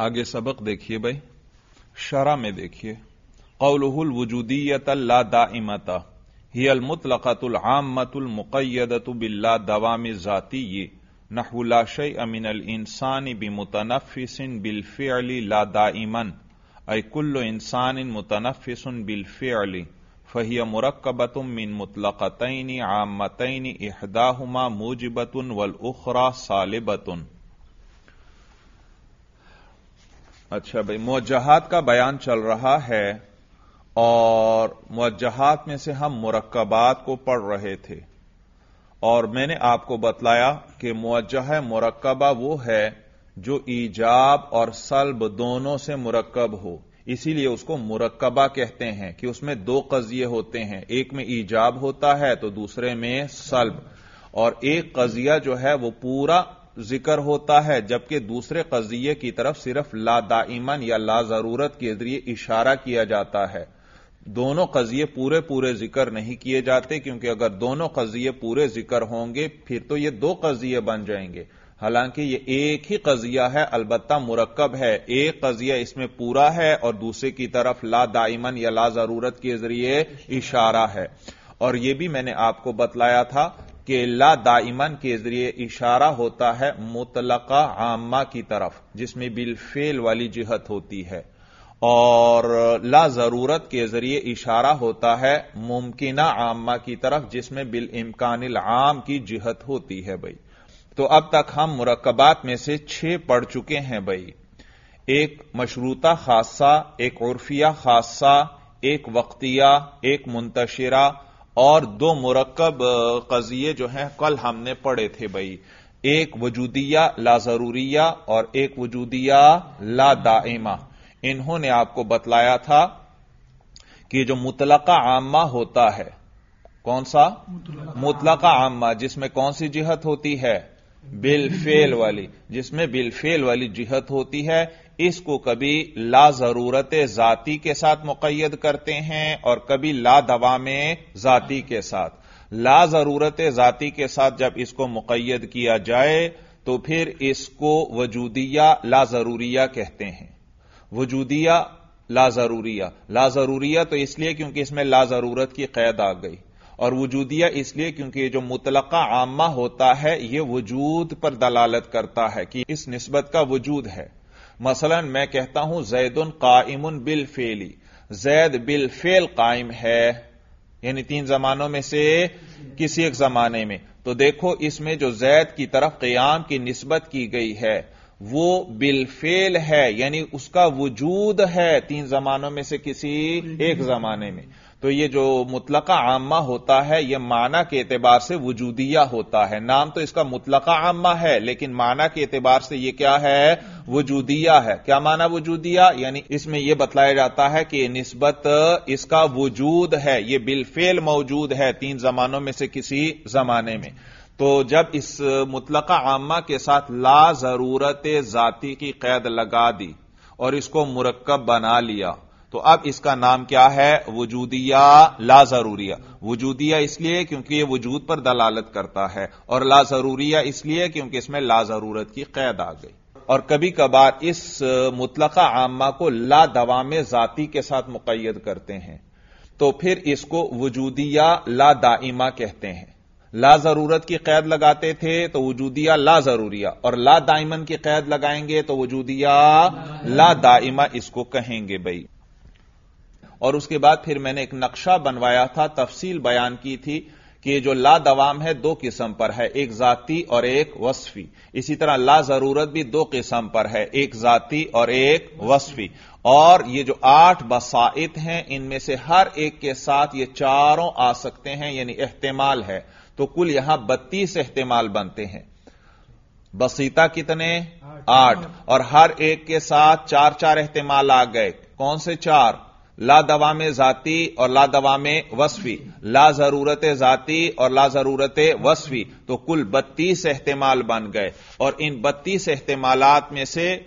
آگے سبق دیکھیے بھائی۔ شرح میں دیکھیے۔ قولہ الوجودیت لا دائمتا ہی المطلقت العامت المقیدت باللا دوام ذاتی نحو لا شیء من الانسان بمتنفس بالفعل لا دائما۔ ای کل انسان متنفس بالفعل۔ فهي مركبة من مطلقتين عامتين احداهما موجبة والاخرى صالبة اچھا بھائی، موجہات کا بیان چل رہا ہے اور موجہات میں سے ہم مرکبات کو پڑھ رہے تھے۔ اور میں نے آپ کو بتلایا کہ موجہ مرکبہ وہ ہے جو ایجاب اور سلب دونوں سے مرکب ہو۔ اسی لیے اس کو مرکبہ کہتے ہیں کہ اس میں دو قضیے ہوتے ہیں۔ ایک میں ایجاب ہوتا ہے تو دوسرے میں سلب۔ اور ایک قضیہ جو ہے وہ پورا ذکر ہوتا ہے، جبکہ دوسرے قضیے کی طرف صرف لا دائمن یا لا ضرورت کے ذریعے اشارہ کیا جاتا ہے۔ دونوں قضیے پورے پورے ذکر نہیں کیے جاتے، کیونکہ اگر دونوں قضیے پورے ذکر ہوں گے، پھر تو یہ دو قضیے بن جائیں گے۔ حالانکہ یہ ایک ہی قضیہ ہے، البتہ مرکب ہے۔ ایک قضیہ اس میں پورا ہے اور دوسرے کی طرف لا دائمن یا لا ضرورت کے ذریعے اشارہ ہے۔ اور یہ بھی میں نے آپ کو بتلایا تھا کہ لا دائمن کے ذریعے اشارہ ہوتا ہے مطلقہ عامہ کی طرف، جس میں بالفیل والی جہت ہوتی ہے۔ اور لا ضرورت کے ذریعے اشارہ ہوتا ہے ممکنہ عامہ کی طرف، جس میں بال امکان العام کی جہت ہوتی ہے بھائی۔ تو اب تک ہم مرکبات میں سے چھ پڑھ چکے ہیں بھائی۔ ایک مشروطہ خاصہ، ایک عرفیہ خاصہ، ایک وقتیہ، ایک منتشرہ اور دو مرکب قضیے جو ہیں، کل ہم نے پڑھے تھے بھائی۔ ایک وجودیہ لا ضروریہ اور ایک وجودیہ لا دائمہ۔ انہوں نے آپ کو بتلایا تھا کہ جو مطلقہ عامہ ہوتا ہے، کون سا؟ مطلقہ عامہ، جس میں کون سی جہت ہوتی ہے؟ بل فیل والی۔ جس میں بل فیل والی جہت ہوتی ہے اس کو کبھی لا ضرورت ذاتی کے ساتھ مقید کرتے ہیں اور کبھی لا دوا میں ذاتی کے ساتھ۔ لا ضرورت ذاتی کے ساتھ جب اس کو مقید کیا جائے تو پھر اس کو وجودیہ لا ضروریہ کہتے ہیں۔ وجودیہ لا ضروریہ لا ضروریہ تو اس لیے کیونکہ اس میں لا ضرورت کی قید آ گئی۔ اور وجودیہ اس لیے کیونکہ یہ جو مطلقہ عامہ ہوتا ہے یہ وجود پر دلالت کرتا ہے کہ اس نسبت کا وجود ہے۔ مثلا میں کہتا ہوں زید قائم بل فیلی زید بل فیل قائم ہے یعنی تین زمانوں میں سے کسی ایک زمانے میں۔ تو دیکھو اس میں جو زید کی طرف قیام کی نسبت کی گئی ہے، وہ بل فیل ہے یعنی اس کا وجود ہے تین زمانوں میں سے کسی ایک زمانے میں۔ تو یہ جو مطلقہ عامہ ہوتا ہے، یہ معنی کے اعتبار سے وجودیہ ہوتا ہے۔ نام تو اس کا مطلقہ عامہ ہے، لیکن معنی کے اعتبار سے یہ کیا ہے؟ وجودیہ ہے۔ کیا معنی وجودیہ؟ یعنی اس میں یہ بتلایا جاتا ہے کہ نسبت اس کا وجود ہے۔ یہ بالفعل موجود ہے تین زمانوں میں سے کسی زمانے میں۔ تو جب اس مطلقہ عامہ کے ساتھ لا ضرورت ذاتی کی قید لگا دی اور اس کو مرکب بنا لیا تو اب اس کا نام کیا ہے؟ وجودیہ، لا ضروریہ۔ وجودیہ اس لیے کیونکہ یہ وجود پر دلالت کرتا ہے اور لا ضروریہ اس لیے کیونکہ اس میں لا ضرورت کی قید آ گئی۔ اور کبھی کبھار اس مطلقہ عامہ کو لا دوام ذاتی کے ساتھ مقید کرتے ہیں۔ تو پھر اس کو وجودیہ لا دائمہ کہتے ہیں۔ لا ضرورت کی قید لگاتے تھے تو وجودیہ لا ضروریہ۔ اور لا دائمن کی قید لگائیں گے تو وجودیہ لا دائمہ اس کو کہیں گے بھائی۔ اور اس کے بعد پھر میں نے ایک نقشہ بنوایا تھا تفصیل بیان کی تھی کہ جو لا دوام ہے دو قسم پر ہے ایک ذاتی اور ایک وصفی۔ اسی طرح لا ضرورت بھی دو قسم پر ہے ایک ذاتی اور ایک وصفی۔ اور یہ جو آٹھ بسائط ہیں ان میں سے ہر ایک کے ساتھ یہ چاروں آ سکتے ہیں یعنی احتمال ہے۔ تو کل یہاں بتیس احتمال بنتے ہیں۔ بسیتا کتنے؟ آٹھ۔ اور ہر ایک کے ساتھ چار چار احتمال آ گئے۔ کون سے چار؟ لا دوام ذاتی اور لا دوام وصفی۔ لا ضرورت ذاتی اور لا ضرورت وصفی۔ تو کل بتیس احتمال بن گئے۔ اور ان بتیس احتمالات میں سے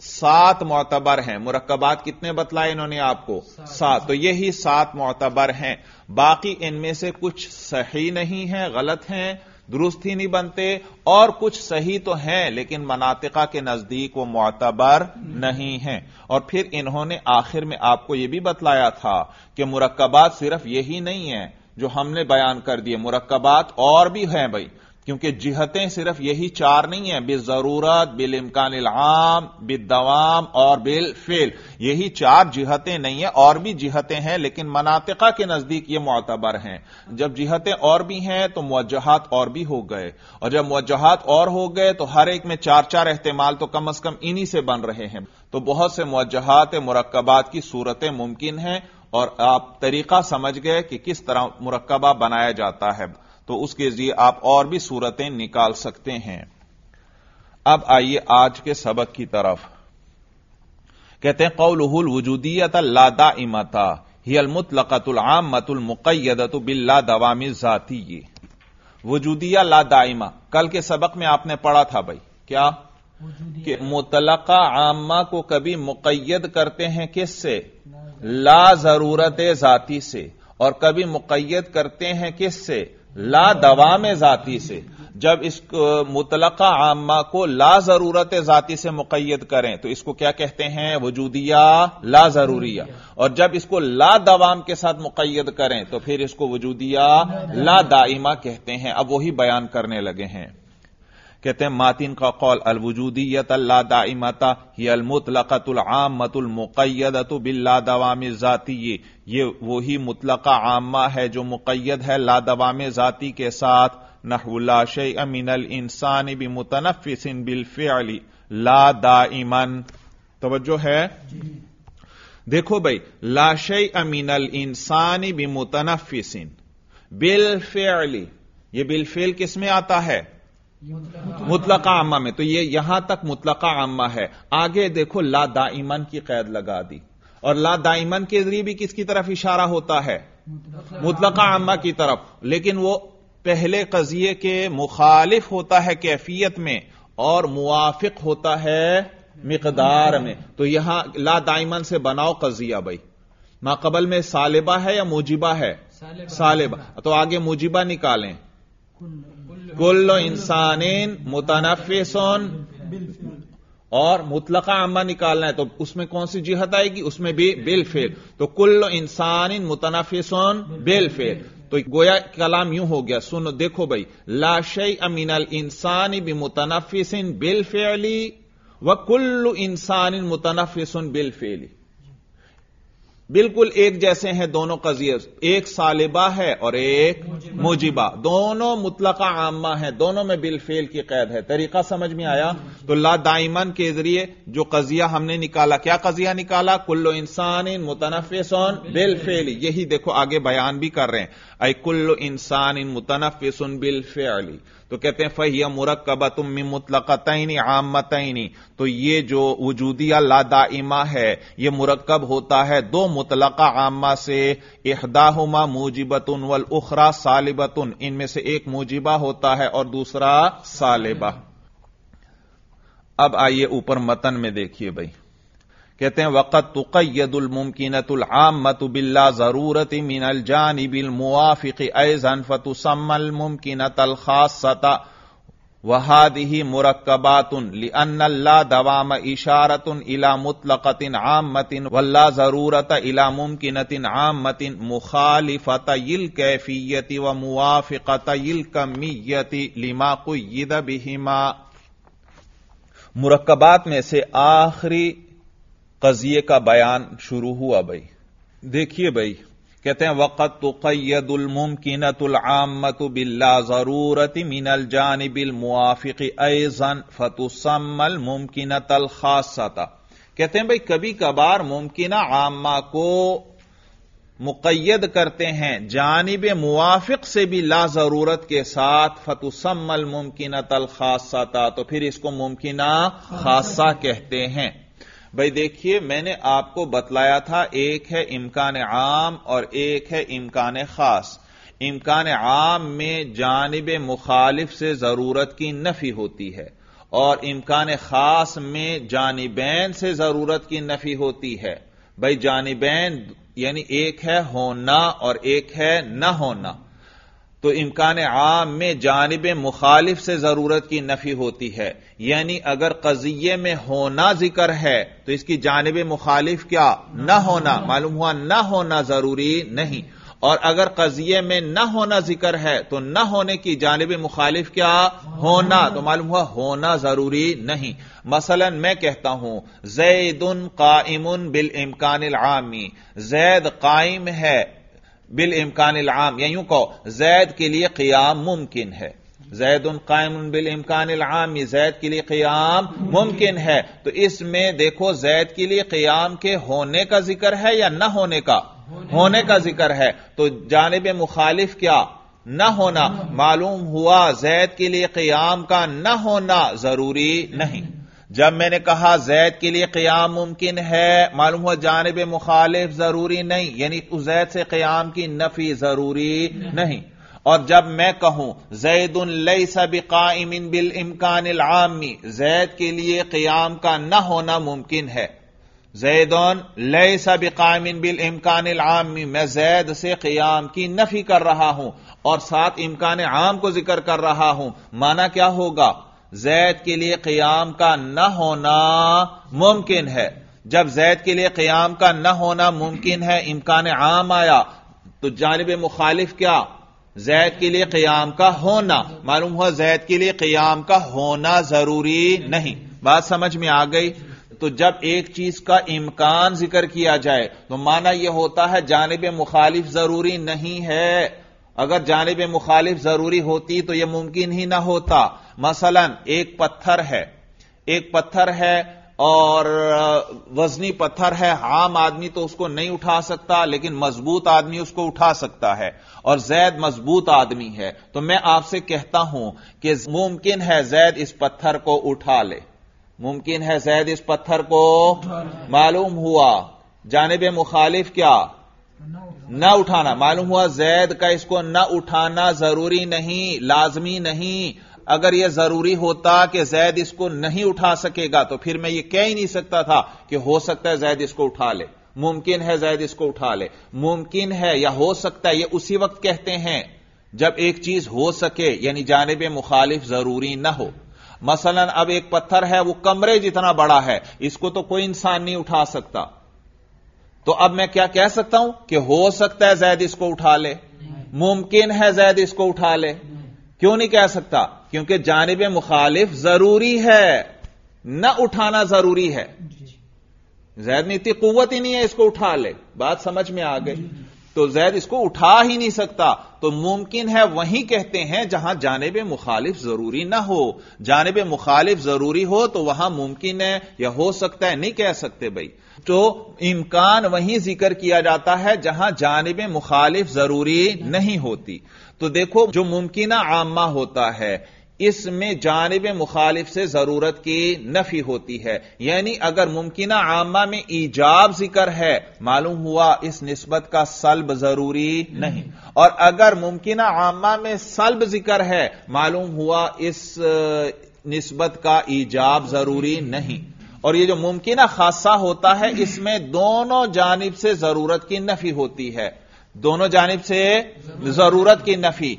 سات معتبر ہیں۔ مرکبات کتنے بتلائے انہوں نے آپ کو؟ سات۔ تو یہی سات معتبر ہیں۔ باقی ان میں سے کچھ صحیح نہیں ہیں غلط ہیں۔ درست ہی نہیں بنتے اور کچھ صحیح تو ہیں لیکن مناطقہ کے نزدیک وہ معتبر نہیں ہیں۔ اور پھر انہوں نے آخر میں آپ کو یہ بھی بتلایا تھا کہ مرکبات صرف یہی نہیں ہیں جو ہم نے بیان کر دیے، مرکبات اور بھی ہیں بھائی۔ کیونکہ جہتیں صرف یہی چار نہیں ہیں بے ضرورت بل امکان العام، بالدوام اور بل فیل یہی چار جہتیں نہیں ہیں، اور بھی جہتیں ہیں، لیکن مناطقہ کے نزدیک یہ معتبر ہیں۔ جب جہتیں اور بھی ہیں تو موجہات اور بھی ہو گئے۔ اور جب موجہات اور ہو گئے تو ہر ایک میں چار چار احتمال تو کم از کم انہی سے بن رہے ہیں۔ تو بہت سے موجہات مرکبات کی صورتیں ممکن ہیں، اور آپ طریقہ سمجھ گئے کہ کس طرح مرکبہ بنایا جاتا ہے۔ تو اس کے ذریعے آپ اور بھی صورتیں نکال سکتے ہیں۔ اب آئیے آج کے سبق کی طرف۔ کہتے ہیں قول الوجودیت اللہ دا امتا ہی المطلقت العام مت المقیدت بلا دوامی ذاتی وجودیہ لا دائمہ کل کے سبق میں آپ نے پڑھا تھا بھائی کیا؟ کہ مطلقہ عامہ کو کبھی مقید کرتے ہیں کس سے؟ لا ضرورت ذاتی سے۔ اور کبھی مقید کرتے ہیں کس سے؟ لا دوام ذاتی سے، جب اس مطلقہ عامہ کو لا ضرورت ذاتی سے مقید کریں، تو اس کو کیا کہتے ہیں؟ وجودیہ، لا ضروریہ۔ اور جب اس کو لا دوام کے ساتھ مقید کریں، تو پھر اس کو وجودیہ، لا دائمہ کہتے ہیں۔ اب وہی بیان کرنے لگے ہیں۔ کہتے ہیں، ماتین کا قول، الوجودیت اللہ دائمتا، ہی المطلقت العامت المقیدت باللہ دوام ذاتی یہ وہی مطلقہ عامہ ہے جو مقید ہے لا دوام ذاتی کے ساتھ۔ نحو لا شیء من الانسان بمتنفس بالفعل، لا دائمن توجہ ہے؟ دیکھو بھائی، لا شیء من الانسان بمتنفس بالفعل۔ یہ بالفعل کس میں آتا ہے؟ مطلقہ عامہ میں تو یہ یہاں تک مطلقہ عامہ ہے۔ آگے دیکھو لا دائمن کی قید لگا دی۔ اور لا دائمن کے ذریعے بھی کس کی طرف اشارہ ہوتا ہے؟ مطلقہ عامہ کی طرف۔ لیکن وہ پہلے قضیے کے مخالف ہوتا ہے کیفیت میں اور موافق ہوتا ہے مقدار میں۔ تو یہاں لا دائمن سے بناؤ قضیہ بھائی۔ ما قبل میں سالبہ ہے یا موجبہ ہے؟ سالبہ تو آگے موجبہ نکالیں۔ کل انسان متنفسون اور مطلقہ عامہ نکالنا ہے تو اس میں کون سی جہت آئے گی؟ اس میں بھی بل فیل تو کل انسان متنفسون بل فیل تو گویا کلام یوں ہو گیا، سنو، دیکھو بھائی۔ لاشی امین الانسان بھی متنفسن بل انسان متنفسن بل فیلی بالکل ایک جیسے ہیں دونوں قضیے ایک سالبہ ہے اور ایک موجبہ۔ دونوں مطلقہ عامہ ہیں، دونوں میں بل فیل کی قید ہے۔ طریقہ سمجھ میں آیا؟ تو لا دائمن کے ذریعے جو قضیہ ہم نے نکالا، کیا قضیہ نکالا؟ کلو انسان متنفسون بل یہی دیکھو، آگے بیان بھی کر رہے ہیں۔ اے کلو انسان متنفسن بل فیلی تو کہتے ہیں فہیہ مرکبہ تم مطلقتعینی عامتعینی تو یہ جو وجودی لا دائمہ ہے، یہ مرکب ہوتا ہے دو مطلقہ عامہ سے، احداہما موجبتن والاخرى سالبتن ان میں سے ایک موجبہ ہوتا ہے اور دوسرا سالبہ اب آئیے اوپر متن میں دیکھیے بھائی۔ کہتے ہیں وقت تقید الممکنت العامت باللہ ضرورت من الجانب الموافق ایزن فتسم الممکنت الخاصتا وهذه مركبات لأن الله دوام إشارة إلى مطلقة عامة ولا ضرورة إلى ممكنة عامة مخالفة الكيفية وموافقة الكمية لما قيد بهما۔ مرکبات میں سے آخری قضیے کا بیان شروع ہوا بھائی۔ دیکھیے بھائی، کہتے ہیں وقت تو قید الممکنت العامت باللہ ضرورت من الجانب الموافق ایزن فتسم الممکنت الخاصتا کہتے ہیں، بھائی، کبھی کبھار ممکنہ عامہ کو مقید کرتے ہیں، جانب موافق سے بھی لا ضرورت کے ساتھ فتسم الممکنت الخاصتا تو پھر اس کو ممکنہ خاصہ کہتے ہیں۔ بھائی دیکھیے، میں نے آپ کو بتلایا تھا، ایک ہے امکان عام اور ایک ہے امکان خاص۔ امکان عام میں جانب مخالف سے ضرورت کی نفی ہوتی ہے اور امکان خاص میں جانبین سے ضرورت کی نفی ہوتی ہے۔ بھائی جانبین یعنی ایک ہے ہونا اور ایک ہے نہ ہونا۔ تو امکان عام میں جانب مخالف سے ضرورت کی نفی ہوتی ہے۔ یعنی اگر قضیے میں ہونا ذکر ہے تو اس کی جانب مخالف کیا؟ نہ ہونا۔ معلوم ہوا نہ ہونا ضروری نہیں۔ اور اگر قضیے میں نہ ہونا ذکر ہے تو نہ ہونے کی جانب مخالف کیا؟ ہونا۔ تو معلوم ہوا ہونا ضروری نہیں۔ مثلا میں کہتا ہوں، زید قائم بال امکان العامی۔ زید قائم ہے بال امکان العام، یا یوں کہو، زید کے لیے قیام ممکن ہے۔ زید قائم بال امکان العامی زید کے لیے قیام ممکن ہے۔ تو اس میں دیکھو، زید کے لیے قیام کے ہونے کا ذکر ہے یا نہ ہونے کا؟ ہونے کا ذکر ہے۔ تو جانب مخالف کیا؟ نہ ہونا۔ معلوم ہوا، زید کے لیے قیام کا نہ ہونا ضروری نہیں۔ جب میں نے کہا زید کے لیے قیام ممکن ہے، معلوم ہوا جانب مخالف ضروری نہیں یعنی زید سے قیام کی نفی ضروری نہیں۔ اور جب میں کہوں زید سب بقائم بالامکان العامی زید کے لیے قیام کا نہ ہونا ممکن ہے۔ زیدون لیس بقائم بالامکان العامی میں زید سے قیام کی نفی کر رہا ہوں اور ساتھ امکان عام کو ذکر کر رہا ہوں۔ مانا کیا ہوگا؟ زید کے لیے قیام کا نہ ہونا ممکن ہے۔ جب زید کے لیے قیام کا نہ ہونا ممکن ہے، امکان عام آیا، تو جانب مخالف کیا؟ زید کے لیے قیام کا ہونا۔ معلوم ہوا زید کے لیے قیام کا ہونا ضروری نہیں۔ بات سمجھ میں آ گئی؟ تو جب ایک چیز کا امکان ذکر کیا جائے، تو مانا یہ ہوتا ہے جانب مخالف ضروری نہیں ہے۔ اگر جانب مخالف ضروری ہوتی تو یہ ممکن ہی نہ ہوتا۔ مثلا ایک پتھر ہے ایک پتھر ہے اور وزنی پتھر ہے عام آدمی تو اس کو نہیں اٹھا سکتا لیکن مضبوط آدمی اس کو اٹھا سکتا ہے اور زید مضبوط آدمی ہے۔ تو میں آپ سے کہتا ہوں کہ ممکن ہے زید اس پتھر کو اٹھا لے۔ ممکن ہے زید اس پتھر کو معلوم ہوا۔ جانب مخالف کیا؟ نہ اٹھانا۔ معلوم ہوا زید کا اس کو نہ اٹھانا ضروری نہیں، لازمی نہیں۔ اگر یہ ضروری ہوتا کہ زید اس کو نہیں اٹھا سکے گا تو پھر میں یہ کہہ ہی نہیں سکتا تھا کہ ہو سکتا ہے زید اس کو اٹھا لے۔ ممکن ہے زید اس کو اٹھا لے۔ ممکن ہے یا ہو سکتا ہے، یہ اسی وقت کہتے ہیں جب ایک چیز ہو سکے یعنی جانب مخالف ضروری نہ ہو۔ مثلا اب ایک پتھر ہے، وہ کمرے جتنا بڑا ہے، اس کو تو کوئی انسان نہیں اٹھا سکتا۔ تو اب میں کیا کہہ سکتا ہوں کہ ہو سکتا ہے زید اس کو اٹھا لے؟ ممکن ہے زید اس کو اٹھا لے؟ کیوں نہیں کہہ سکتا؟ کیونکہ جانب مخالف ضروری ہے، نہ اٹھانا ضروری ہے۔ زید میں اتنی قوت ہی نہیں ہے اس کو اٹھا لے۔ بات سمجھ میں آ گئی۔ تو زید اس کو اٹھا ہی نہیں سکتا۔ تو ممکن ہے وہیں کہتے ہیں جہاں جانب مخالف ضروری نہ ہو۔ جانب مخالف ضروری ہو تو وہاں ممکن ہے یا ہو سکتا ہے، نہیں کہہ سکتے بھائی۔ تو امکان وہیں ذکر کیا جاتا ہے جہاں جانب مخالف ضروری نہیں ہوتی۔ تو دیکھو جو ممکنہ عامہ ہوتا ہے، اس میں جانب مخالف سے ضرورت کی نفی ہوتی ہے۔ یعنی اگر ممکنہ عامہ میں ایجاب ذکر ہے، معلوم ہوا اس نسبت کا سلب ضروری نہیں۔ اور اگر ممکنہ عامہ میں سلب ذکر ہے، معلوم ہوا اس نسبت کا ایجاب ضروری نہیں۔ اور یہ جو ممکنہ خاصہ ہوتا ہے، اس میں دونوں جانب سے ضرورت کی نفی ہوتی ہے۔ دونوں جانب سے ضرورت کی نفی۔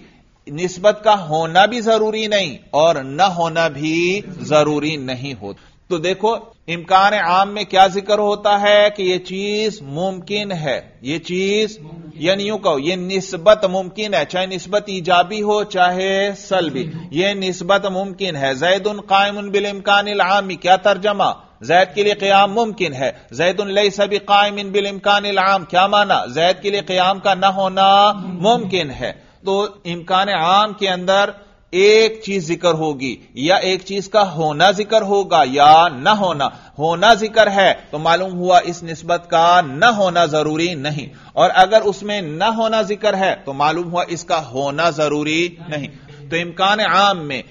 نسبت کا ہونا بھی ضروری نہیں اور نہ ہونا بھی ضروری نہیں ہوتا تو دیکھو، امکان عام میں کیا ذکر ہوتا ہے کہ یہ چیز ممکن ہے۔ یہ چیز یعنی یوں کہو، یہ نسبت ممکن ہے، چاہے نسبت ایجابی ہو، چاہے سلبی۔ یہ نسبت ممکن ہے۔ زید قائم بالامکان العامی، کیا ترجمہ؟ زید کے لیے قیام ممکن ہے۔ زید اللہ سبھی قائم بالامکان العام۔ کیا مانا؟ زید کے لیے قیام کا نہ ہونا ممکن ہے۔ تو امکان عام کے اندر ایک چیز ذکر ہوگی، یا ایک چیز کا ہونا ذکر ہوگا یا نہ ہونا۔ ہونا ذکر ہے تو معلوم ہوا اس نسبت کا نہ ہونا ضروری نہیں۔ اور اگر اس میں نہ ہونا ذکر ہے تو معلوم ہوا اس کا ہونا ضروری نہیں۔ تو امکان عام میں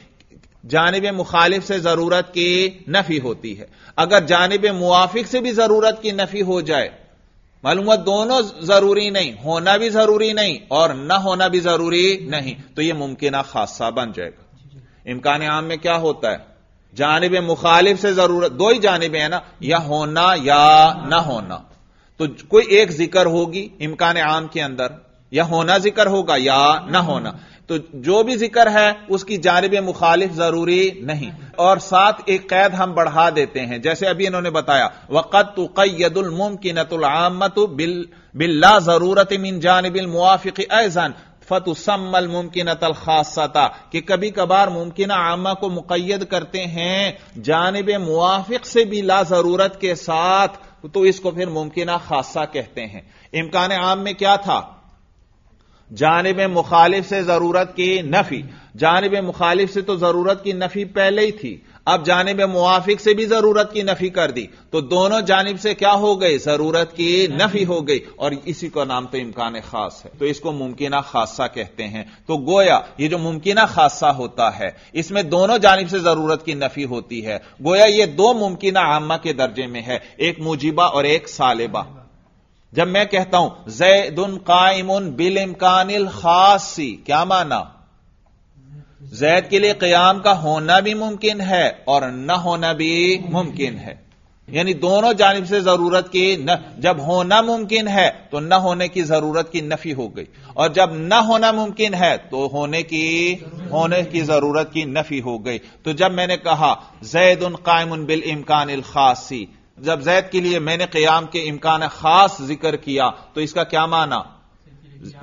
جانب مخالف سے ضرورت کی نفی ہوتی ہے۔ اگر جانب موافق سے بھی ضرورت کی نفی ہو جائے، معلومات دونوں ضروری نہیں، ہونا بھی ضروری نہیں اور نہ ہونا بھی ضروری نہیں، تو یہ ممکنہ خاصہ بن جائے گا۔ امکان عام میں کیا ہوتا ہے؟ جانب مخالف سے ضرورت، دو ہی جانبیں ہیں نا، یا ہونا یا نہ ہونا۔ تو کوئی ایک ذکر ہوگی امکان عام کے اندر، یا ہونا ذکر ہوگا یا نہ ہونا۔ تو جو بھی ذکر ہے اس کی جانب مخالف ضروری نہیں۔ اور ساتھ ایک قید ہم بڑھا دیتے ہیں، جیسے ابھی انہوں نے بتایا وقت تو قید الممکنت العامت بلا ضرورت من جانب الموافق ایزان فت سم الممکن الخاصتا کہ کبھی کبھار ممکنہ عامہ کو مقید کرتے ہیں جانب موافق سے بھی لا ضرورت کے ساتھ، تو اس کو پھر ممکنہ خاصہ کہتے ہیں۔ امکان عام میں کیا تھا؟ جانب مخالف سے ضرورت کی نفی، جانب مخالف سے تو ضرورت کی نفی پہلے ہی تھی، اب جانب موافق سے بھی ضرورت کی نفی کر دی۔ تو دونوں جانب سے کیا ہو گئی؟ ضرورت کی نفی ہو گئی اور اسی کا نام تو امکان خاص ہے۔ تو اس کو ممکنہ خاصہ کہتے ہیں۔ تو گویا یہ جو ممکنہ خاصہ ہوتا ہے، اس میں دونوں جانب سے ضرورت کی نفی ہوتی ہے۔ گویا یہ دو ممکنہ عامہ کے درجے میں ہے، ایک مجیبہ اور ایک سالبہ۔ جب میں کہتا ہوں زید قائم بل امکان الخاصی، کیا مانا؟ زید کے لیے قیام کا ہونا بھی ممکن ہے اور نہ ہونا بھی ممکن ہے۔ یعنی دونوں جانب سے ضرورت کی جب ہونا ممکن ہے تو نہ ہونے کی ضرورت کی نفی ہو گئی۔ اور جب نہ ہونا ممکن ہے تو ہونے کی ہونے کی ضرورت کی نفی ہو گئی۔ تو جب میں نے کہا زید ان قائم ان بل امکان الخاصی جب زید کے لیے میں نے قیام کے امکان خاص ذکر کیا، تو اس کا کیا معنی؟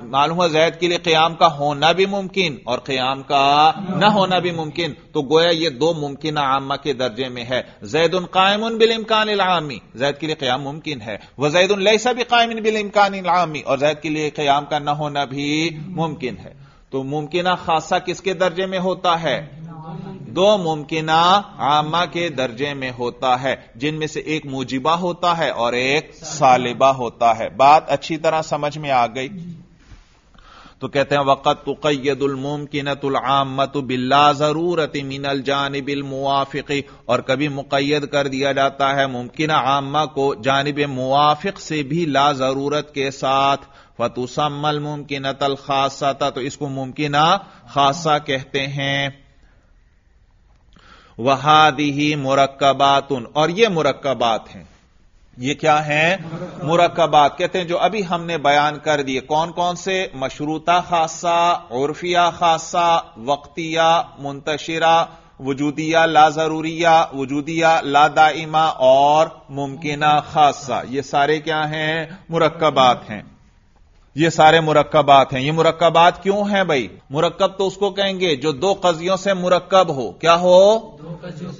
معلوم ہے زید کے لیے قیام کا ہونا بھی ممکن اور قیام کا نہ ہونا بھی ممکن، تو گویا یہ دو ممکنہ عامہ کے درجے میں ہے۔ زید قائم بل امکان العامی، زید کے لیے قیام ممکن ہے۔ وہ زید السا بھی قائم بل امکان العامی، اور زید کے لیے قیام کا نہ ہونا بھی ممکن ہے۔ تو ممکنہ خاصہ کس کے درجے میں ہوتا ہے؟ دو ممکنہ عامہ کے درجے میں ہوتا ہے، جن میں سے ایک موجبہ ہوتا ہے اور ایک سالبہ ہوتا ہے۔ بات اچھی طرح سمجھ میں آ گئی؟ تو کہتے ہیں وقت تقید الممکنت العامت بلا ضرورت من الجانب الموافق۔ اور کبھی مقید کر دیا جاتا ہے، ممکنہ عامہ کو جانب موافق سے بھی لا ضرورت کے ساتھ۔ فتسم الممکنت الخاصہ تو اس کو ممکنہ خاصہ کہتے ہیں۔ وہادی مرکبات اور یہ مرکبات ہیں۔ یہ کیا ہیں؟ مرکبات کہتے ہیں جو ابھی ہم نے بیان کر دیے۔ کون کون سے؟ مشروطہ خاصہ، عرفیہ خاصہ، وقتیہ، منتشرہ، وجودیہ لا ضروریہ، وجودیہ لا دائمہ اور ممکنہ خاصہ۔ یہ سارے کیا ہیں؟ مرکبات ہیں۔ یہ سارے مرکبات ہیں۔ یہ مرکبات کیوں ہیں بھائی؟ مرکب تو اس کو کہیں گے جو دو قضیوں سے مرکب ہو۔ کیا ہو؟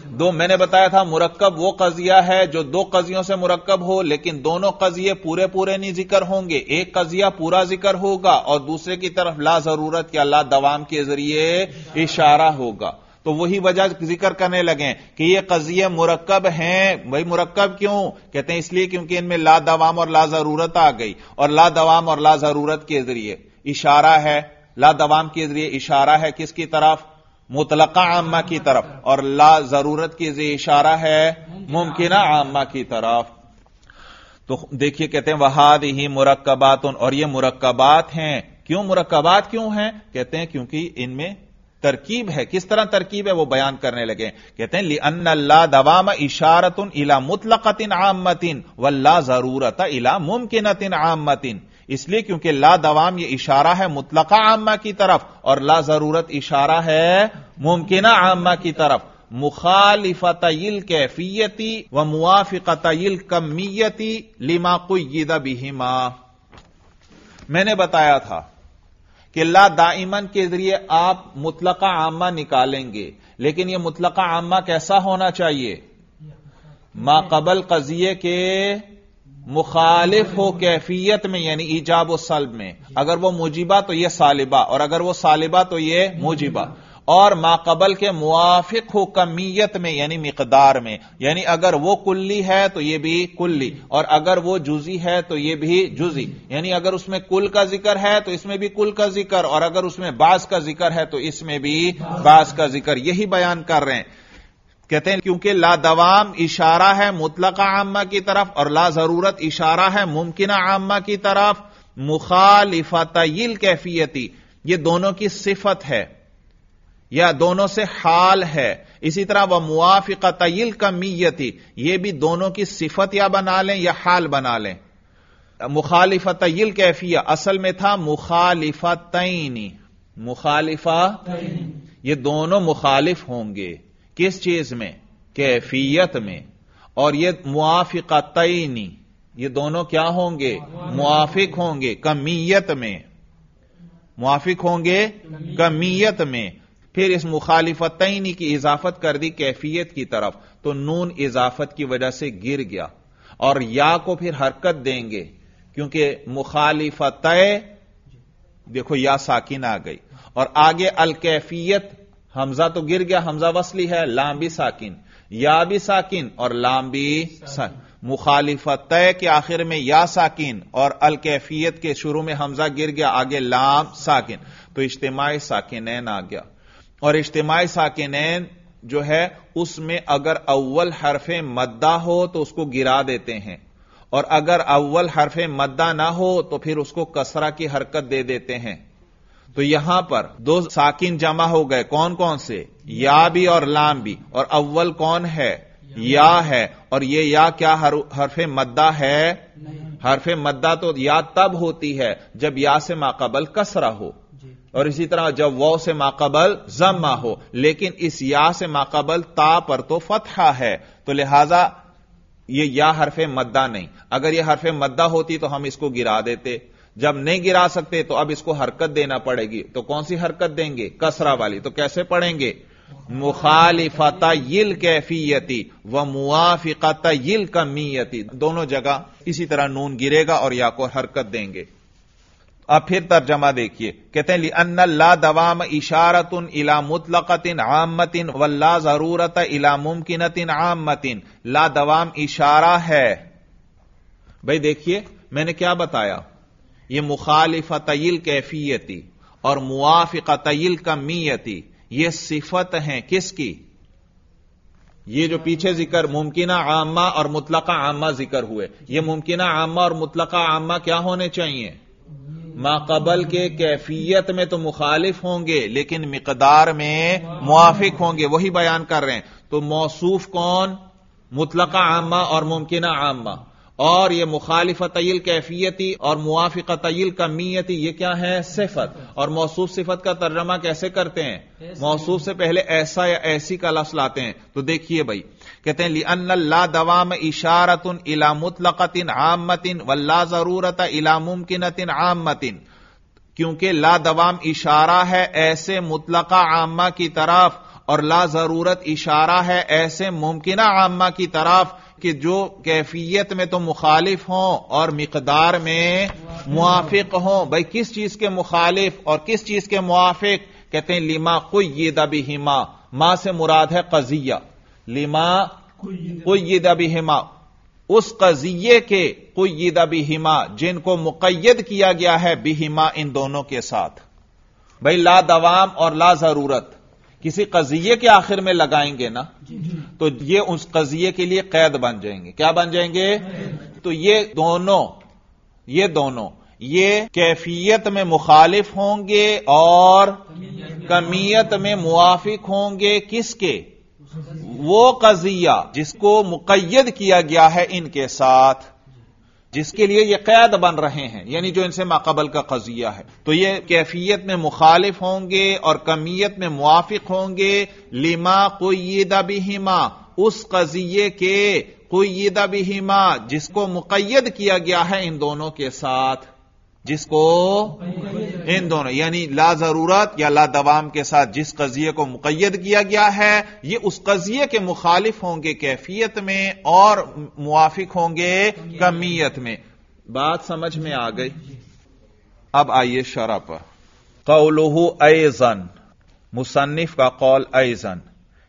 دو، میں نے بتایا تھا، مرکب وہ قضیہ ہے جو دو قضیوں سے مرکب ہو، لیکن دونوں قضیے پورے پورے نہیں ذکر ہوں گے۔ ایک قضیہ پورا ذکر ہوگا اور دوسرے کی طرف لا ضرورت یا لا دوام کے ذریعے اشارہ ہوگا۔ تو وہی وجہ ذکر کرنے لگے کہ یہ قضیے مرکب ہیں۔ بھائی مرکب کیوں؟ کہتے ہیں اس لیے کیونکہ ان میں لا دوام اور لا ضرورت آ گئی اور لا دوام اور لا ضرورت کے ذریعے اشارہ ہے۔ لا دوام کے ذریعے اشارہ ہے کس کی طرف؟ مطلقہ عامہ کی طرف۔ اور لا ضرورت کے ذریعے اشارہ ہے ممکنہ عامہ کی طرف۔ تو دیکھیے کہتے ہیں وہاد ہی مرکبات اور یہ مرکبات ہیں۔ کیوں مرکبات کیوں ہیں؟ کہتے ہیں کیونکہ ان میں ترکیب ہے، کس طرح ترکیب ہے؟ وہ بیان کرنے لگے۔ کہتے ہیں ان اللہ دوام اشارت الا مطلقت عامتن و اللہ ضرورت الا ممکنت عامتن اس لیے کیونکہ لا دوام یہ اشارہ ہے مطلقہ عامہ کی طرف اور لا ضرورت اشارہ ہے ممکنہ عامہ کی طرف۔ مخالفت کیفیتی و موافقت کمیتی لما قید بہما میں نے بتایا تھا کہ لا دائمن کے ذریعے آپ مطلقہ عامہ نکالیں گے، لیکن یہ مطلقہ عامہ کیسا ہونا چاہیے؟ ما قبل قضیے کے مخالف ہو کیفیت میں یعنی ایجاب و سلب میں۔ اگر وہ موجبہ تو یہ سالبہ، اور اگر وہ سالبہ تو یہ موجبہ۔ اور ماقبل کے موافق ہو کمیت میں یعنی مقدار میں۔ یعنی اگر وہ کلی ہے تو یہ بھی کلی، اور اگر وہ جزی ہے تو یہ بھی جزی۔ یعنی اگر اس میں کل کا ذکر ہے تو اس میں بھی کل کا ذکر، اور اگر اس میں بعض کا ذکر ہے تو اس میں بھی بعض کا ذکر۔ یہی بیان کر رہے ہیں۔ کہتے ہیں کیونکہ لا دوام اشارہ ہے مطلق عامہ کی طرف، اور لا ضرورت اشارہ ہے ممکنہ عامہ کی طرف۔ مخالفت کیفیتی، یہ دونوں کی صفت ہے۔ یا دونوں سے حال ہے۔ اسی طرح وہ موافق تعیل کا میتی یہ بھی دونوں کی صفت یا بنا لیں یا حال بنا لیں۔ مخالفت تعیل کیفیہ اصل میں تھا مخالفت مخالفہ یہ دونوں مخالف ہوں گے۔ کس چیز میں؟ کیفیت میں۔ اور یہ موافقتینی یہ دونوں کیا ہوں گے؟ موافق ہوں گے۔ کمیت میں۔ موافق ہوں گے؟ کمیت میں۔ پھر اس مخالفتینی کی اضافت کر دی کیفیت کی طرف، تو نون اضافت کی وجہ سے گر گیا۔ اور یا کو پھر حرکت دیں گے، کیونکہ مخالفت دیکھو یا ساکن آ گئی۔ اور آگے الکیفیت، حمزہ تو گر گیا، حمزہ وصلی ہے، لام بھی ساکن۔ یا بھی ساکن اور لام بھی ساکن۔ مخالفت کے آخر میں یا ساکن اور الکیفیت کے شروع میں حمزہ گر گیا، آگے لام ساکن۔ تو اجتماعی ساکنین آ گیا۔ اور اجتماعی ساکنین جو ہے اس میں اگر اول حرف مدہ ہو تو اس کو گرا دیتے ہیں۔ اور اگر اول حرف مدہ نہ ہو تو پھر اس کو کسرا کی حرکت دے دیتے ہیں۔ تو یہاں پر دو ساکن جمع ہو گئے۔ کون کون سے؟ یا بھی اور لام بھی۔ اور اول کون ہے؟ یا ہے۔ اور یہ یا کیا حرف مدہ ہے؟ حرف مدہ تو یا تب ہوتی ہے جب یا سے ماقبل کسرا ہو۔ اور اسی طرح جب وہ سے ماقبل زما ہو، لیکن اس یا سے ماقبل تا پر تو فتحہ ہے، تو لہذا یہ یا حرف مدہ نہیں۔ اگر یہ حرف مدہ ہوتی تو ہم اس کو گرا دیتے۔ جب نہیں گرا سکتے تو اب اس کو حرکت دینا پڑے گی۔ تو کون سی حرکت دیں گے؟ کسرا والی۔ تو کیسے پڑھیں گے؟ مخالفت یل کیفیتی و موافقت یل کمیتی۔ دونوں جگہ اسی طرح نون گرے گا اور یا کو حرکت دیں گے۔ اب پھر ترجمہ دیکھیے۔ کہتے ہیں ان لا دوام اشارت الا مطلقتن عامتن و لا ضرورت الا ممکنتن عامتن لا دوام اشارہ ہے۔ بھائی دیکھیے، میں نے کیا بتایا؟ یہ مخالفت کیفیتی اور موافقت کمیتی، یہ صفت ہیں کس کی؟ یہ جو پیچھے ذکر ممکنہ عامہ اور مطلقہ عامہ ذکر ہوئے، یہ ممکنہ عامہ اور مطلقہ عامہ کیا ہونے چاہیے؟ ماقبل کے کیفیت میں تو مخالف ہوں گے لیکن مقدار میں موافق ہوں گے وہی بیان کر رہے ہیں۔ تو موصوف کون؟ مطلقہ عامہ اور ممکنہ عامہ۔ اور یہ مخالف تعیل کیفیتی اور موافق تعیل کا میتی یہ کیا ہے؟ صفت۔ اور موصوف صفت کا ترجمہ کیسے کرتے ہیں؟ موصوف سے پہلے ایسا یا ایسی کا لفظ لاتے ہیں۔ تو دیکھیے بھائی کہتے ہیں ان اللہ دوام اشارت الا مطلقتن عامتن و لا ضرورت الا ممکنتن عامتن کیونکہ لا دوام اشارہ ہے ایسے مطلقہ عامہ کی طرف اور لا ضرورت اشارہ ہے ایسے ممکنہ عامہ کی طرف کہ جو کیفیت میں تو مخالف ہوں اور مقدار میں موافق ہوں۔ بھائی کس چیز کے مخالف اور کس چیز کے موافق؟ کہتے ہیں لیما کوئی دبی ماں سے مراد ہے قضیہ لیما کوئی دبی اس قضیے کے کوئی دبی جن کو مقید کیا گیا ہے بہما ان دونوں کے ساتھ۔ بھائی لا دوام اور لا ضرورت کسی قضیے کے آخر میں لگائیں گے نا؟ جی، جی۔ تو یہ اس قضیے کے لیے قید بن جائیں گے۔ کیا بن جائیں گے؟ تو یہ دونوں یہ دونوں یہ کیفیت میں مخالف ہوں گے اور کمیت میں موافق ہوں گے۔ کس کے؟ وہ قضیہ جس کو مقید کیا گیا ہے ان کے ساتھ، جس کے لیے یہ قید بن رہے ہیں یعنی جو ان سے ماقبل کا قضیہ ہے۔ تو یہ کیفیت میں مخالف ہوں گے اور کمیت میں موافق ہوں گے۔ لما کوئی بہما، اس قضیے کے کوئی بہما جس کو مقید کیا گیا ہے ان دونوں کے ساتھ۔ جس کو ان دونوں یعنی لا ضرورت یا لا دوام کے ساتھ جس قضیے کو مقید کیا گیا ہے، یہ اس قضیے کے مخالف ہوں گے کیفیت میں اور موافق ہوں گے کمیت میں۔ بات سمجھ میں آ گئی۔ اب آئیے شرح پر قولہ ایزن مصنف کا قول ایزن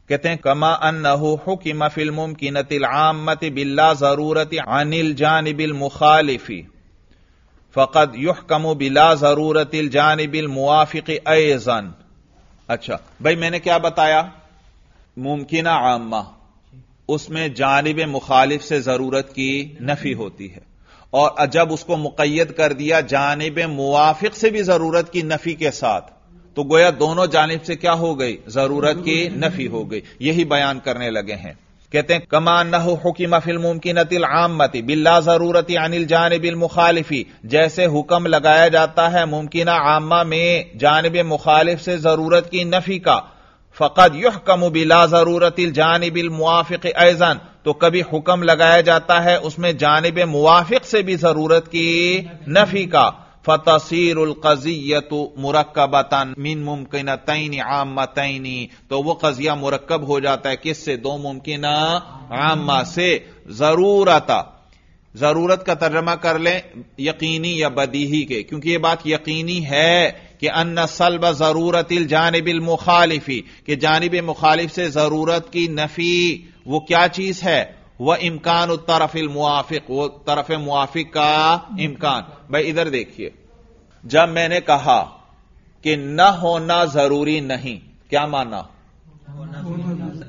کہتے ہیں، کما ان حکم فلم کی نتل عامت بلا ضرورت انل جانب المخالفی۔ فقط یحکم بلا ضرورت الجانب الموافق ایزن اچھا بھائی میں نے کیا بتایا؟ ممکنہ عامہ، اس میں جانب مخالف سے ضرورت کی نفی ہوتی ہے، اور جب اس کو مقید کر دیا جانب موافق سے بھی ضرورت کی نفی کے ساتھ، تو گویا دونوں جانب سے کیا ہو گئی؟ ضرورت کی نفی ہو گئی، یہی بیان کرنے لگے ہیں۔ کہتے ہیں کمان نہ حکیم فل ممکن العامتی بلا ضرورت انل جانب المخالفی جیسے حکم لگایا جاتا ہے ممکنہ عامہ میں جانب مخالف سے ضرورت کی نفی کا۔ فقط یحکم بلا ضرورت الجانب الموافق ایزن تو کبھی حکم لگایا جاتا ہے اس میں جانب موافق سے بھی ضرورت کی نفی کا۔ فتصیر القضیت مرکبتا من ممکن تین عام تو وہ قضیہ مرکب ہو جاتا ہے کس سے؟ دو ممکنہ عامہ سے۔ ضرورت ضرورت کا ترجمہ کر لیں یقینی یا بدیہی کے، کیونکہ یہ بات یقینی ہے کہ ان سلب ضرورت الجانب المخالفی، کہ جانب مخالف سے ضرورت کی نفی، وہ کیا چیز ہے؟ وہ امکان الطرف الموافق، وہ طرف موافق کا امکان۔ بھائی ادھر دیکھیے، جب میں نے کہا کہ نہ ہونا ضروری نہیں، کیا مانا؟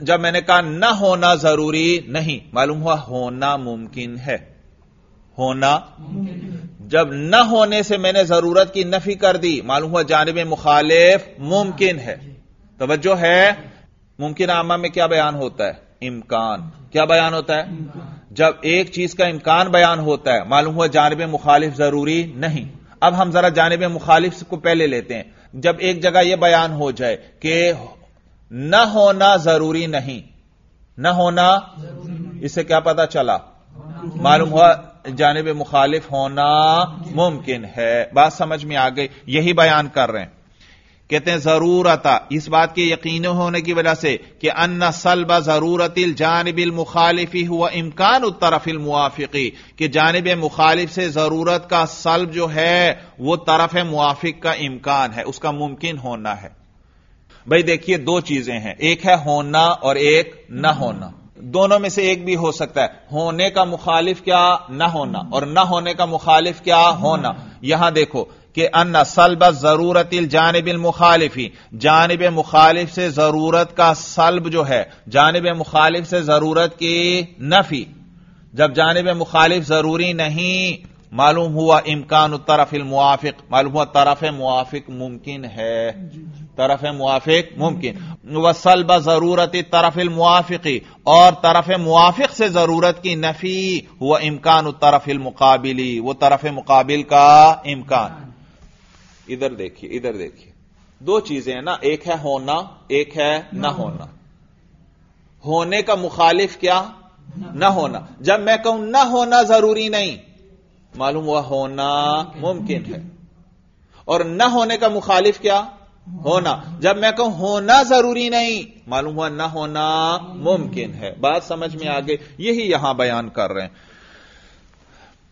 جب میں نے کہا نہ ہونا ضروری نہیں، معلوم ہوا ہونا ممکن ہے۔ ہونا۔ جب نہ ہونے سے میں نے ضرورت کی نفی کر دی، معلوم ہوا جانب مخالف ممکن ہے۔ توجہ ہے۔ ممکن عامہ میں کیا بیان ہوتا ہے؟ امکان۔ کیا بیان ہوتا ہے؟ جب ایک چیز کا امکان بیان ہوتا ہے، معلوم ہوا جانب مخالف ضروری نہیں۔ اب ہم ذرا جانب مخالف کو پہلے لیتے ہیں۔ جب ایک جگہ یہ بیان ہو جائے کہ نہ ہونا ضروری نہیں، نہ ہونا اس سے کیا پتا چلا؟ معلوم ہوا جانب مخالف ہونا ممکن ہے۔ بات سمجھ میں آ گئی، یہی بیان کر رہے ہیں۔ کہتے ہیں ضرورت اس بات کے یقین ہونے کی وجہ سے کہ ان سلب ضرورت الجانب المخالفی ہوا امکان الطرف الموافقی کہ جانب مخالف سے ضرورت کا سلب جو ہے، وہ طرف موافق کا امکان ہے، اس کا ممکن ہونا ہے۔ بھائی دیکھیے دو چیزیں ہیں، ایک ہے ہونا اور ایک نہ ہونا۔ دونوں میں سے ایک بھی ہو سکتا ہے، ہونے کا مخالف کیا، نہ ہونا، اور نہ ہونے کا مخالف کیا، ہونا۔ یہاں دیکھو کہ ان سلب ضرورت الجانب المخالفی، جانب مخالف سے ضرورت کا سلب جو ہے، جانب مخالف سے ضرورت کی نفی۔ جب جانب مخالف ضروری نہیں، معلوم ہوا امکان طرف الموافق، معلوم ہوا طرف موافق ممکن ہے۔ طرف موافق ممکن۔ وہ سلب ضرورت طرف الموافقی اور طرف موافق سے ضرورت کی نفی، ہوا امکان طرف المقابلی۔ وہ طرف مقابل کا امکان۔ ادھر دیکھیے ادھر دیکھیے۔ دو چیزیں ہیں نا ایک ہے ہونا ایک ہے نہ ہونا۔ ہونے کا مخالف کیا؟ نہ ہونا۔ جب میں کہوں نہ ہونا ضروری نہیں معلوم ہوا ہونا ممکن ہے۔ اور نہ ہونے کا مخالف کیا؟ ہونا۔ جب میں کہوں ہونا ضروری نہیں معلوم ہوا نہ ہونا ممکن ہے۔ بات سمجھ میں آگے یہی یہاں بیان کر رہے ہیں۔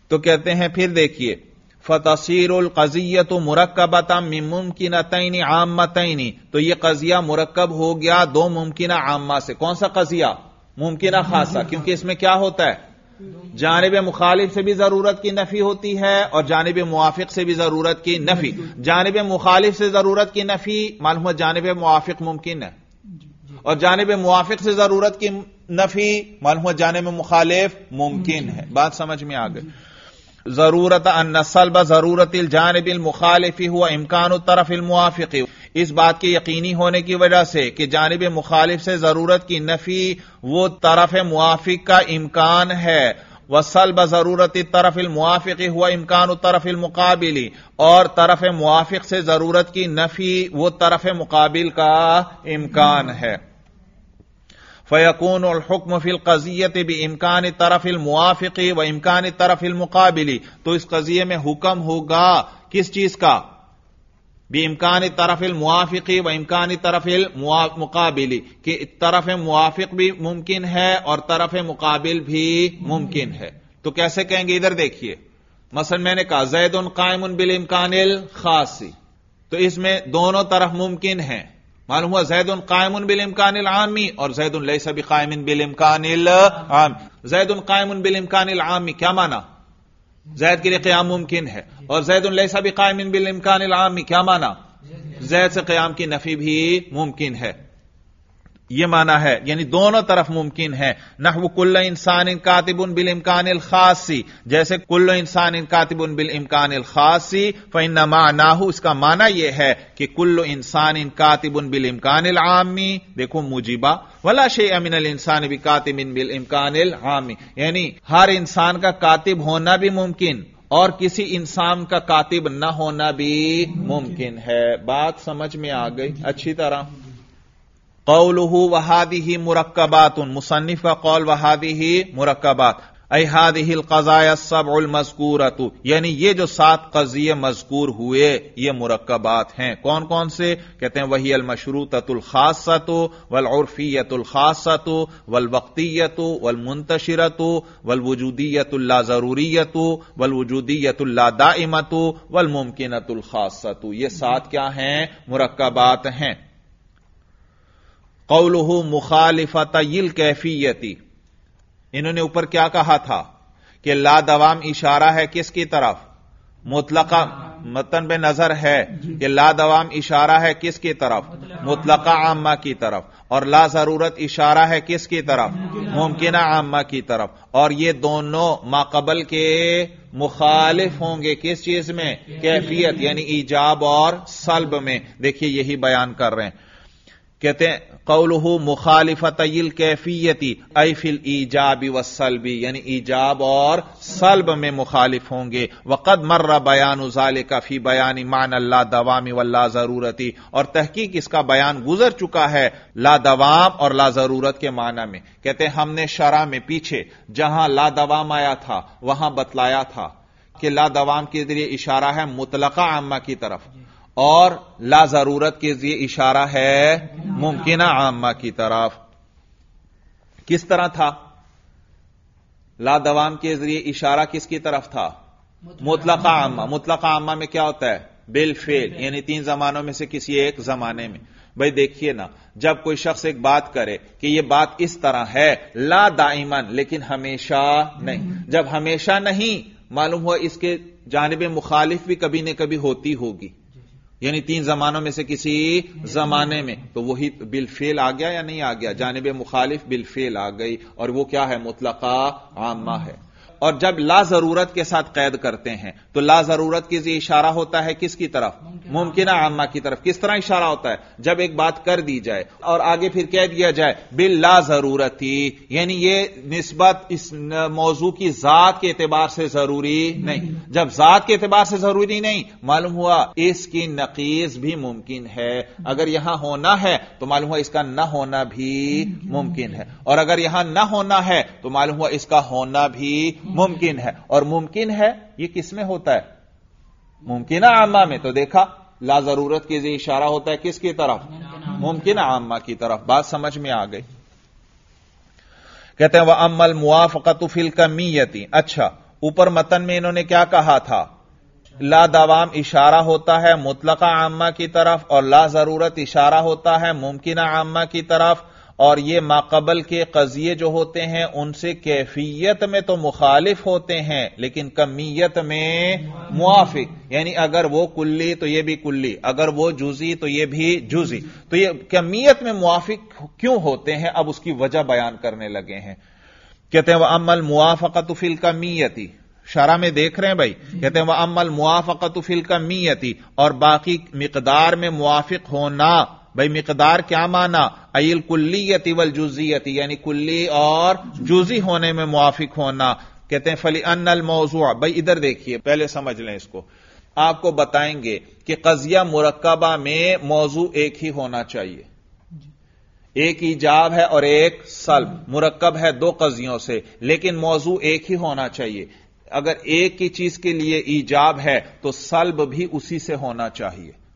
تو کہتے ہیں پھر دیکھیے۔ فتصیر القضیت مرکبتا من ممکنہ تعینی تو یہ قضیہ مرکب ہو گیا دو ممکنہ عامہ سے۔ کون سا قضیہ؟ ممکنہ خاصا کیونکہ اس میں کیا ہوتا ہے؟ جانب مخالف سے بھی ضرورت کی نفی ہوتی ہے اور جانب موافق سے بھی ضرورت کی نفی۔ جانب مخالف سے ضرورت کی نفی معلوم جانب موافق ممکن ہے۔ اور جانب موافق سے ضرورت کی نفی معلوم جانب مخالف ممکن ہے۔ بات سمجھ میں آ گئی۔ ضرورت ان سلب ضرورت الجانب المخالفی ہوا امکان الطرف الموافق. اس بات کے یقینی ہونے کی وجہ سے کہ جانب مخالف سے ضرورت کی نفی وہ طرف موافق کا امکان ہے. وہ ضرورت طرف الموافق ہوا امکان الطرف المقابلی اور طرف موافق سے ضرورت کی نفی وہ طرف مقابل کا امکان ہے. فیقون الحکم فی القضیت بھی امکان طرف الموافقی و امکان طرف المقابلی۔ تو اس قضیے میں حکم ہوگا کس چیز کا؟ بھی امکان طرف الموافقی و امکان طرف المقابلی۔ کہ طرف موافق بھی ممکن ہے اور طرف مقابل بھی ممکن ہے۔ تو کیسے کہیں گے؟ ادھر دیکھیے۔ مثلا میں نے کہا، زید قائم بل امکان الخاصی۔ تو اس میں دونوں طرف ممکن ہیں۔ معلوم ہوا زید قائم بل امکان العامی اور زید السا بھی قائم بل امکان العام زید قائم بل امکان العامی کیا مانا زید کے لیے قیام ممکن ہے. اور زید السا بھی قائم بل امکان العامی کیا مانا زید سے قیام کی نفی بھی ممکن ہے. یہ مانا ہے یعنی دونوں طرف ممکن ہے نہ کل انسان ان کاتب ان بل امکان الخاصی، جیسے کل انسان ان کاتب ان بل امکان الخاصی فن نہ اس کا مانا یہ ہے کہ کل انسان ان کاتب ان بل امکان العامی، دیکھو مجیبہ ولا شی امین الانسان بھی کاتب ان بل امکان العامی۔ یعنی ہر انسان کا کاتب ہونا بھی ممکن اور کسی انسان کا کاتب نہ ہونا بھی ممکن ہے۔ بات سمجھ میں آ گئی؟ اچھی طرح۔ قوله وهذه مرکبات مصنف کا قول وهذه مرکبات اے هذه القضايا السبع المذکورۃ یعنی یہ جو سات قضیے مذکور ہوئے، یہ مرکبات ہیں۔ کون کون سے؟ کہتے ہیں وہی المشروطۃ الخاصۃ والعرفیۃ الخاصۃ والوقتیۃ والمنتشرۃ والوجودیۃ اللا ضروریۃ والوجودیۃ اللا دائمۃ والممکنۃ الخاصۃ۔ یہ سات کیا ہیں؟ مرکبات ہیں۔ قوله مخالفت کیفیتی انہوں نے اوپر کیا کہا تھا کہ لا دوام اشارہ ہے کس کی طرف؟ مطلقہ متن بے نظر ہے کہ لا دوام اشارہ ہے کس کی طرف؟ مطلقہ عامہ کی طرف۔ اور لا ضرورت اشارہ ہے کس کی طرف؟ ممکنہ عامہ کی طرف۔ اور یہ دونوں ماقبل کے مخالف ہوں گے کس چیز میں؟ کیفیت یعنی ایجاب اور سلب میں۔ دیکھیے یہی بیان کر رہے ہیں۔ کہتے ہیں قوله مخالفت کیفیتی ای ایجاب و سلبی یعنی ایجاب اور سلب میں مخالف ہوں گے۔ وقد مر بیان ازال فی بیانی مان اللہ دوامی و اللہ ضرورتی اور تحقیق اس کا بیان گزر چکا ہے لا دوام اور لا ضرورت کے معنی میں۔ کہتے ہیں، ہم نے شرح میں پیچھے جہاں لا دوام آیا تھا، وہاں بتلایا تھا کہ لا دوام کے ذریعے اشارہ ہے مطلقہ عامہ کی طرف۔ اور لا ضرورت کے ذریعے اشارہ ہے ممکنہ عامہ کی طرف۔ کس طرح تھا؟ لا دوام کے ذریعے اشارہ کس کی طرف تھا؟ مطلقہ عامہ۔ مطلقہ عامہ میں کیا ہوتا ہے؟ بل فیل یعنی تین زمانوں میں سے کسی ایک زمانے میں۔ بھائی دیکھیے نا، جب کوئی شخص ایک بات کرے کہ یہ بات اس طرح ہے، لا دائمن لیکن ہمیشہ نہیں۔ جب ہمیشہ نہیں، معلوم ہوا اس کے جانب مخالف بھی کبھی نہ کبھی ہوتی ہوگی۔ یعنی تین زمانوں میں سے کسی زمانے میں تو وہی بل فیل آ گیا یا نہیں آ گیا؟ جانب مخالف بل فیل آ گئی اور وہ کیا ہے؟ مطلقہ عامہ ہے۔ اور جب لا ضرورت کے ساتھ قید کرتے ہیں تو لا ضرورت کی اشارہ ہوتا ہے کس کی طرف؟ ممکنہ. عامہ کی طرف۔ کس طرح اشارہ ہوتا ہے؟ جب ایک بات کر دی جائے اور آگے پھر کہہ دیا جائے بل لا ضرورت یعنی یہ نسبت اس موضوع کی ذات کے اعتبار سے ضروری نہیں۔ جب ذات کے اعتبار سے ضروری نہیں معلوم ہوا اس کی نقیز بھی ممکن ہے۔ اگر یہاں ہونا ہے تو معلوم ہوا اس کا نہ ہونا بھی ممکن ہے۔ اور اگر یہاں نہ ہونا ہے تو معلوم ہوا اس کا ہونا بھی ممکن ہے۔ اور ممکن ہے یہ کس میں ہوتا ہے؟ ممکنہ عامہ میں۔ تو دیکھا، لا ضرورت کے ذریعے اشارہ ہوتا ہے کس کی طرف؟ ممکنہ عامہ کی طرف۔ بات سمجھ میں آ گئی۔ کہتے ہیں وہ امل موافقت فل کا اچھا اوپر متن میں انہوں نے کیا کہا تھا؟ لا دوام اشارہ ہوتا ہے مطلقہ عامہ کی طرف اور لا ضرورت اشارہ ہوتا ہے ممکنہ عامہ کی طرف۔ اور یہ ماقبل کے قضیے جو ہوتے ہیں، ان سے کیفیت میں تو مخالف ہوتے ہیں، لیکن کمیت میں موافق۔ یعنی اگر وہ کلی تو یہ بھی کلی، اگر وہ جزی تو یہ بھی جزی تو یہ کمیت میں موافق کیوں ہوتے ہیں؟ اب اس کی وجہ بیان کرنے لگے ہیں۔ کہتے ہیں وہ عمل موافقت فل کمیتی شرح میں دیکھ رہے ہیں بھائی؟ کہتے ہیں وہ عمل موافقت فل کمیتی اور باقی مقدار میں موافق ہونا۔ بھائی مقدار کیا مانا؟ ایل کلیتی ول جزیتی یعنی کلی اور جزی ہونے میں موافق ہونا۔ کہتے ہیں فلی ان الموضوع۔ بھائی ادھر دیکھیے، پہلے سمجھ لیں اس کو۔ آپ کو بتائیں گے کہ قضیہ مرکبہ میں موضوع ایک ہی ہونا چاہیے۔ ایک ایجاب ہے اور ایک سلب۔ مرکب ہے دو قضیوں سے، لیکن موضوع ایک ہی ہونا چاہیے۔ اگر ایک کی چیز کے لیے ایجاب ہے تو سلب بھی اسی سے ہونا چاہیے۔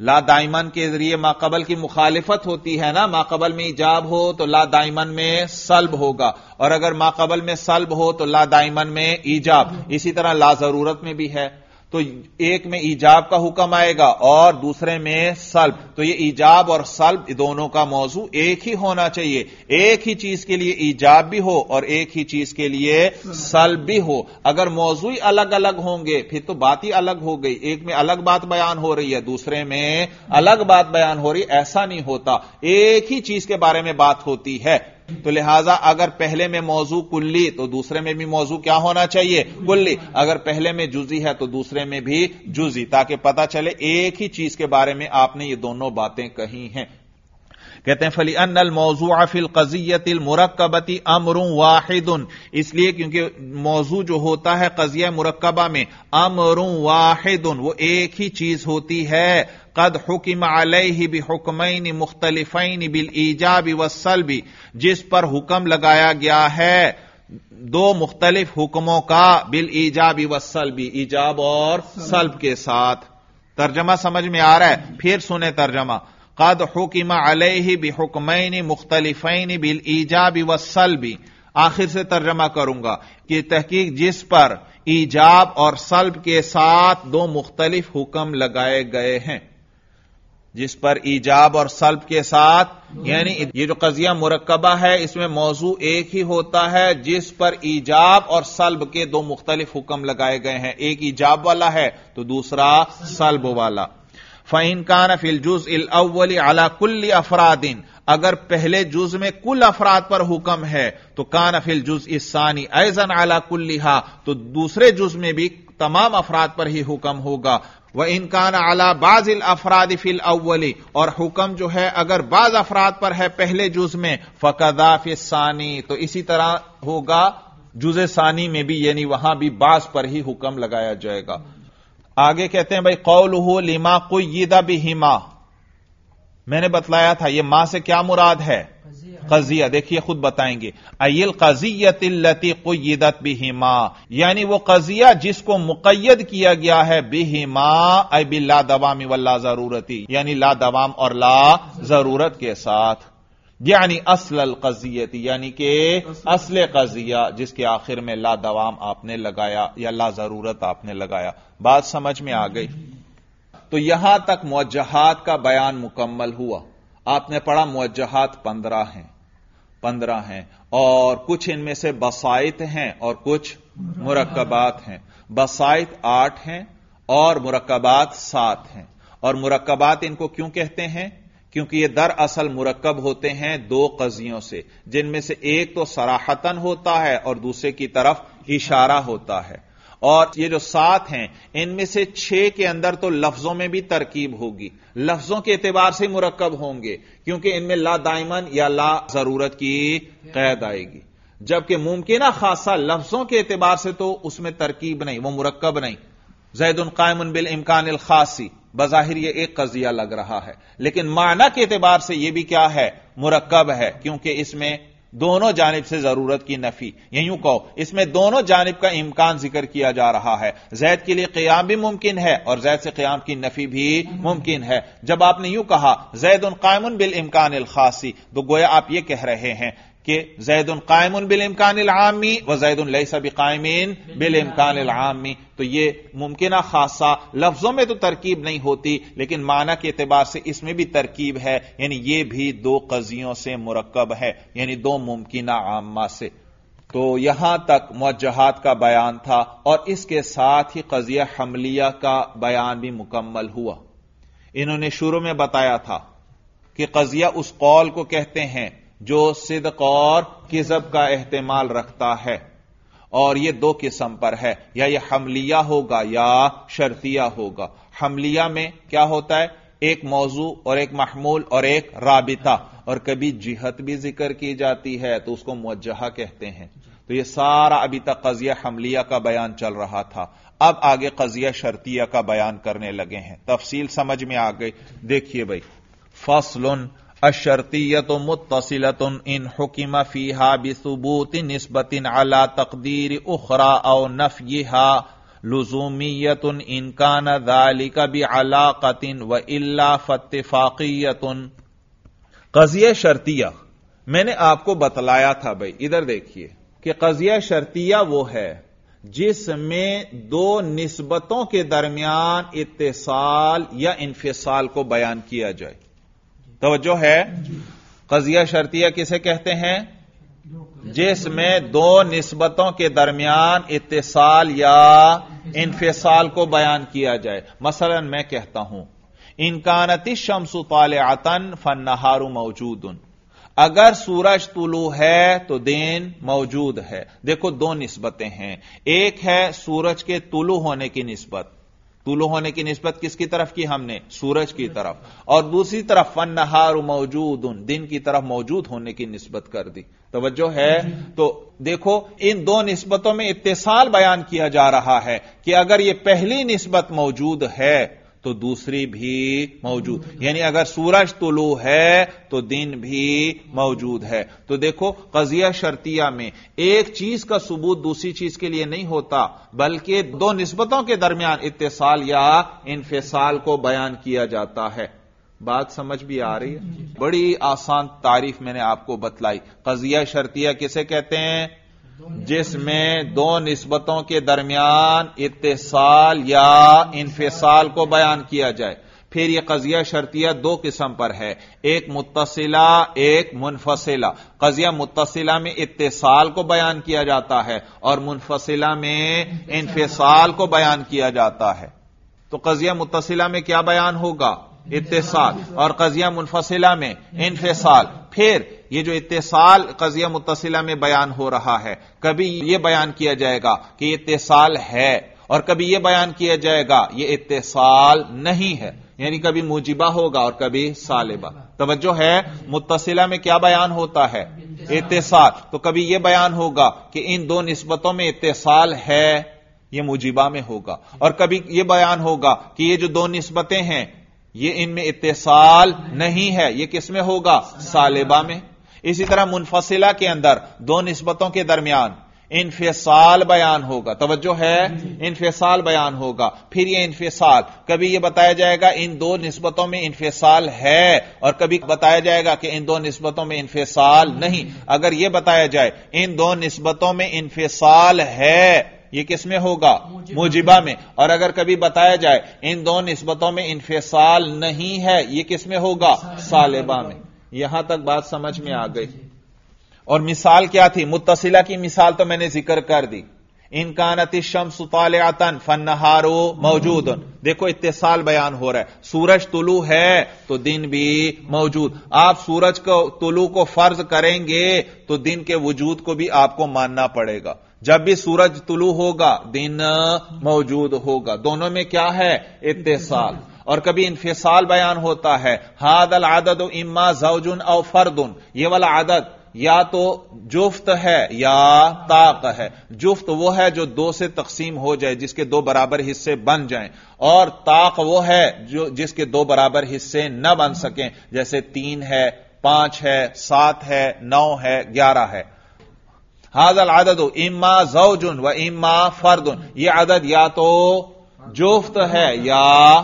لا دائمن کے ذریعے ماقبل کی مخالفت ہوتی ہے نا ماقبل میں ایجاب ہو تو لا دائمن میں سلب ہوگا، اور اگر ماقبل میں سلب ہو تو لا دائمن میں ایجاب۔ اسی طرح لا ضرورت میں بھی ہے۔ تو ایک میں ایجاب کا حکم آئے گا اور دوسرے میں سلب۔ تو یہ ایجاب اور سلب دونوں کا موضوع ایک ہی ہونا چاہیے۔ ایک ہی چیز کے لیے ایجاب بھی ہو اور ایک ہی چیز کے لیے سلب بھی ہو۔ اگر موضوع الگ الگ ہوں گے، پھر تو بات ہی الگ ہو گئی۔ ایک میں الگ بات بیان ہو رہی ہے، دوسرے میں الگ بات بیان ہو رہی، ایسا نہیں ہوتا۔ ایک ہی چیز کے بارے میں بات ہوتی ہے۔ تو لہٰذا اگر پہلے میں موضوع کلی تو دوسرے میں بھی موضوع کیا ہونا چاہیے؟ کلی۔ اگر پہلے میں جزی ہے تو دوسرے میں بھی جزی تاکہ پتا چلے ایک ہی چیز کے بارے میں آپ نے یہ دونوں باتیں کہی ہیں۔ کہتے ہیں فلی ان الموضوع فی القضیت المرکبتی امر واحد. اس لیے کیونکہ موضوع جو ہوتا ہے قضیہ مرکبہ میں امر واحد، وہ ایک ہی چیز ہوتی ہے. قد حکم علیہ بحکمین مختلفین بالایجاب والسلب، جس پر حکم لگایا گیا ہے، دو مختلف حکموں کا بل ایجاب والسلب، ایجاب اور سلب کے ساتھ. ترجمہ سمجھ میں آ رہا ہے؟ پھر سنیں ترجمہ. قد حکم علیہ بحکمین مختلفین بالایجاب والسلب۔ آخر سے ترجمہ کروں گا کہ تحقیق جس پر ایجاب اور سلب کے ساتھ دو مختلف حکم لگائے گئے ہیں۔ جس پر ایجاب اور سلب کے ساتھ یعنی یہ جو قضیہ مرکبہ ہے، اس میں موضوع ایک ہی ہوتا ہے، جس پر ایجاب اور سلب کے دو مختلف حکم لگائے گئے ہیں۔ ایک ایجاب والا ہے تو دوسرا سلب والا۔ فعین کان فل جز الاول علا کل افرادین اگر پہلے جز میں کل افراد پر حکم ہے، تو کان فل جز اسانی ایزن اعلی کلحا تو دوسرے جز میں بھی تمام افراد پر ہی حکم ہوگا۔ وہ انکان اعلی بعض الافراد فل اولی اور حکم جو ہے، اگر بعض افراد پر ہے پہلے جز میں فقدا ثانی تو اسی طرح ہوگا۔ جز ثانی میں بھی یعنی وہاں بھی بعض پر ہی حکم لگایا جائے گا۔ آگے کہتے ہیں بھائی قول ہو لیما کوئی بھی میں نے بتلایا تھا، یہ ماں سے کیا مراد ہے؟ قضیہ۔ دیکھیے، خود بتائیں گے۔ ایل قزیت التی قیدت بھی ماں یعنی وہ قضیہ جس کو مقید کیا گیا ہے بھی ماں اے بلا دوامی واللہ ضرورتی۔ یعنی لا دوام اور لا ضرورت کے ساتھ۔ یعنی اصل القضیت یعنی کہ اصل قضیہ جس کے آخر میں لا دوام آپ نے لگایا یا لا ضرورت آپ نے لگایا۔ بات سمجھ میں آ گئی؟ تو یہاں تک موجہات کا بیان مکمل ہوا۔ آپ نے پڑھا موجہات پندرہ ہیں۔ پندرہ ہیں۔ اور کچھ ان میں سے بسائط ہیں اور کچھ مرکبات ہیں۔ بسائط آٹھ ہیں اور مرکبات سات ہیں۔ اور مرکبات ان کو کیوں کہتے ہیں؟ کیونکہ یہ در اصل مرکب ہوتے ہیں دو قضیوں سے، جن میں سے ایک تو سراہتن ہوتا ہے اور دوسرے کی طرف اشارہ ہوتا ہے۔ اور یہ جو سات ہیں، ان میں سے چھ کے اندر تو لفظوں میں بھی ترکیب ہوگی۔ لفظوں کے اعتبار سے مرکب ہوں گے، کیونکہ ان میں لا دائمن یا لا ضرورت کی قید آئے گی۔ جبکہ ممکنہ خاصا لفظوں کے اعتبار سے تو اس میں ترکیب نہیں، وہ مرکب نہیں۔ زید القائم بال امکان الخاصی۔ بظاہر یہ ایک قضیہ لگ رہا ہے۔ لیکن معنی کے اعتبار سے یہ بھی کیا ہے؟ مرکب ہے، کیونکہ اس میں دونوں جانب سے ضرورت کی نفی۔ یوں کہو، اس میں دونوں جانب کا امکان ذکر کیا جا رہا ہے۔ زید کے لیے قیام بھی ممکن ہے اور زید سے قیام کی نفی بھی ممکن ہے۔ جب آپ نے یوں کہا، زید ان قائم بال امکان الخاصی، تو گویا آپ یہ کہہ رہے ہیں۔ کہ زید قائم بل امکان العامی و زید السا قائمین بل امکان العامی۔ تو یہ ممکنہ خاصہ لفظوں میں تو ترکیب نہیں ہوتی، لیکن معنی کے اعتبار سے اس میں بھی ترکیب ہے یعنی یہ بھی دو قضیوں سے مرکب ہے یعنی دو ممکنہ عامہ سے۔ تو یہاں تک موجہات کا بیان تھا اور اس کے ساتھ ہی قضیہ حملیہ کا بیان بھی مکمل ہوا۔ انہوں نے شروع میں بتایا تھا کہ قضیہ اس قول کو کہتے ہیں جو صدق اور کزب کا احتمال رکھتا ہے۔ اور یہ دو قسم پر ہے، یا یہ حملیہ ہوگا یا شرطیہ ہوگا۔ حملیہ میں کیا ہوتا ہے؟ ایک موضوع اور ایک محمول اور ایک رابطہ۔ اور کبھی جہت بھی ذکر کی جاتی ہے تو اس کو موجہہ کہتے ہیں۔ تو یہ سارا ابھی تک قضیہ حملیہ کا بیان چل رہا تھا۔ اب آگے قضیہ شرطیہ کا بیان کرنے لگے ہیں۔ تفصیل سمجھ میں آ گئی۔ دیکھیے بھائی، فصل اشرطیت متصلت ان حکم فیہا بثبوت نسبت علی تقدیر اخرى او نفیہا لزومیت ان کان ذالک بعلاقت و الا فاتفاقیت قضیہ شرطیہ، میں نے آپ کو بتلایا تھا بھائی، ادھر دیکھیے کہ قضیہ شرطیہ وہ ہے جس میں دو نسبتوں کے درمیان اتصال یا انفصال کو بیان کیا جائے۔ توجہ ہے؟ قضیہ شرطیہ کسے کہتے ہیں؟ جس میں دو نسبتوں کے درمیان اتصال یا انفصال کو بیان کیا جائے۔ مثلا میں کہتا ہوں انکانتی شمس طالعتن فنہار موجود اگر سورج طلوع ہے تو دین موجود ہے۔ دیکھو دو نسبتیں ہیں۔ ایک ہے سورج کے طلوع ہونے کی نسبت۔ طلوع ہونے کی نسبت کس کی طرف کی ہم نے؟ سورج کی طرف. اور دوسری طرف فن نہار موجود، دن کی طرف موجود ہونے کی نسبت کر دی. توجہ ہے؟ تو دیکھو، ان دو نسبتوں میں اتصال بیان کیا جا رہا ہے کہ اگر یہ پہلی نسبت موجود ہے تو دوسری بھی موجود۔ یعنی اگر سورج طلوع ہے تو دن بھی موجود ہے۔ تو دیکھو قضیہ شرطیہ میں ایک چیز کا ثبوت دوسری چیز کے لیے نہیں ہوتا بلکہ دو نسبتوں کے درمیان اتصال یا انفصال کو بیان کیا جاتا ہے۔ بات سمجھ بھی آ رہی ہے؟ بڑی آسان تعریف میں نے آپ کو بتلائی۔ قضیہ شرطیہ کسے کہتے ہیں؟ جس میں دو نسبتوں کے درمیان اتصال یا انفصال کو بیان کیا جائے۔ پھر یہ قضیہ شرطیہ دو قسم پر ہے۔ ایک متصلہ، ایک منفصلہ۔ قضیہ متصلہ میں اتصال کو بیان کیا جاتا ہے اور منفصلہ میں انفصال کو بیان کیا جاتا ہے۔ تو قضیہ متصلہ میں کیا بیان ہوگا؟ اتصال۔ اور قضیہ منفصلہ میں انفصال۔ پھر یہ جو اتصال قضیہ متصلہ میں بیان ہو رہا ہے، کبھی یہ بیان کیا جائے گا کہ اتصال ہے اور کبھی یہ بیان کیا جائے گا یہ اتصال نہیں ہے۔ یعنی کبھی موجبہ ہوگا اور کبھی سالبہ۔ توجہ ہے، متصلہ میں کیا بیان ہوتا ہے؟ اتصال۔ تو کبھی یہ بیان ہوگا کہ ان دو نسبتوں میں اتصال ہے، یہ موجبہ میں ہوگا۔ اور کبھی یہ بیان ہوگا کہ یہ جو دو نسبتیں ہیں، یہ ان میں اتصال نہیں ہے، یہ کس میں ہوگا؟ سالبہ میں۔ اسی طرح منفصلہ کے اندر دو نسبتوں کے درمیان انفصال بیان ہوگا۔ توجہ ہے؟ انفصال بیان ہوگا۔ پھر یہ انفصال کبھی یہ بتایا جائے گا ان دو نسبتوں میں انفصال ہے اور کبھی بتایا جائے گا کہ ان دو نسبتوں میں انفصال نہیں۔ اگر یہ بتایا جائے ان دو نسبتوں میں انفصال ہے یہ کس میں ہوگا؟ موجبہ میں۔ اور اگر کبھی بتایا جائے ان دو نسبتوں میں انفصال نہیں ہے یہ کس میں ہوگا؟ سالبہ میں۔ یہاں تک بات سمجھ میں آ گئی۔ اور مثال کیا تھی؟ متصلہ کی مثال تو میں نے ذکر کر دی۔ انکانت شمس طالعتن فنہارو موجود۔ دیکھو اتصال بیان ہو رہا ہے۔ سورج طلوع ہے تو دن بھی موجود۔ آپ سورج کو طلوع کو فرض کریں گے تو دن کے وجود کو بھی آپ کو ماننا پڑے گا۔ جب بھی سورج طلوع ہوگا دن موجود ہوگا۔ دونوں میں کیا ہے؟ اتصال۔ اور کبھی انفصال بیان ہوتا ہے۔ ہاد العدد اما زوجن او فردن یہ والا عدد یا تو جفت ہے یا طاق ہے۔ جفت وہ ہے جو دو سے تقسیم ہو جائے، جس کے دو برابر حصے بن جائیں۔ اور طاق وہ ہے جو جس کے دو برابر حصے نہ بن سکیں۔ جیسے تین ہے، پانچ ہے، سات ہے، نو ہے، گیارہ ہے۔ حاض العدد اما زوجن و اما فردن یہ عدد یا تو جفت ہے یا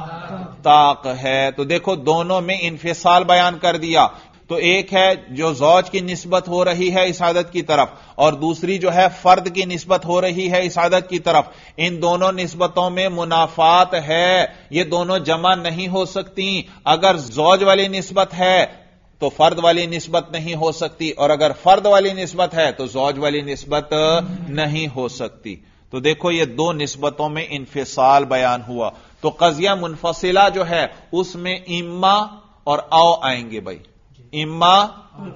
طاق ہے، تو دیکھو دونوں میں انفصال بیان کر دیا۔ تو ایک ہے جو زوج کی نسبت ہو رہی ہے اس عادت کی طرف، اور دوسری جو ہے فرد کی نسبت ہو رہی ہے اس عادت کی طرف۔ ان دونوں نسبتوں میں منافات ہے، یہ دونوں جمع نہیں ہو سکتی۔ اگر زوج والی نسبت ہے تو فرد والی نسبت نہیں ہو سکتی، اور اگر فرد والی نسبت ہے تو زوج والی نسبت نہیں ہو سکتی۔ تو دیکھو یہ دو نسبتوں میں انفصال بیان ہوا۔ تو قضیہ منفصلہ جو ہے، اس میں اما اور او آئیں گے بھائی۔ اما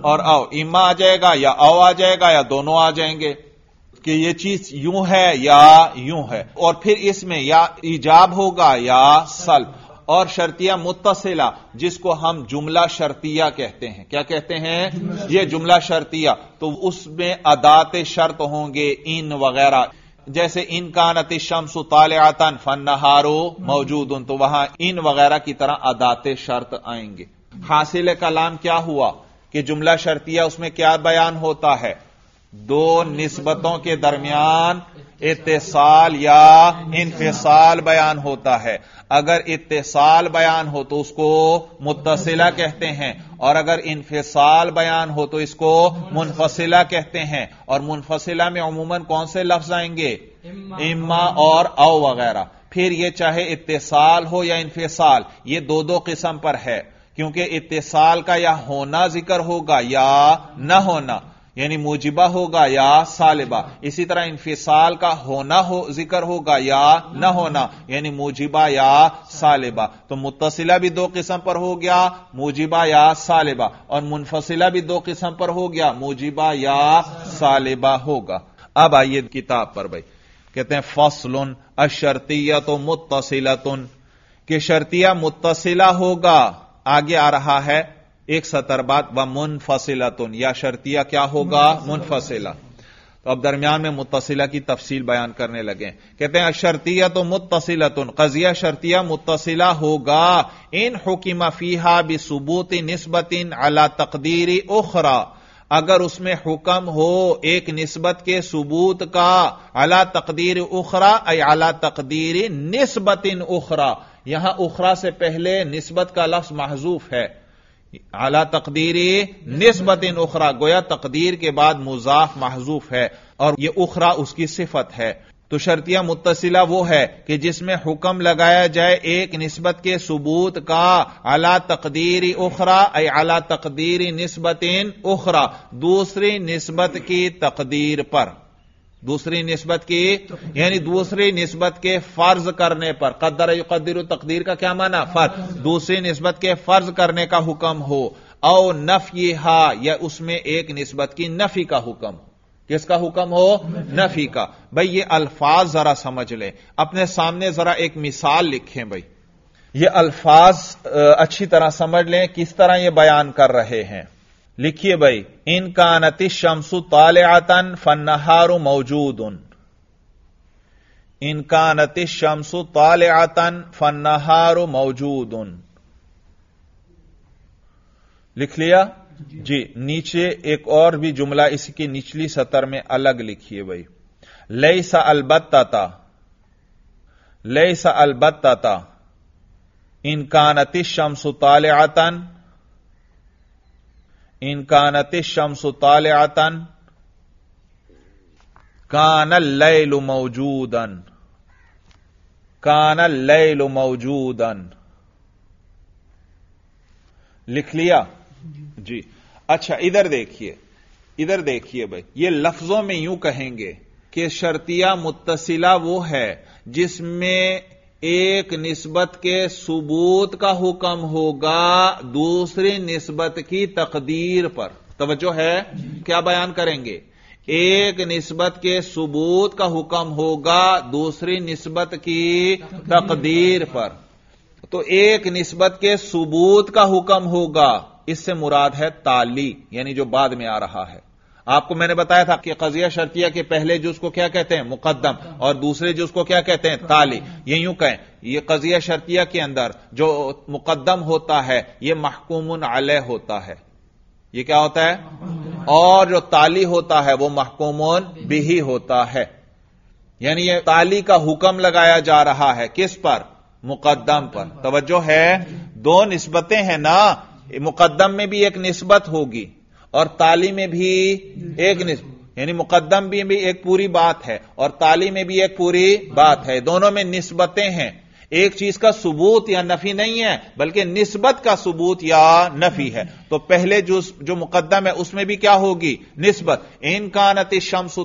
اور او اما آ جائے گا یا او آ جائے گا یا دونوں آ جائیں گے۔ کہ یہ چیز یوں ہے یا یوں ہے۔ اور پھر اس میں یا ایجاب ہوگا یا سل اور شرطیہ متصلہ، جس کو ہم جملہ شرطیہ کہتے ہیں۔ کیا کہتے ہیں؟ یہ جملہ شرطیہ۔ تو اس میں ادات شرط ہوں گے، ان وغیرہ۔ جیسے ان کا شمس طالعتن فن نہارو موجود تو وہاں ان وغیرہ کی طرح ادات شرط آئیں گے۔ حاصل کلام کیا ہوا کہ جملہ شرطیہ اس میں کیا بیان ہوتا ہے؟ دو نسبتوں کے درمیان اتصال یا انفصال بیان ہوتا ہے۔ اگر اتصال بیان ہو تو اس کو متصلہ کہتے ہیں، اور اگر انفصال بیان ہو تو اس کو منفصلہ کہتے ہیں۔ اور منفصلہ میں عموماً کون سے لفظ آئیں گے؟ اما اور او وغیرہ۔ پھر یہ چاہے اتصال ہو یا انفصال، یہ دو دو قسم پر ہے۔ کیونکہ اتصال کا یا ہونا ذکر ہوگا یا نہ ہونا۔ یعنی موجبہ ہوگا یا سالبہ۔ اسی طرح انفصال کا ہونا ہو، ذکر ہوگا یا نہ ہونا یعنی موجبہ یا سالبہ۔ تو متصلہ بھی دو قسم پر ہو گیا، موجبہ یا سالبہ۔ اور منفصلہ بھی دو قسم پر ہو گیا، موجبہ یا سالبہ ہوگا۔ اب آئیے کتاب پر بھائی۔ کہتے ہیں، فصل اشرتیت و متصلتن کہ شرطیہ متصلہ ہوگا، آگے آ رہا ہے۔ ایک سطر بعد و منفصلتن، یا شرطیہ کیا ہوگا؟ منفصلہ۔ تو اب درمیان میں متصلہ کی تفصیل بیان کرنے لگے۔ کہتے ہیں شرطیہ تو متصلتن، قضیہ شرطیہ متصلہ ہوگا۔ ان حکم فیحا بھی ثبوت نسبت اللہ تقدیری اخرا اگر اس میں حکم ہو ایک نسبت کے ثبوت کا اللہ تقدیر اخرا اعلی تقدیر نسبت اخرا یہاں اخرا سے پہلے نسبت کا لفظ محضوف ہے۔ اعلی تقدیری نسبت اخرا گویا تقدیر کے بعد مضاف محضوف ہے اور یہ اخرا اس کی صفت ہے۔ تو شرطیہ متصلہ وہ ہے کہ جس میں حکم لگایا جائے ایک نسبت کے ثبوت کا اعلی تقدیری اخرا اے اعلی تقدیری نسبت اخرا دوسری نسبت کی تقدیر پر۔ دوسری نسبت کی یعنی دوسری نسبت کے فرض کرنے پر۔ قدر یقدر تقدیر کا کیا مانا فرض۔ دوسری نسبت کے فرض کرنے کا حکم ہو۔ او نف یا اس میں ایک نسبت کی نفی کا حکم۔ کس کا حکم ہو؟ نفی کا۔ بھائی یہ الفاظ ذرا سمجھ لیں۔ اپنے سامنے ذرا ایک مثال لکھیں بھائی۔ یہ الفاظ اچھی طرح سمجھ لیں کس طرح یہ بیان کر رہے ہیں۔ لکھیے بھائی، ان کا نتیش شمس تالعتن فنہار موجود ان کا نتیش شمس تالعتن فنہار موجود لکھ لیا؟ جی نیچے ایک اور بھی جملہ اس کی نچلی سطر میں الگ لکھیے بھائی۔ لئی سا البت تا لئی سا البت تا ان کا نتیش شمس تالعتن ان کانت شمس طالعتن کان اللیل موجودن کان اللیل موجودن لکھ لیا؟ جی۔ اچھا ادھر دیکھیے ادھر دیکھیے بھائی، یہ لفظوں میں یوں کہیں گے کہ شرطیہ متصلہ وہ ہے جس میں ایک نسبت کے ثبوت کا حکم ہوگا دوسری نسبت کی تقدیر پر۔ توجہ ہے؟ کیا بیان کریں گے؟ ایک نسبت کے ثبوت کا حکم ہوگا دوسری نسبت کی تقدیر پر۔ تو ایک نسبت کے ثبوت کا حکم ہوگا۔ اس سے مراد ہے تالی یعنی جو بعد میں آ رہا ہے۔ آپ کو میں نے بتایا تھا کہ قضیہ شرطیہ کے پہلے جز کو کیا کہتے ہیں؟ مقدم. اور دوسرے جز کو کیا کہتے ہیں؟ تالی. یہ یوں کہیں. یہ قضیہ شرطیہ کے اندر جو مقدم ہوتا ہے، یہ محکوم علیہ ہوتا ہے. یہ کیا ہوتا ہے؟ اور جو تالی ہوتا ہے، وہ محکوم بھی ہوتا ہے. یعنی یہ تالی کا حکم لگایا جا رہا ہے. کس پر؟ مقدم پر. توجہ ہے؟ دو نسبتیں ہیں نا. مقدم میں بھی ایک نسبت ہوگی. اور تعلیم میں بھی ایک نسبت یعنی مقدم بھی بھی ایک پوری بات ہے اور تعلیم میں بھی ایک پوری بات ہے۔ دونوں میں نسبتیں ہیں۔ ایک چیز کا ثبوت یا نفی نہیں ہے، بلکہ نسبت کا ثبوت یا نفی ہے۔ تو پہلے جو جو مقدم ہے، اس میں بھی کیا ہوگی؟ نسبت۔ ان کا نتی شمس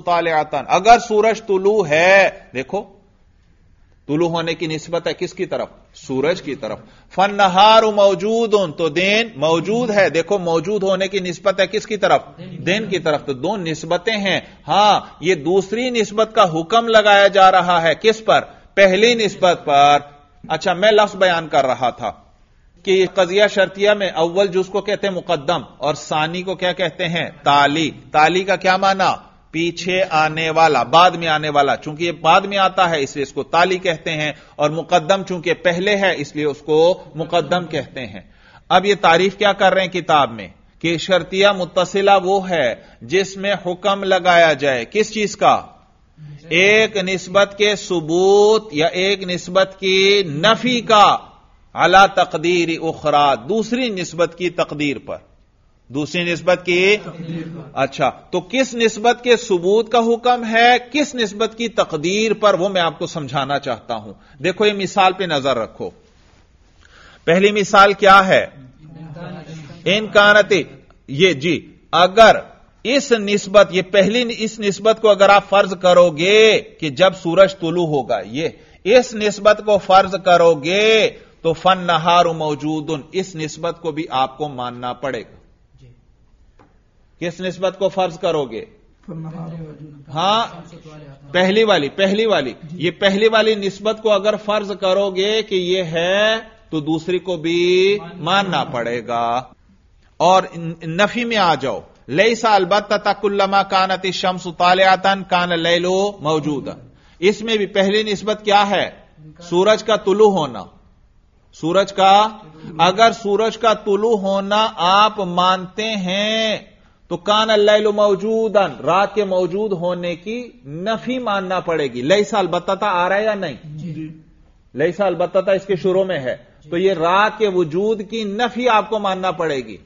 اگر سورج طلوع ہے، دیکھو طلوع ہونے کی نسبت ہے کس کی طرف؟ سورج کی طرف۔ فن نہار موجود، تو دین موجود ہے۔ دیکھو، موجود ہونے کی نسبت ہے کس کی طرف؟ دین کی طرف۔ تو دو نسبتیں ہیں۔ ہاں یہ دوسری نسبت کا حکم لگایا جا رہا ہے۔ کس پر؟ پہلی نسبت پر۔ اچھا میں لفظ بیان کر رہا تھا کہ قضیہ شرطیہ میں اول جس کو کہتے ہیں مقدم اور ثانی کو کیا کہتے ہیں؟ تالی۔ تالی کا کیا مانا پیچھے آنے والا، بعد میں آنے والا، چونکہ یہ بعد میں آتا ہے، اس لیے اس کو تالی کہتے ہیں اور مقدم چونکہ پہلے ہے، اس لیے اس کو مقدم کہتے ہیں۔ اب یہ تعریف کیا کر رہے ہیں کتاب میں؟ کہ شرطیہ متصلہ وہ ہے جس میں حکم لگایا جائے۔ کس چیز کا؟ ایک نسبت کے ثبوت یا ایک نسبت کی نفی کا۔ اعلی تقدیر اخرا دوسری نسبت کی تقدیر پر۔ دوسری نسبت کی؟ اچھا تو کس نسبت کے ثبوت کا حکم ہے؟ کس نسبت کی تقدیر پر؟ وہ میں آپ کو سمجھانا چاہتا ہوں۔ دیکھو، یہ مثال پہ نظر رکھو۔ پہلی مثال کیا ہے؟ انکانت یہ جی اگر اس نسبت، یہ پہلی اس نسبت کو اگر آپ فرض کرو گے کہ جب سورج طلوع ہوگا، یہ اس نسبت کو فرض کرو گے تو فن نہار موجود اس نسبت کو بھی آپ کو ماننا پڑے گا۔ کس نسبت کو فرض کرو گے؟ ہاں پہلی والی پہلی والی۔ یہ پہلی والی نسبت کو اگر فرض کرو گے کہ یہ ہے، تو دوسری کو بھی ماننا پڑے گا۔ اور نفی میں آ جاؤ۔ لئی سا البت تک الما کانت شمس تالتن کان لو موجود اس میں بھی پہلی نسبت کیا ہے؟ سورج کا طلوع ہونا۔ سورج کا، اگر سورج کا طلوع ہونا آپ مانتے ہیں تو کان اللہ موجود رات کے موجود ہونے کی نفی ماننا پڑے گی۔ لئی سال بتتا آ رہا ہے یا نہیں؟ جی۔ لئی سال بتتا اس کے شروع میں ہے۔ تو یہ رات کے وجود کی نفی آپ کو ماننا پڑے گی۔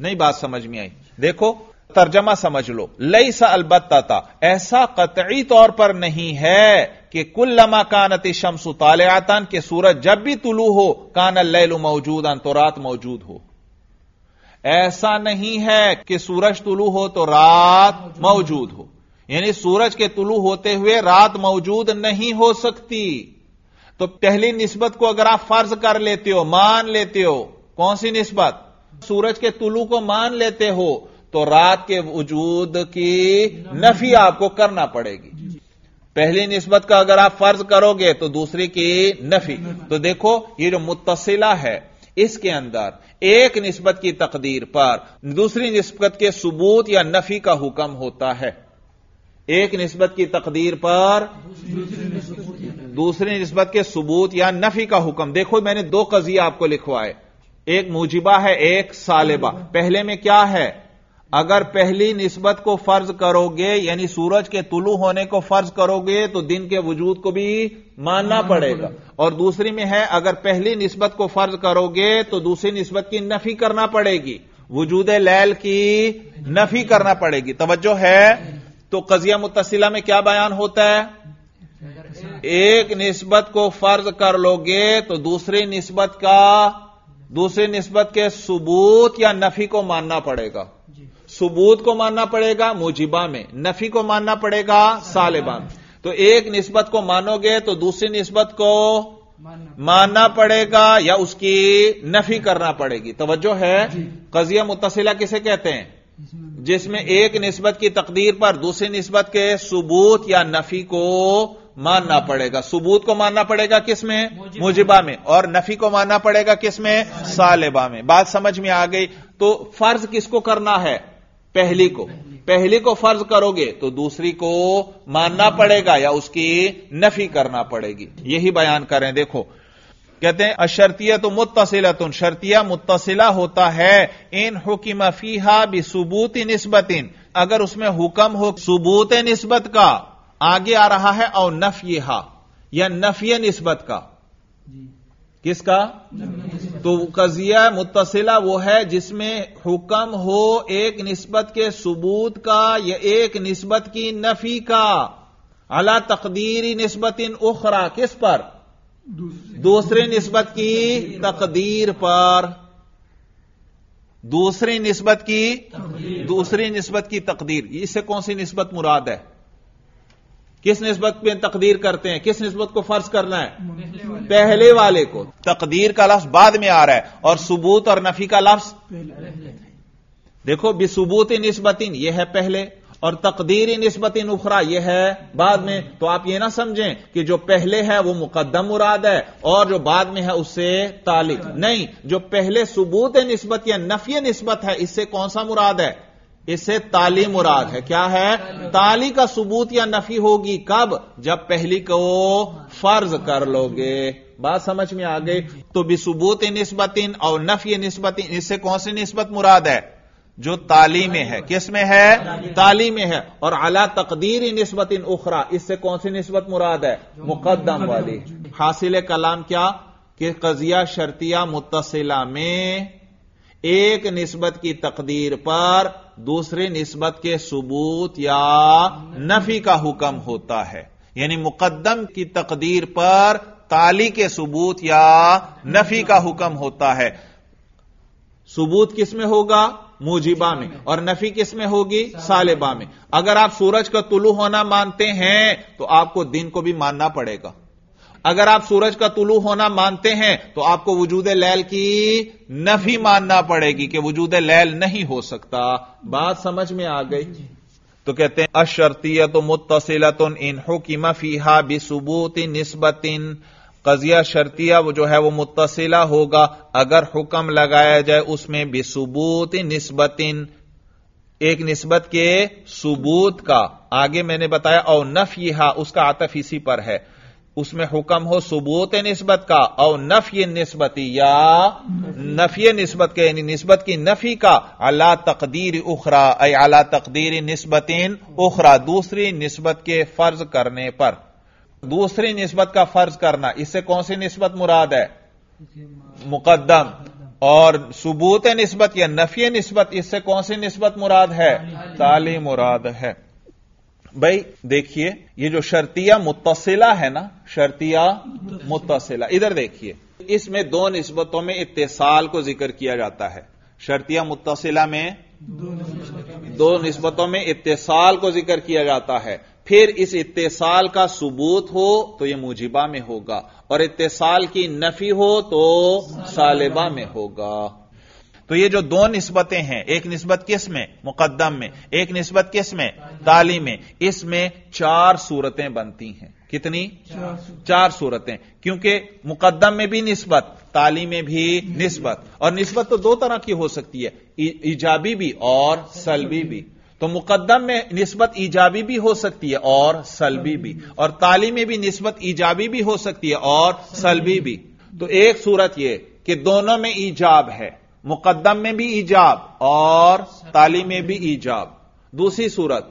نہیں بات سمجھ میں آئی۔ دیکھو ترجمہ سمجھ لو۔ لئی سا البتہ ایسا قطعی طور پر نہیں ہے کہ کل لما کانت شمس تالعتن کہ سورج جب بھی طلوع ہو کان اللیل موجود تو رات موجود ہو۔ ایسا نہیں ہے کہ سورج طلوع ہو تو رات موجود ہو۔ یعنی سورج کے طلوع ہوتے ہوئے رات موجود نہیں ہو سکتی۔ تو پہلی نسبت کو اگر آپ فرض کر لیتے ہو مان لیتے ہو کون سی نسبت؟ سورج کے طلوع کو مان لیتے ہو تو رات کے وجود کی نفی آپ کو کرنا پڑے گی۔ پہلی نسبت کا اگر آپ فرض کرو گے تو دوسری کی نفی۔ تو دیکھو یہ جو متصلہ ہے اس کے اندر ایک نسبت کی تقدیر پر دوسری نسبت کے ثبوت یا نفی کا حکم ہوتا ہے۔ ایک نسبت کی تقدیر پر دوسری نسبت کے ثبوت یا نفی کا حکم۔ دیکھو، میں نے دو قضیہ آپ کو لکھوائے۔ ایک موجبہ ہے، ایک سالبہ۔ پہلے میں کیا ہے؟ اگر پہلی نسبت کو فرض کرو گے یعنی سورج کے طلوع ہونے کو فرض کرو گے تو دن کے وجود کو بھی ماننا پڑے گا۔ اور دوسری میں ہے اگر پہلی نسبت کو فرض کرو گے تو دوسری نسبت کی نفی کرنا پڑے گی۔ وجود لیل کی نفی کرنا پڑے گی۔ توجہ ہے؟ تو قضیہ متصلہ میں کیا بیان ہوتا ہے؟ ایک نسبت کو فرض کر لو گے تو دوسری نسبت کا دوسری نسبت کے ثبوت یا نفی کو ماننا پڑے گا۔ ثبوت کو ماننا پڑے گا موجبہ میں نفی کو ماننا پڑے گا سالبہ میں۔ تو ایک نسبت کو مانو گے تو دوسری نسبت کو ماننا پڑے گا یا اس کی نفی کرنا پڑے گی۔ توجہ ہے؟ جی۔ قضیہ متصلہ کسے کہتے ہیں؟ جس میں ایک نسبت کی تقدیر پر دوسری نسبت کے ثبوت یا نفی کو ماننا پڑے گا۔ ثبوت کو ماننا پڑے گا کس میں؟ مجبہ میں۔ اور نفی کو ماننا پڑے گا کس میں۔ سالبہ میں۔ بات سمجھ میں آ گئی۔ تو فرض کس کو کرنا ہے؟ پہلی کو۔ پہلی کو فرض کرو گے تو دوسری کو ماننا پڑے گا یا اس کی نفی کرنا پڑے گی۔ یہی بیان کریں، دیکھو۔ کہتے ہیں اشرتیہ تو متصلا تن شرطیہ متصلہ ہوتا ہے، ان حکم فیحا بھی ثبوت نسبت۔ اگر اس میں حکم ہو ثبوت نسبت کا، آگے آ رہا ہے اور نفی یا نفی نسبت کا۔ جی۔ کس کا؟ تو قضیہ متصلہ وہ ہے جس میں حکم ہو ایک نسبت کے ثبوت کا یا ایک نسبت کی نفی کا۔ اللہ تقدیری نسبت ان اخرا کس پر؟ دوسری نسبت کی تقدیر پر۔ دوسری نسبت کی دوسری نسبت کی تقدیر۔ اس سے کون سی نسبت مراد ہے؟ کس نسبت پہ تقدیر کرتے ہیں؟ کس نسبت کو فرض کرنا ہے؟ پہلے والے کو۔ تقدیر کا لفظ بعد میں آ رہا ہے اور ثبوت اور نفی کا لفظ دیکھو بھی ثبوت نسبت یہ ہے پہلے اور تقدیری نسبت نخرا یہ ہے بعد میں۔ تو آپ یہ نہ سمجھیں کہ جو پہلے ہے وہ مقدم مراد ہے اور جو بعد میں ہے اس سے تعلق۔ نہیں جو پہلے ثبوت نسبت یا نفی نسبت ہے اس سے کون سا مراد ہے؟ اس سے تالی مراد ہے۔ کیا ہے؟ تالی کا ثبوت یا نفی ہوگی کب؟ جب پہلی کو فرض کر لو گے بات سمجھ میں آ گئی؟ تو بھی ثبوت نسبت اور نفی نسبت اس سے کون سی نسبت مراد ہے؟ جو تعلیم میں ہے۔ کس میں ہے؟ تعلیم میں ہے۔ اور اعلی تقدیر نسبت اخرا اس سے کون سی نسبت مراد ہے؟ مقدم والی۔ حاصل کلام کیا؟ کہ قضیہ شرطیہ متصلہ میں ایک نسبت کی تقدیر پر دوسری نسبت کے ثبوت یا نفی کا حکم ہوتا ہے۔ یعنی مقدم کی تقدیر پر تالی کے ثبوت یا نفی کا حکم ہوتا ہے۔ ثبوت کس میں ہوگا؟ موجبہ میں۔ اور نفی کس میں ہوگی؟ سالبہ میں۔ اگر آپ سورج کا طلوع ہونا مانتے ہیں تو آپ کو دن کو بھی ماننا پڑے گا۔ اگر آپ سورج کا طلوع ہونا مانتے ہیں تو آپ کو وجود لیل کی نفی ماننا پڑے گی کہ وجود لیل نہیں ہو سکتا۔ بات سمجھ میں آ گئی؟ تو کہتے ہیں اشرتیت متصلت ان حکم فیحا بثبوت نسبت قضیہ شرطیہ وہ جو ہے وہ متصلہ ہوگا اگر حکم لگایا جائے اس میں بثبوت نسبت ایک نسبت کے ثبوت کا۔ آگے میں نے بتایا، او نفی اس کا عطف اسی پر ہے۔ اس میں حکم ہو ثبوت نسبت کا او نفی نسبتی یا نفی نسبت کے یعنی نسبت کی نفی کا اللہ تقدیر اخرا اے اللہ تقدیر نسبت اخرا دوسری نسبت کے فرض کرنے پر۔ دوسری نسبت کا فرض کرنا، اس سے کون سی نسبت مراد ہے؟ مقدم۔ اور ثبوت نسبت یا نفی نسبت، اس سے کون سی نسبت مراد ہے؟ تالی مراد ہے۔ بھائی دیکھیے، یہ جو شرطیہ متصلہ ہے نا، شرطیہ متصلہ، ادھر دیکھیے۔ اس میں دو نسبتوں میں اتصال کو ذکر کیا جاتا ہے۔ شرطیہ متصلہ میں دو نسبتوں میں اتصال کو ذکر کیا جاتا ہے۔ پھر اس اتصال کا ثبوت ہو تو یہ موجبہ میں ہوگا، اور اتصال کی نفی ہو تو سالبہ میں ہوگا۔ تو یہ جو دو نسبتیں ہیں، ایک نسبت کس میں؟ مقدم میں۔ ایک نسبت کس میں؟ تعلیم میں۔ اس میں چار صورتیں بنتی ہیں۔ کتنی؟ چار صورتیں۔ کیونکہ مقدم میں بھی نسبت تعلیم میں بھی نسبت۔ اور نسبت تو دو طرح کی ہو سکتی ہے ایجابی بھی اور سلبی بھی۔ تو مقدم میں نسبت ایجابی بھی ہو سکتی ہے اور سلبی بھی۔ اور تعلیم میں بھی نسبت ایجابی بھی ہو سکتی ہے اور سلبی بھی۔ تو ایک صورت یہ کہ دونوں میں ایجاب ہے۔ مقدم میں بھی ایجاب اور تعلیم میں بھی ایجاب۔ دوسری صورت،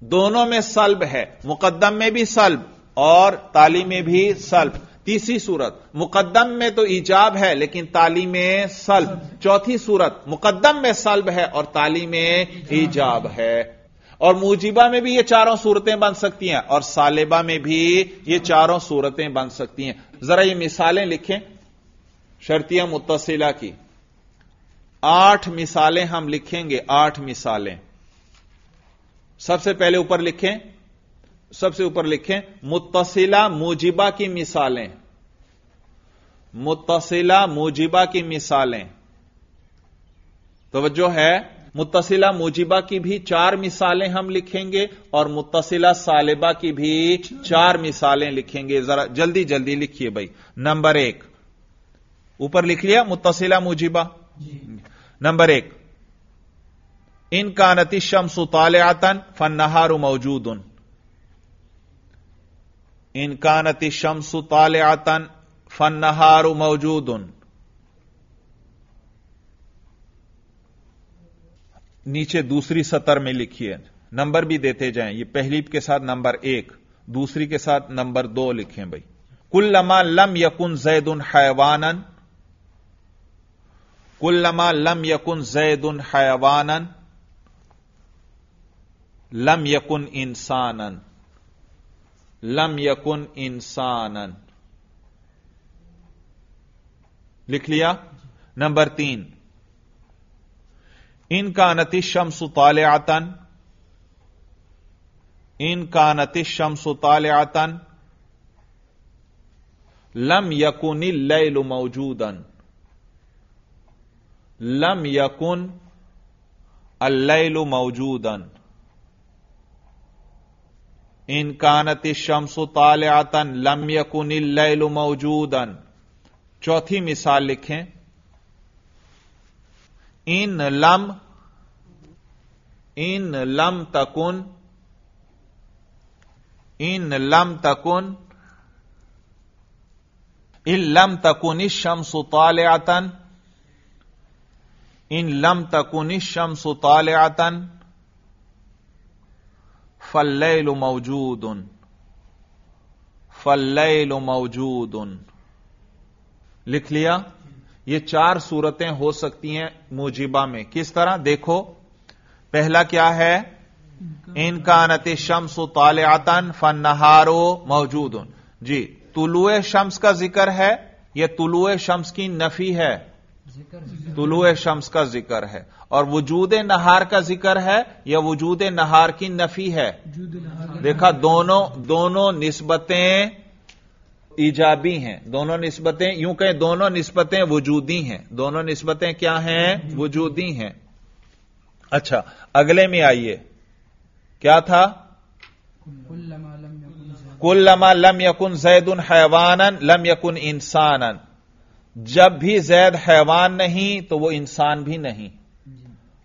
دونوں میں سلب ہے، مقدم میں بھی سلب اور تعلیم میں بھی سلب۔ تیسری صورت، مقدم میں تو ایجاب ہے لیکن تعلیم میں سلب۔ چوتھی صورت، مقدم میں سلب ہے اور تعلیم میں ایجاب ہے۔ اور موجبہ میں بھی یہ چاروں صورتیں بن سکتی ہیں اور سالبہ میں بھی یہ چاروں صورتیں بن سکتی ہیں۔ ذرا یہ مثالیں لکھیں۔ شرطیہ متصلہ کی۔ آٹھ مثالیں ہم لکھیں گے، آٹھ مثالیں۔ سب سے پہلے اوپر لکھیں، سب سے اوپر لکھیں، متصلہ موجبہ کی مثالیں۔ متصلہ موجبہ کی مثالیں۔ توجہ ہے، متصلہ موجبہ کی بھی چار مثالیں ہم لکھیں گے اور متصلہ سالبہ کی بھی چار مثالیں لکھیں گے۔ ذرا جلدی جلدی لکھیے بھائی۔ نمبر ایک۔ اوپر لکھ لیا، متصلہ موجبہ۔ جی۔ نمبر ایک۔ ان کا نتی شمس طالعتن فن نہار موجود ان کا نتی شمس طالعتن فن نہار موجود نیچے دوسری سطر میں لکھیے۔ نمبر بھی دیتے جائیں۔ یہ پہلی کے ساتھ نمبر ایک، دوسری کے ساتھ نمبر دو لکھیں بھائی۔ کل لما لم یقن زید حیوان کلما لم یکن زید حیوان لم یکن انسان لم یکن انسان لکھ لیا؟ نمبر تین، ان کا نتیشم ستال آتن ان کا نتیشم ستال آتن لم یقن لو موجودن لم یقن اللیل موجودن ان کانت شمس طالعتن لم یقن اللیل موجودن چوتھی مثال لکھیں. ان لم ان لم تکن، ان لم تکن، ان لم تکن الشمس طالعتن ان لم تکن الشمس طالعتا فاللیل موجود فاللیل موجود۔ لکھ لیا؟ یہ چار صورتیں ہو سکتی ہیں موجبہ میں۔ کس طرح؟ دیکھو۔ پہلا کیا ہے؟ ان کا نت شمس طالعتن فن نہارو موجود۔ جی طلوع شمس کا ذکر ہے یہ طلوع شمس کی نفی ہے؟ طلوع شمس کا ذکر ہے۔ اور وجود نہار کا ذکر ہے یا وجود نہار کی نفی ہے؟ دیکھا دونوں دونوں نسبتیں ایجابی ہیں۔ دونوں نسبتیں یوں کہ دونوں نسبتیں وجودی ہیں۔ دونوں نسبتیں کیا ہیں؟ وجودی۔ ہیں۔ اچھا اگلے میں آئیے۔ کیا تھا؟ کل لما لم یکن زید حیوان لم یکن انسان جب بھی زید حیوان نہیں تو وہ انسان بھی نہیں۔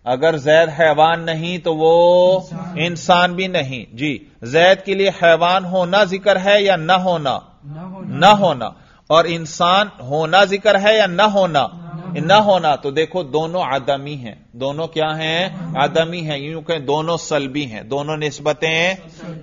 اگر زید حیوان نہیں تو وہ انسان۔ بھی نہیں۔ جی زید کے لیے حیوان ہونا ذکر ہے یا نہ ہونا؟ نہ ہونا۔ اور انسان ہونا ذکر ہے یا نہ ہونا؟ نہ ہونا تو دیکھو دونوں آدمی ہیں۔ دونوں کیا ہیں؟ آدمی ہیں۔ یوں کہ دونوں سلبی ہیں۔ دونوں نسبتیں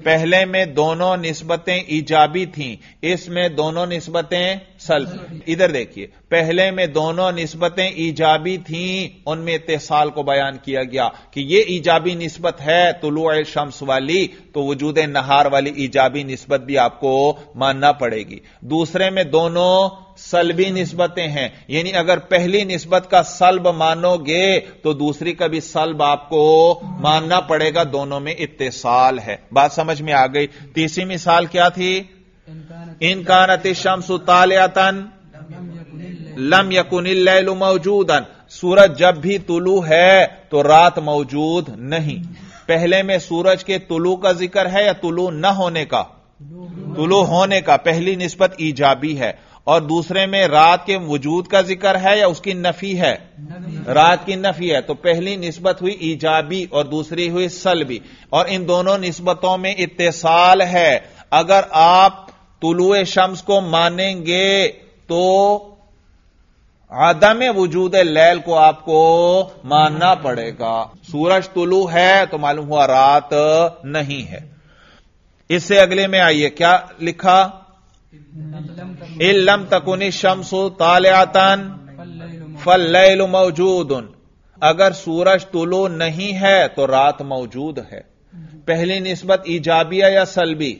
پہلے میں دونوں نسبتیں ایجابی تھیں۔ اس میں دونوں نسبتیں سلب۔ ادھر دیکھیے، پہلے میں دونوں نسبتیں ایجابی تھیں۔ ان میں اتصال کو بیان کیا گیا کہ یہ ایجابی نسبت ہے طلوع شمس والی، تو وجود نہار والی ایجابی نسبت بھی آپ کو ماننا پڑے گی۔ دوسرے میں دونوں سلبی نسبتیں ہیں۔ یعنی اگر پہلی نسبت کا سلب مانو گے تو دوسری کا بھی سلب آپ کو ماننا پڑے گا۔ دونوں میں اتصال ہے۔ بات سمجھ میں آ گئی۔ تیسری مثال کیا تھی؟ ان کا نت شمس تالتن لم یقن اللیل موجود سورج جب بھی طلوع ہے تو رات موجود نہیں۔ پہلے میں سورج کے طلوع کا ذکر ہے یا طلوع نہ ہونے کا؟ طلوع ہونے کا۔ پہلی نسبت ایجابی ہے۔ اور دوسرے میں رات کے وجود کا ذکر ہے یا اس کی نفی ہے؟ رات کی نفی ہے تو پہلی نسبت ہوئی ایجابی اور دوسری ہوئی سلبی۔ اور ان دونوں نسبتوں میں اتصال ہے۔ اگر آپ طلوع شمس کو مانیں گے تو عدم وجود لیل کو آپ کو ماننا پڑے گا۔ سورج طلوع ہے تو معلوم ہوا رات نہیں ہے۔ اس سے اگلے میں آئیے کیا لکھا؟ علم تکنی شمس تالعتن فل موجود. اگر سورج طلوع نہیں ہے تو رات موجود ہے. پہلی نسبت ایجابیہ یا سلبی؟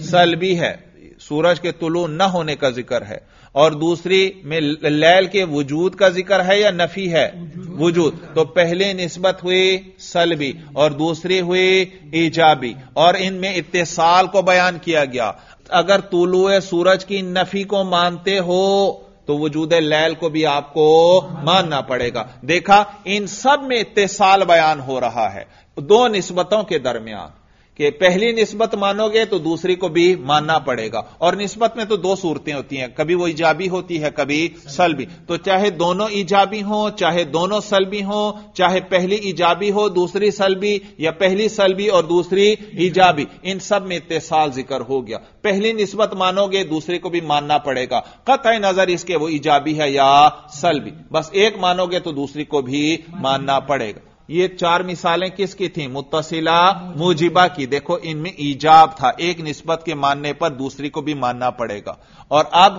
سلبی ہے. سورج کے طلوع نہ ہونے کا ذکر ہے. اور دوسری میں لیل کے وجود کا ذکر ہے یا نفی ہے؟ وجود. تو پہلی نسبت ہوئی سلبی اور دوسری ہوئی ایجابی. اور ان میں اتصال کو بیان کیا گیا. اگر طلوع سورج کی نفی کو مانتے ہو، تو وجود لیل کو بھی آپ کو ماننا پڑے گا۔ دیکھا، ان سب میں اتصال بیان ہو رہا ہے، دو نسبتوں کے درمیان۔ کہ پہلی نسبت مانو گے تو دوسری کو بھی ماننا پڑے گا۔ اور نسبت میں تو دو صورتیں ہوتی ہیں۔ کبھی وہ ایجابی ہوتی ہے، کبھی سلبی۔ تو چاہے دونوں ایجابی ہوں، چاہے دونوں سلبی ہوں، چاہے پہلی ایجابی ہو، دوسری سلبی یا پہلی سلبی اور دوسری ایجابی، ان سب میں اتصال ذکر ہو گیا۔ پہلی نسبت مانو گے، دوسری کو بھی ماننا پڑے گا۔ قطع نظر اس کے وہ ایجابی ہے یا سلبی۔ بس ایک مانو گے تو دوسری کو بھی ماننا پڑے گا۔ یہ چار مثالیں کس کی تھیں؟ متصلہ، موجبہ کی۔ دیکھو، ان میں ایجاب تھا۔ ایک نسبت کے ماننے پر دوسری کو بھی ماننا پڑے گا۔ اور اب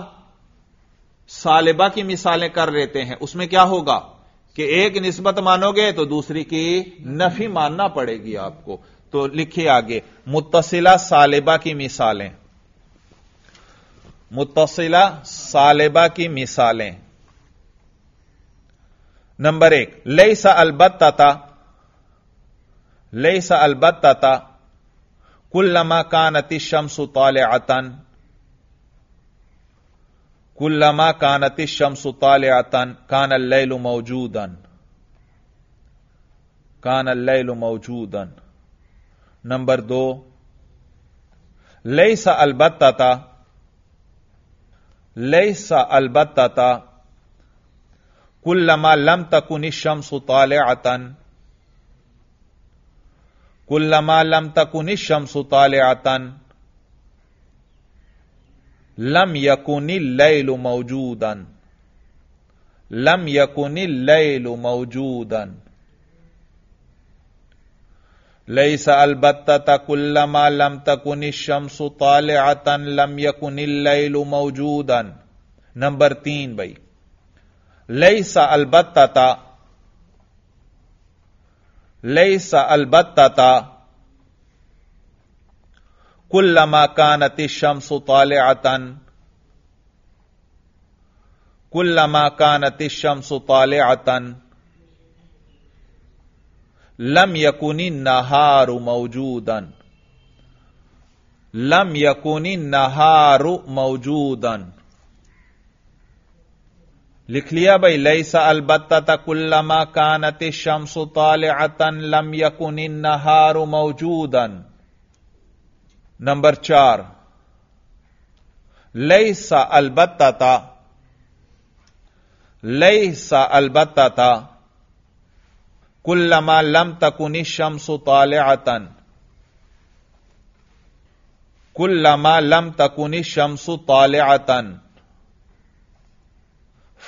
سالبہ کی مثالیں کر لیتے ہیں۔ اس میں کیا ہوگا؟ کہ ایک نسبت مانو گے تو دوسری کی نفی ماننا پڑے گی آپ کو۔ تو لکھیے آگے۔ متصلہ، سالبہ کی مثالیں۔ متصلہ، سالبہ کی مثالیں۔ نمبر ایک لئی سا البت تتا لئی سا البت تتا کل لما کانتی شمس تال اتن کل لما کانتی شمس تال اتن کان اللیل موجودن کان اللیل موجودن نمبر دو لئی سا البت تتا لئی سا البت تتا کلما لم تکن الشمس طالعتن کلما لم تکن الشمس طالعتن لم يكن الليل موجودا. لم يكن الليل موجودا. ليس البتة كلما لم تكن الشمس طالعة. لم يكن الليل موجودا. نمبر تین بھائی. لئی سا البتتا لئی سا البتتا کلما کانت الشمس طالعتا کلما کانت الشمس طالعتا لم یکن النہار موجودا. لم یکن النہار موجودا. لکھ لیا بھائی لئی سا البتہ کلما کانت الشمس طالعتا لم یکن النہار موجودا۔ نمبر چار۔ لئی سا البتہ لئی سا البتہ کلما لم تکن الشمس طالعتا۔ کلما لم تکن الشمس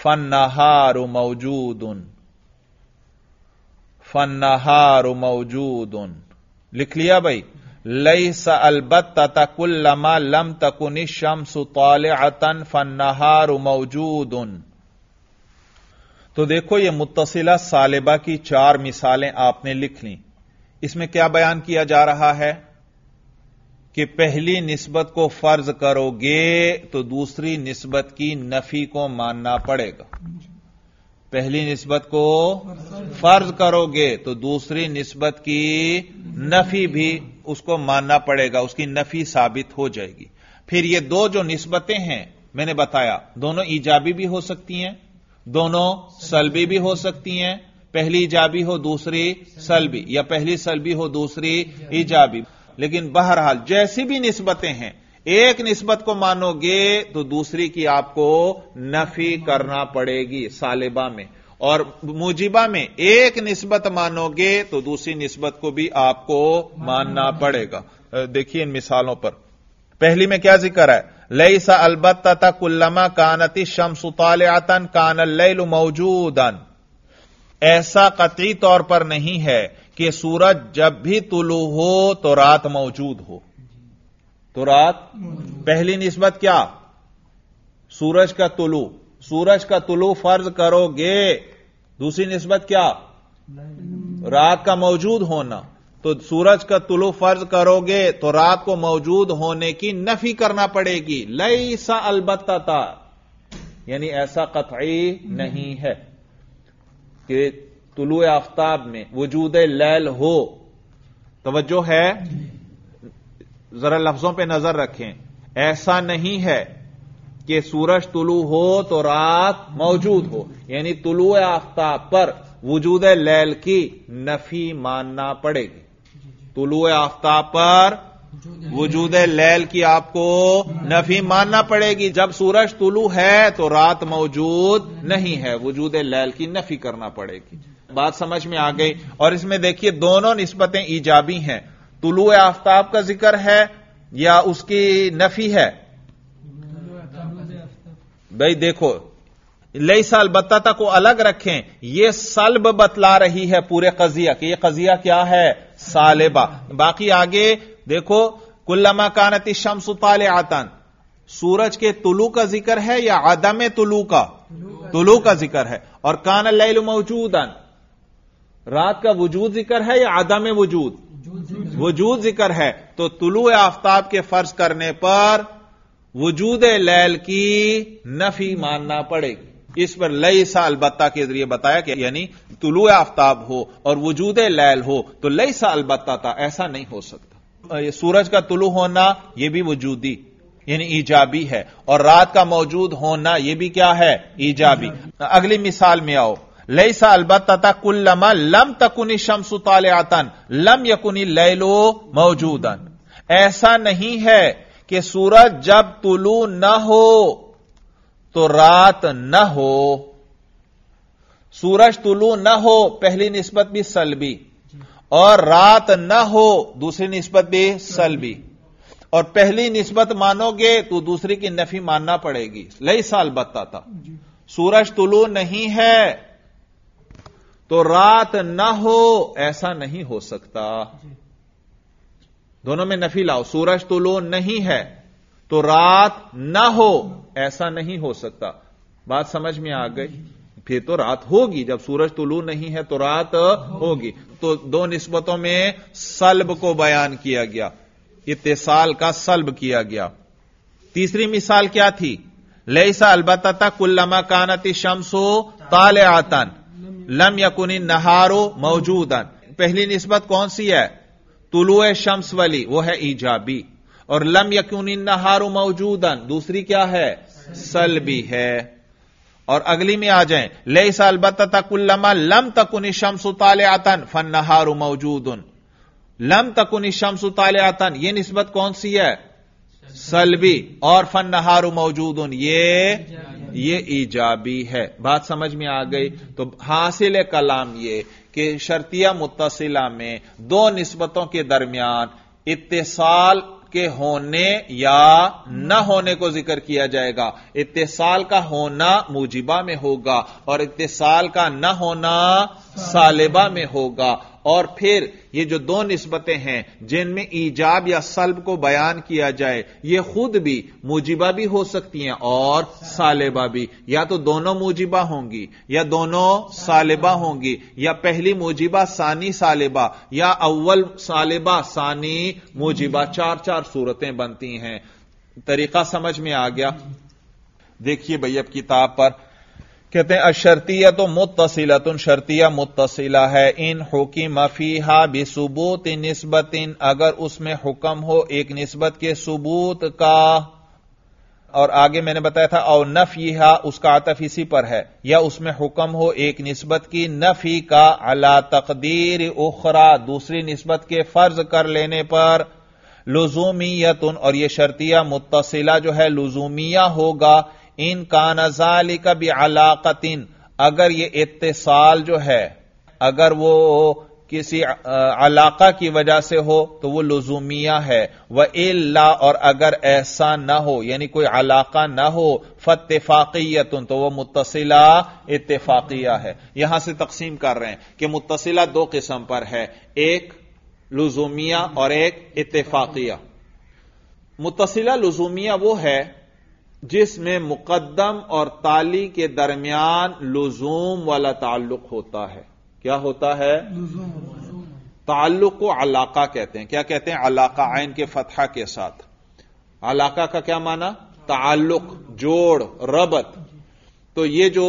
طالعتا فالنهار موجود. فالنهار موجود. لکھ لیا بھائی. لیس البتہ کلما لم تکن الشمس طالعتا فالنهار موجود. تو دیکھو یہ متصلہ سالبہ کی چار مثالیں آپ نے لکھ لیں. اس میں کیا بیان کیا جا رہا ہے؟ کہ پہلی نسبت کو فرض کرو گے تو دوسری نسبت کی نفی کو ماننا پڑے گا۔ پہلی نسبت کو فرض کرو گے تو دوسری نسبت کی نفی بھی اس کو ماننا پڑے گا، اس کی نفی ثابت ہو جائے گی۔ پھر یہ دو جو نسبتیں ہیں، میں نے بتایا، دونوں ایجابی بھی ہو سکتی ہیں، دونوں سلبی بھی ہو سکتی ہیں۔ پہلی ایجابی ہو، دوسری سلبی، یا پہلی سلبی ہو، دوسری ایجابی۔ لیکن بہرحال جیسی بھی نسبتیں ہیں، ایک نسبت کو مانو گے تو دوسری کی آپ کو نفی کرنا پڑے گی سالبہ میں۔ اور موجبہ میں ایک نسبت مانو گے تو دوسری نسبت کو بھی آپ کو ماننا پڑے گا۔ دیکھیے ان مثالوں پر۔ پہلی میں کیا ذکر ہے؟ لئی سا البتہ کلما کانتی شم ستال کان اللیل موجودن ایسا قطعی طور پر نہیں ہے کہ سورج جب بھی طلوع ہو تو رات موجود ہو۔ تو رات پہلی نسبت کیا؟ سورج کا طلوع۔ سورج کا طلوع فرض کرو گے۔ دوسری نسبت کیا؟ رات کا موجود ہونا۔ تو سورج کا طلوع فرض کرو گے تو رات کو موجود ہونے کی نفی کرنا پڑے گی۔ لئی سا البتہ یعنی ایسا قطعی نہیں ہے کہ طلوع آفتاب میں وجود لیل ہو۔ توجہ ہے؟ ذرا لفظوں پہ نظر رکھیں۔ ایسا نہیں ہے کہ سورج طلوع ہو تو رات موجود ہو۔ یعنی طلوع آفتاب پر وجود لیل کی نفی ماننا پڑے گی۔ طلوع آفتاب پر وجود لیل کی آپ کو نفی ماننا پڑے گی۔ جب سورج طلوع ہے تو رات موجود نہیں ہے۔ وجود لیل کی نفی کرنا پڑے گی۔ بات سمجھ میں آ گئی۔ اور اس میں دیکھیے دونوں نسبتیں ایجابی ہیں۔ طلوع آفتاب کا ذکر ہے یا اس کی نفی ہے؟ بھائی دیکھو، لئی سال بتا کو الگ رکھیں۔ یہ سلب بتلا رہی ہے پورے قضیہ کہ یہ قضیہ کیا ہے؟ سالبہ۔ باقی آگے دیکھو، کلما کانتی شمس تال آتن سورج کے طلوع کا ذکر ہے یا عدم طلوع کا؟ طلوع کا ذکر ہے۔ اور کان اللیل موجود رات کا وجود ذکر ہے یا عدم وجود؟ وجود ذکر ہے۔ تو طلوع آفتاب کے فرض کرنے پر وجود لیل کی نفی ماننا پڑے گی۔ اس پر لئی سا البتہ کے ذریعے بتایا کہ یعنی طلوع آفتاب ہو اور وجود لیل ہو، تو لئی سا البتہ تھا ایسا نہیں ہو سکتا۔ سورج کا طلوع ہونا یہ بھی وجودی یعنی ایجابی ہے۔ اور رات کا موجود ہونا یہ بھی کیا ہے؟ ایجابی۔ اگلی مثال میں آؤ۔ لئی سا البتہ کل لما لم تکنی شمس تال لم یقنی لیلو موجود ایسا نہیں ہے کہ سورج جب طلوع نہ ہو تو رات نہ ہو۔ سورج طلوع نہ ہو پہلی نسبت بھی سلبی۔ اور رات نہ ہو دوسری نسبت بھی سلبی۔ اور پہلی نسبت مانو گے تو دوسری کی نفی ماننا پڑے گی۔ لئی سال بتا تھا سورج طلوع نہیں ہے تو رات نہ ہو ایسا نہیں ہو سکتا۔ دونوں میں نفی لاؤ سورج طلوع نہیں ہے تو رات نہ ہو ایسا نہیں ہو سکتا۔ بات سمجھ میں آ گئی؟ پھر تو رات ہوگی جب سورج طلوع نہیں ہے تو رات ہوگی۔ تو دو نسبتوں میں سلب کو بیان کیا گیا۔ اتصال کا سلب کیا گیا۔ تیسری مثال کیا تھی؟ لئیسا البتہ کلما کانتی شمسو تال آتن لم یقنی نہارو موجود پہلی نسبت کون سی ہے؟ طلوع شمس والی وہ ہے ایجابی۔ اور لم یقنی نہارو موجود دوسری کیا ہے؟ سلبی ہے۔ اور اگلی میں آ جائیں۔ لئی سال بتما لم تکنی شمس تال آتن فن نہار موجود لم تکنی شمس تال آتن یہ نسبت کون سی ہے؟ سلبی اور فن نہار موجود یہ یہ ایجابی ہے۔ بات سمجھ میں آ گئی؟ تو حاصل کلام یہ کہ شرطیہ متصلہ میں دو نسبتوں کے درمیان اتصال کے ہونے یا نہ ہونے کو ذکر کیا جائے گا۔ اتصال کا ہونا موجبہ میں ہوگا اور اتصال کا نہ ہونا سالبہ میں ہوگا۔ اور پھر یہ جو دو نسبتیں ہیں جن میں ایجاب یا سلب کو بیان کیا جائے، یہ خود بھی موجبہ بھی ہو سکتی ہیں اور سالبہ بھی۔ یا تو دونوں موجبہ ہوں گی، یا دونوں سالبہ ہوں گی، یا پہلی موجبہ ثانی سالبہ، یا اول سالبہ ثانی موجبہ۔ چار چار صورتیں بنتی ہیں۔ طریقہ سمجھ میں آ گیا؟ دیکھیے بھائی اب کتاب پر۔ کہتے ہیں اشرتیہ تو متصلت شرطیہ متصلہ ہے، ان حکیم مفیحا بھی ثبوت نسبت، اگر اس میں حکم ہو ایک نسبت کے ثبوت کا، اور آگے میں نے بتایا تھا، او نفی اس کا عطف اسی پر ہے، یا اس میں حکم ہو ایک نسبت کی نفی کا اللہ تقدیر اخرا دوسری نسبت کے فرض کر لینے پر لزومیت اور یہ شرطیہ متصلہ جو ہے، لزومیہ ہوگا ان کا نظال کا بھی اگر یہ اتصال جو ہے، اگر وہ کسی علاقہ کی وجہ سے ہو تو وہ لزومیہ ہے۔ وہ اللہ اور اگر ایسا نہ ہو یعنی کوئی علاقہ نہ ہو فتفاقیت تو وہ متصلہ اتفاقیہ ہے۔ یہاں سے تقسیم کر رہے ہیں کہ متصلہ دو قسم پر ہے، ایک لزومیہ اور ایک اتفاقیہ۔ متصلہ لزومیہ وہ ہے جس میں مقدم اور تالی کے درمیان لزوم والا تعلق ہوتا ہے۔ کیا ہوتا ہے؟ تعلق کو علاقہ کہتے ہیں۔ کیا کہتے ہیں؟ علاقہ عین کے فتحہ کے ساتھ۔ علاقہ کا کیا مانا تعلق، جوڑ، ربط۔ تو یہ جو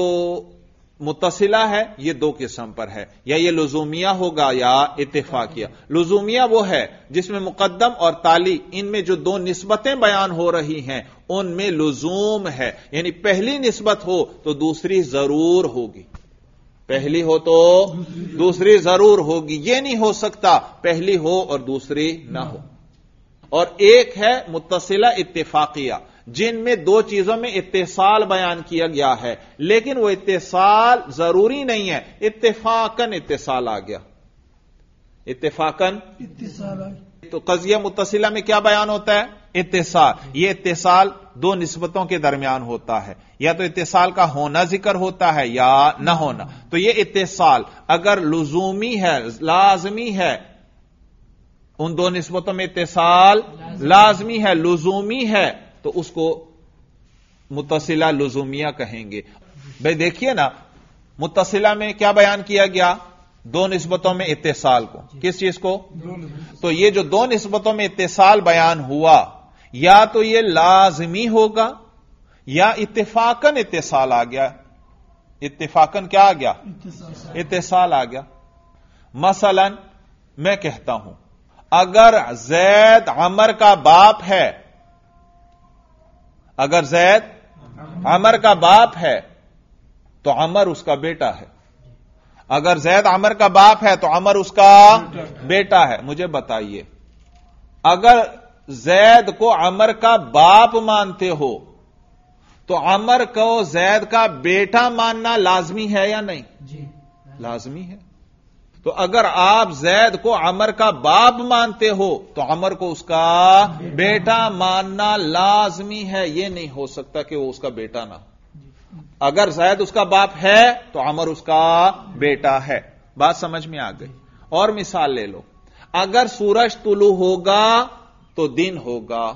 متصلہ ہے، یہ دو قسم پر ہے۔ یا یہ لزومیہ ہوگا یا اتفاقیہ۔ لزومیہ وہ ہے جس میں مقدم اور تالی، ان میں جو دو نسبتیں بیان ہو رہی ہیں، ان میں لزوم ہے۔ یعنی پہلی نسبت ہو تو دوسری ضرور ہوگی۔ پہلی ہو تو دوسری ضرور ہوگی۔ یہ نہیں ہو سکتا پہلی ہو اور دوسری نہ ہو۔ اور ایک ہے متصلہ اتفاقیہ۔ جن میں دو چیزوں میں اتصال بیان کیا گیا ہے لیکن وہ اتصال ضروری نہیں ہے اتفاقن اتصال آ گیا۔ اتفاقن تو قضیہ متصلہ میں کیا بیان ہوتا ہے؟ اتصال۔ یہ اتصال دو نسبتوں کے درمیان ہوتا ہے۔ یا تو اتصال کا ہونا ذکر ہوتا ہے یا نہ ہونا۔ تو یہ اتصال اگر لزومی ہے لازمی ہے ان دو نسبتوں میں اتصال لازمی ہے لزومی ہے تو اس کو متصلہ لزومیہ کہیں گے۔ بھائی دیکھیے نا متصلہ میں کیا بیان کیا گیا؟ دو نسبتوں میں اتصال کو۔ کس چیز کو؟ تو یہ جو دو نسبتوں میں اتصال بیان ہوا یا تو یہ لازمی ہوگا یا اتفاقن اتصال آ گیا۔ اتفاقن کیا آ گیا؟ اتصال آ گیا۔ مثلا میں کہتا ہوں اگر زید عمر کا باپ ہے اگر زید عمر کا باپ ہے تو عمر اس کا بیٹا ہے اگر زید عمر کا باپ ہے تو عمر اس کا بیٹا ہے مجھے بتائیے اگر زید کو عمر کا باپ مانتے ہو تو عمر کو زید کا بیٹا ماننا لازمی ہے یا نہیں؟ جی لازمی ہے۔ تو اگر آپ زید کو عمر کا باپ مانتے ہو تو عمر کو اس کا بیٹا ماننا لازمی ہے، یہ نہیں ہو سکتا کہ وہ اس کا بیٹا نہ اگر زید اس کا باپ ہے تو عمر اس کا بیٹا ہے۔ بات سمجھ میں آ گئی۔ اور مثال لے لو۔ اگر سورج طلوع ہوگا تو دن ہوگا۔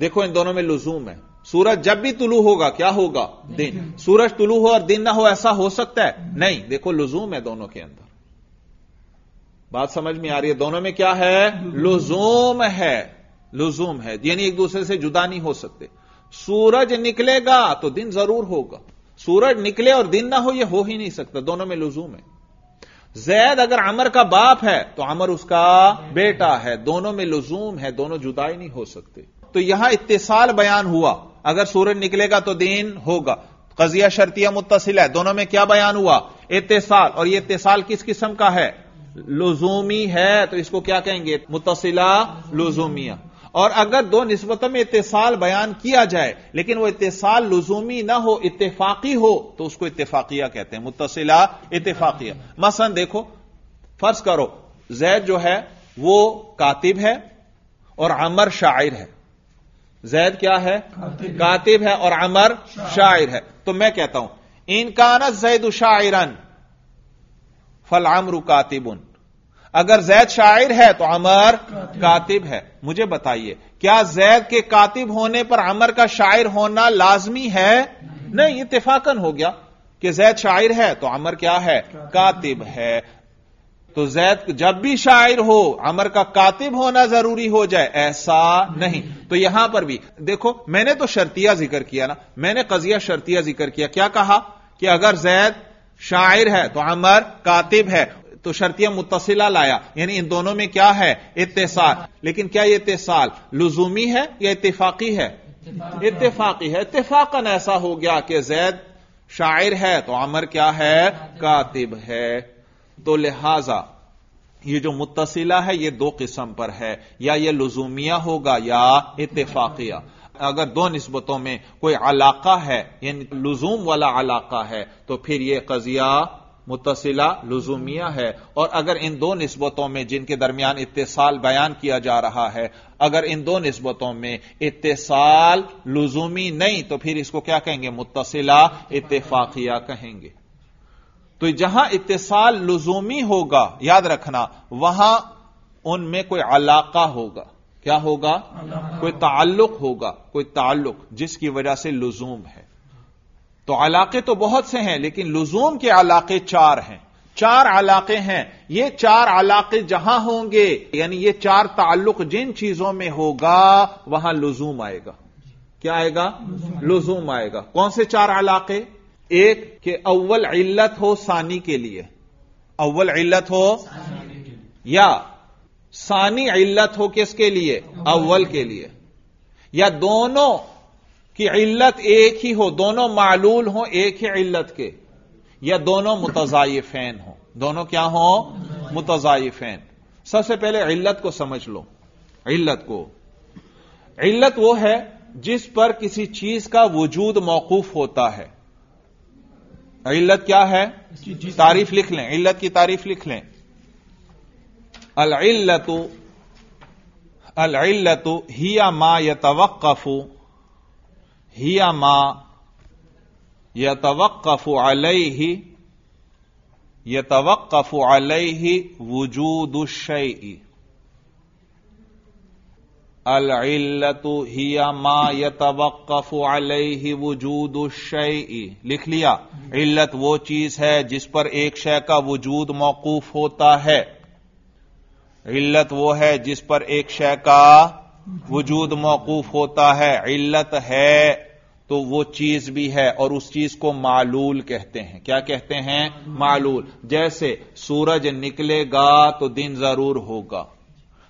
دیکھو ان دونوں میں لزوم ہے۔ سورج جب بھی طلوع ہوگا، کیا ہوگا؟ دن۔ سورج طلوع ہو اور دن نہ ہو، ایسا ہو سکتا ہے؟ نہیں۔ دیکھو، لزوم ہے دونوں کے اندر۔ بات سمجھ میں آ رہی ہے؟ دونوں میں کیا ہے؟ لزوم ہے۔ لزوم ہے۔ یعنی ایک دوسرے سے جدا نہیں ہو سکتے۔ سورج نکلے گا تو دن ضرور ہوگا۔ سورج نکلے اور دن نہ ہو، یہ ہو ہی نہیں سکتا۔ دونوں میں لزوم ہے۔ زید اگر عمر کا باپ ہے تو عمر اس کا بیٹا ہے۔ دونوں میں لزوم ہے، دونوں جدائی نہیں ہو سکتے۔ تو یہاں اتصال بیان ہوا۔ اگر سورج نکلے گا تو دین ہوگا۔ قضیہ شرطیہ متصل ہے۔ دونوں میں کیا بیان ہوا؟ اتصال۔ اور یہ اتصال کس قسم کا ہے؟ لزومی ہے، تو اس کو کیا کہیں گے؟ متصلہ لزومیہ۔ اور اگر دو نسبتوں میں اتصال بیان کیا جائے، لیکن وہ اتصال لزومی نہ ہو، اتفاقی ہو، تو اس کو اتفاقیہ کہتے ہیں۔ متصلہ اتفاقیہ۔ مثلا دیکھو، فرض کرو، زید جو ہے، وہ کاتب ہے اور عمر شاعر ہے۔ زید کیا ہے؟ کاتب ہے اور عمر شاعر ہے۔ تو میں کہتا ہوں، ان کا زید شاعرن فل عمر کاتبن۔ اگر زید شاعر ہے تو عمر کاتب ہے۔ مجھے بتائیے، کیا زید کے کاتب ہونے پر عمر کا شاعر ہونا لازمی ہے؟ نہیں اتفاقن ہو گیا کہ زید شاعر ہے تو عمر کیا ہے؟ کاتب ہے۔ تو زید، جب بھی شاعر ہو، عمر کا کاتب ہونا ضروری ہو جائے، ایسا نہیں۔ تو یہاں پر بھی، دیکھو، میں نے تو شرطیہ ذکر کیا نا، میں نے قضیہ شرطیہ ذکر کیا۔ کیا کہا؟ کہ اگر زید شاعر ہے تو عمر کاتب ہے۔ تو شرطیہ متصلہ لایا۔ یعنی ان دونوں میں کیا ہے؟ اتصال۔ لیکن کیا یہ اتصال؟ لزومی ہے یا اتفاقی ہے؟ اتفاقی ہے۔ اتفاقاً ایسا ہو گیا کہ زید شاعر ہے تو عمر کیا ہے؟ کاتب ہے۔ تو لہذا یہ جو متصلہ ہے، یہ دو قسم پر ہے۔ یا یہ لزومیہ ہوگا یا اتفاقیہ۔ اگر دو نسبتوں میں کوئی علاقہ ہے یعنی لزوم والا علاقہ ہے، تو پھر یہ قضیہ متصلہ، لزومیہ ہے۔ اور اگر ان دو نسبتوں میں جن کے درمیان اتصال بیان کیا جا رہا ہے، اگر ان دو نسبتوں میں اتصال لزومی نہیں، تو پھر اس کو کیا کہیں گے؟ متصلہ، اتفاقیہ کہیں گے۔ تو جہاں اتصال لزومی ہوگا، یاد رکھنا، وہاں ان میں کوئی علاقہ ہوگا۔ کیا ہوگا؟ کوئی تعلق ہوگا، کوئی تعلق، جس کی وجہ سے لزوم ہے۔ تو علاقے تو بہت سے ہیں، لیکن لزوم کے علاقے چار ہیں۔ چار علاقے ہیں۔ یہ چار علاقے جہاں ہوں گے یعنی یہ چار تعلق جن چیزوں میں ہوگا، وہاں لزوم آئے گا۔ کیا آئے گا؟ لزوم آئے گا۔ کون سے چار علاقے؟ ایک کہ اول علت ہو ثانی کے لیے۔ اول علت ہو یا ثانی علت ہو کس کے لیے؟ اول کے لیے۔ یا دونوں کہ علت ایک ہی ہو، دونوں معلول ہوں ایک ہی علت کے۔ یا دونوں متضائفین ہوں۔ دونوں کیا ہوں؟ متضائفین سب سے پہلے علت کو سمجھ لو۔ علت کو۔ علت وہ ہے جس پر کسی چیز کا وجود موقوف ہوتا ہے۔ علت کیا ہے؟ تعریف لکھ لیں علت کی تعریف لکھ لیں۔ العلت العلت ہی ما یتوقف ہی ماں یتوقف علیہ یتوقف علیہ وجود الشیء۔ العلت ہی ما یتوقف علیہ وجود الشیء۔ لکھ لیا، علت وہ چیز ہے جس پر ایک شے کا وجود موقوف ہوتا ہے۔ علت وہ ہے جس پر ایک شے کا وجود موقوف ہوتا ہے۔ علت ہے تو وہ چیز بھی ہے اور اس چیز کو معلول کہتے ہیں۔ کیا کہتے ہیں؟ معلول۔ جیسے سورج نکلے گا تو دن ضرور ہوگا۔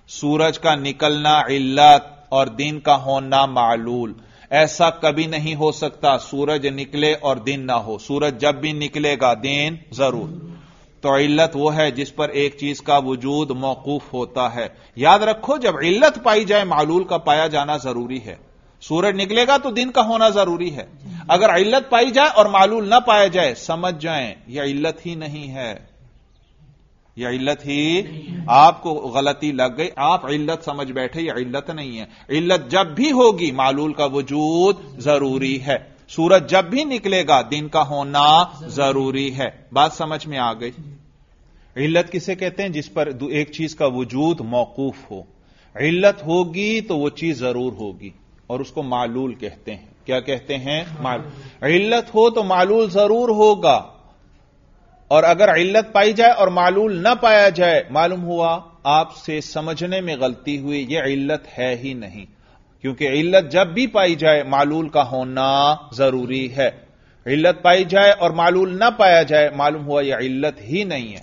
سورج کا نکلنا علت اور دن کا ہونا معلول۔ ایسا کبھی نہیں ہو سکتا سورج نکلے اور دن نہ ہو۔ سورج جب بھی نکلے گا، دن ضرور۔ تو علت وہ ہے جس پر ایک چیز کا وجود موقوف ہوتا ہے۔ یاد رکھو، جب علت پائی جائے، معلول کا پایا جانا ضروری ہے۔ سورج نکلے گا تو دن کا ہونا ضروری ہے۔ اگر علت پائی جائے اور معلول نہ پایا جائے، سمجھ جائیں، یہ علت ہی نہیں ہے۔ یہ علت ہی آپ کو غلطی لگ گئی آپ علت سمجھ بیٹھے یہ علت نہیں ہے علت جب بھی ہوگی معلول کا وجود ضروری ہے سورج جب بھی نکلے گا دن کا ہونا ضروری ہے بات سمجھ میں آ گئی علت کسے کہتے ہیں جس پر ایک چیز کا وجود موقوف ہو علت ہوگی تو وہ چیز ضرور ہوگی اور اس کو معلول کہتے ہیں کیا کہتے ہیں؟ علت ہو تو معلول ضرور ہوگا اور اگر علت پائی جائے اور معلول نہ پایا جائے، معلوم ہوا آپ سے سمجھنے میں غلطی ہوئی، یہ علت ہے ہی نہیں۔ کیونکہ علت جب بھی پائی جائے، معلول کا ہونا ضروری ہے۔ علت پائی جائے اور معلول نہ پایا جائے، معلوم ہوا یہ علت ہی نہیں ہے۔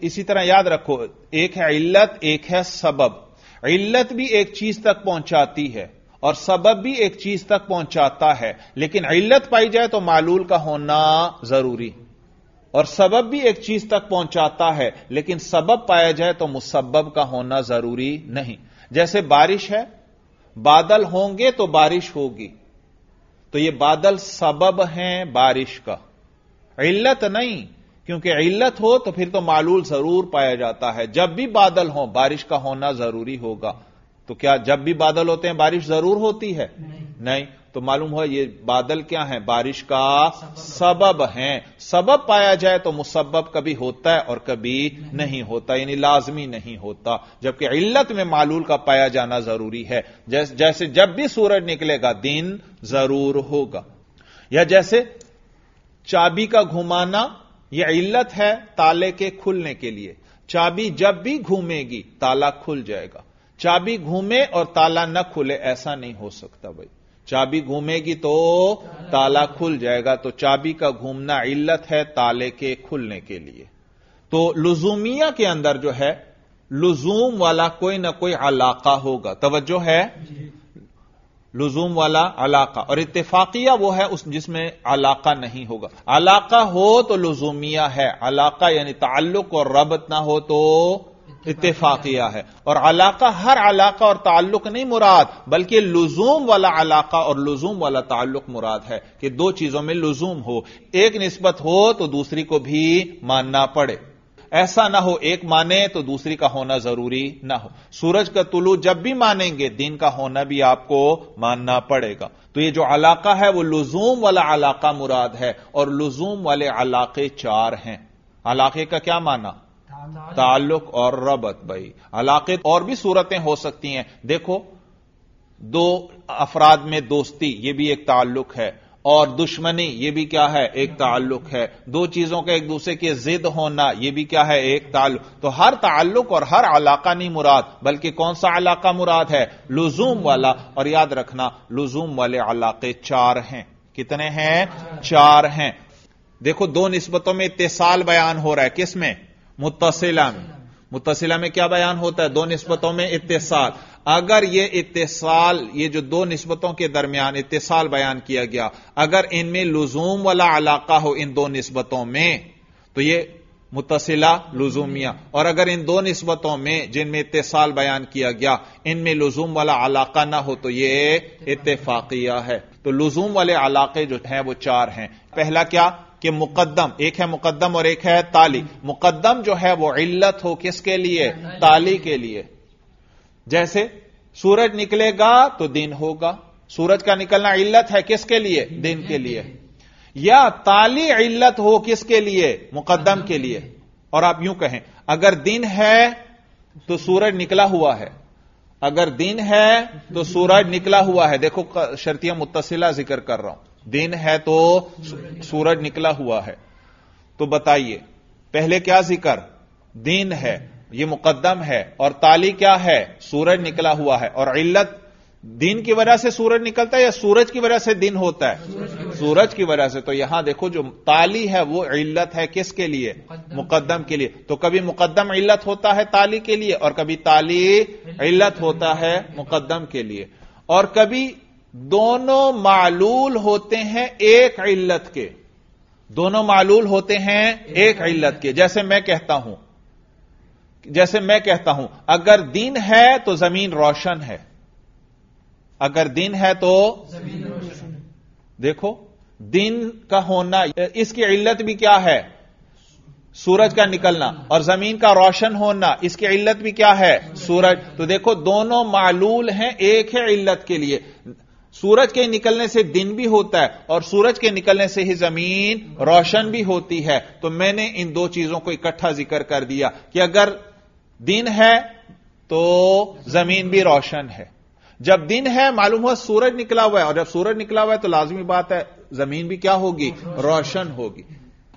اسی طرح یاد رکھو، ایک ہے علت، ایک ہے سبب۔ علت بھی ایک چیز تک پہنچاتی ہے اور سبب بھی ایک چیز تک پہنچاتا ہے۔ لیکن علت پائی جائے تو معلول کا ہونا ضروری۔ اور سبب بھی ایک چیز تک پہنچاتا ہے لیکن سبب پایا جائے تو مسبب کا ہونا ضروری نہیں۔ جیسے بارش ہے بادل ہوں گے تو بارش ہوگی۔ تو یہ بادل سبب ہیں بارش کا۔ علت نہیں کیونکہ علت ہو تو پھر تو معلول ضرور پایا جاتا ہے۔ جب بھی بادل ہوں بارش کا ہونا ضروری ہوگا۔ تو کیا جب بھی بادل ہوتے ہیں بارش ضرور ہوتی ہے؟ نہیں۔ تو معلوم ہوا یہ بادل کیا ہیں؟ بارش کا سبب ہیں۔ سبب پایا جائے تو مسبب کبھی ہوتا ہے اور کبھی نہیں ہوتا یعنی لازمی نہیں ہوتا۔ جبکہ علت میں معلول کا پایا جانا ضروری ہے۔ جیسے جب بھی سورج نکلے گا، دن ضرور ہوگا۔ یا جیسے چابی کا گھمانا، یہ علت ہے تالے کے کھلنے کے لیے۔ چابی جب بھی گھومے گی، تالا کھل جائے گا۔ چابی گھومے اور تالا نہ کھلے، ایسا نہیں ہو سکتا بھائی۔ چابی گھومے گی تو تالا کھل جائے گا تو چابی کا گھومنا علت ہے تالے کے کھلنے کے لیے۔ تو لزومیہ کے اندر جو ہے لزوم والا کوئی نہ کوئی علاقہ ہوگا۔ توجہ ہے؟ لزوم والا علاقہ۔ اور اتفاقیہ وہ ہے اس جس میں علاقہ نہیں ہوگا۔ علاقہ ہو تو لزومیہ ہے۔ علاقہ یعنی تعلق اور ربط نہ ہو تو اتفاقیہ ہے۔ اور علاقہ، ہر علاقہ اور تعلق نہیں مراد، بلکہ لزوم والا علاقہ اور لزوم والا تعلق مراد ہے کہ دو چیزوں میں لزوم ہو۔ ایک نسبت ہو تو دوسری کو بھی ماننا پڑے۔ ایسا نہ ہو ایک مانے تو دوسری کا ہونا ضروری نہ ہو۔ سورج کا طلوع جب بھی مانیں گے، دن کا ہونا بھی آپ کو ماننا پڑے گا۔ تو یہ جو علاقہ ہے، وہ لزوم والا علاقہ مراد ہے اور لزوم والے علاقے چار ہیں۔ علاقے کا کیا مانا تعلق اور ربط بھائی۔ علاقے اور بھی صورتیں ہو سکتی ہیں۔ دیکھو، دو افراد میں دوستی، یہ بھی ایک تعلق ہے۔ اور دشمنی، یہ بھی کیا ہے؟ ایک تعلق ہے۔ دو چیزوں کا ایک دوسرے کے ضد ہونا، یہ بھی کیا ہے؟ ایک تعلق۔ تو ہر تعلق اور ہر علاقہ نہیں مراد، بلکہ کون سا علاقہ مراد ہے؟ لزوم والا۔ اور یاد رکھنا، لزوم والے علاقے چار ہیں۔ کتنے ہیں؟ چار ہیں۔ دیکھو، دو نسبتوں میں اتصال بیان ہو رہا ہے۔ کس میں؟ متصلہ میں متصلہ میں کیا بیان ہوتا ہے؟ دو نسبتوں میں اتصال۔ اگر یہ اتصال، یہ جو دو نسبتوں کے درمیان اتصال بیان کیا گیا، اگر ان میں لزوم والا علاقہ ہو ان دو نسبتوں میں، تو یہ متصلہ، لزومیہ۔ اور اگر ان دو نسبتوں میں جن میں اتصال بیان کیا گیا، ان میں لزوم والا علاقہ نہ ہو، تو یہ اتفاقیہ ہے۔ تو لزوم والے علاقے جو ہیں وہ چار ہیں۔ پہلا کیا؟ کہ مقدم، ایک ہے مقدم اور ایک ہے تالی۔ مقدم جو ہے وہ علت ہو کس کے لیے؟ تالی کے لیے۔ جیسے سورج نکلے گا تو دن ہوگا۔ سورج کا نکلنا علت ہے کس کے لیے؟ دن کے لیے۔ یا تالی علت ہو کس کے لیے؟ مقدم کے لیے۔ اور آپ یوں کہیں، اگر دن ہے تو سورج نکلا ہوا ہے۔ اگر دن ہے تو سورج نکلا ہوا ہے۔ دیکھو، شرطیہ متصلہ ذکر کر رہا ہوں۔ دن ہے تو سورج نکلا ہوا ہے۔ تو بتائیے، پہلے کیا ذکر؟ دن ہے، یہ مقدم ہے، اور تالی کیا ہے؟ سورج نکلا ہوا ہے۔ اور علت، دن کی وجہ سے سورج نکلتا ہے یا سورج کی وجہ سے دن ہوتا ہے؟ سورج کی وجہ سے۔ تو یہاں دیکھو، جو تالی ہے وہ علت ہے کس کے لیے؟ مقدم کے لیے۔ تو کبھی مقدم علت ہوتا ہے تالی کے لیے، اور کبھی تالی علت ہوتا ہے مقدم کے لیے۔ اور کبھی دونوں معلول ہوتے ہیں ایک علت کے۔ دونوں معلول ہوتے ہیں ایک علت کے۔ جیسے میں کہتا ہوں جیسے میں کہتا ہوں اگر دن ہے تو زمین روشن ہے۔ اگر دن ہے تو دیکھو دن کا ہونا اس کی علت بھی کیا ہے؟ سورج کا نکلنا۔ اور زمین کا روشن ہونا اس کی علت بھی کیا ہے؟ سورج۔ تو دیکھو دونوں معلول ہیں ایک ہے علت کے لیے۔ سورج کے نکلنے سے دن بھی ہوتا ہے اور سورج کے نکلنے سے ہی زمین روشن بھی ہوتی ہے۔ تو میں نے ان دو چیزوں کو اکٹھا ذکر کر دیا کہ اگر دن ہے تو زمین بھی روشن ہے۔ جب دن ہے معلوم ہوا سورج نکلا ہوا ہے اور جب سورج نکلا ہوا ہے تو لازمی بات ہے زمین بھی کیا ہوگی؟ روشن ہوگی۔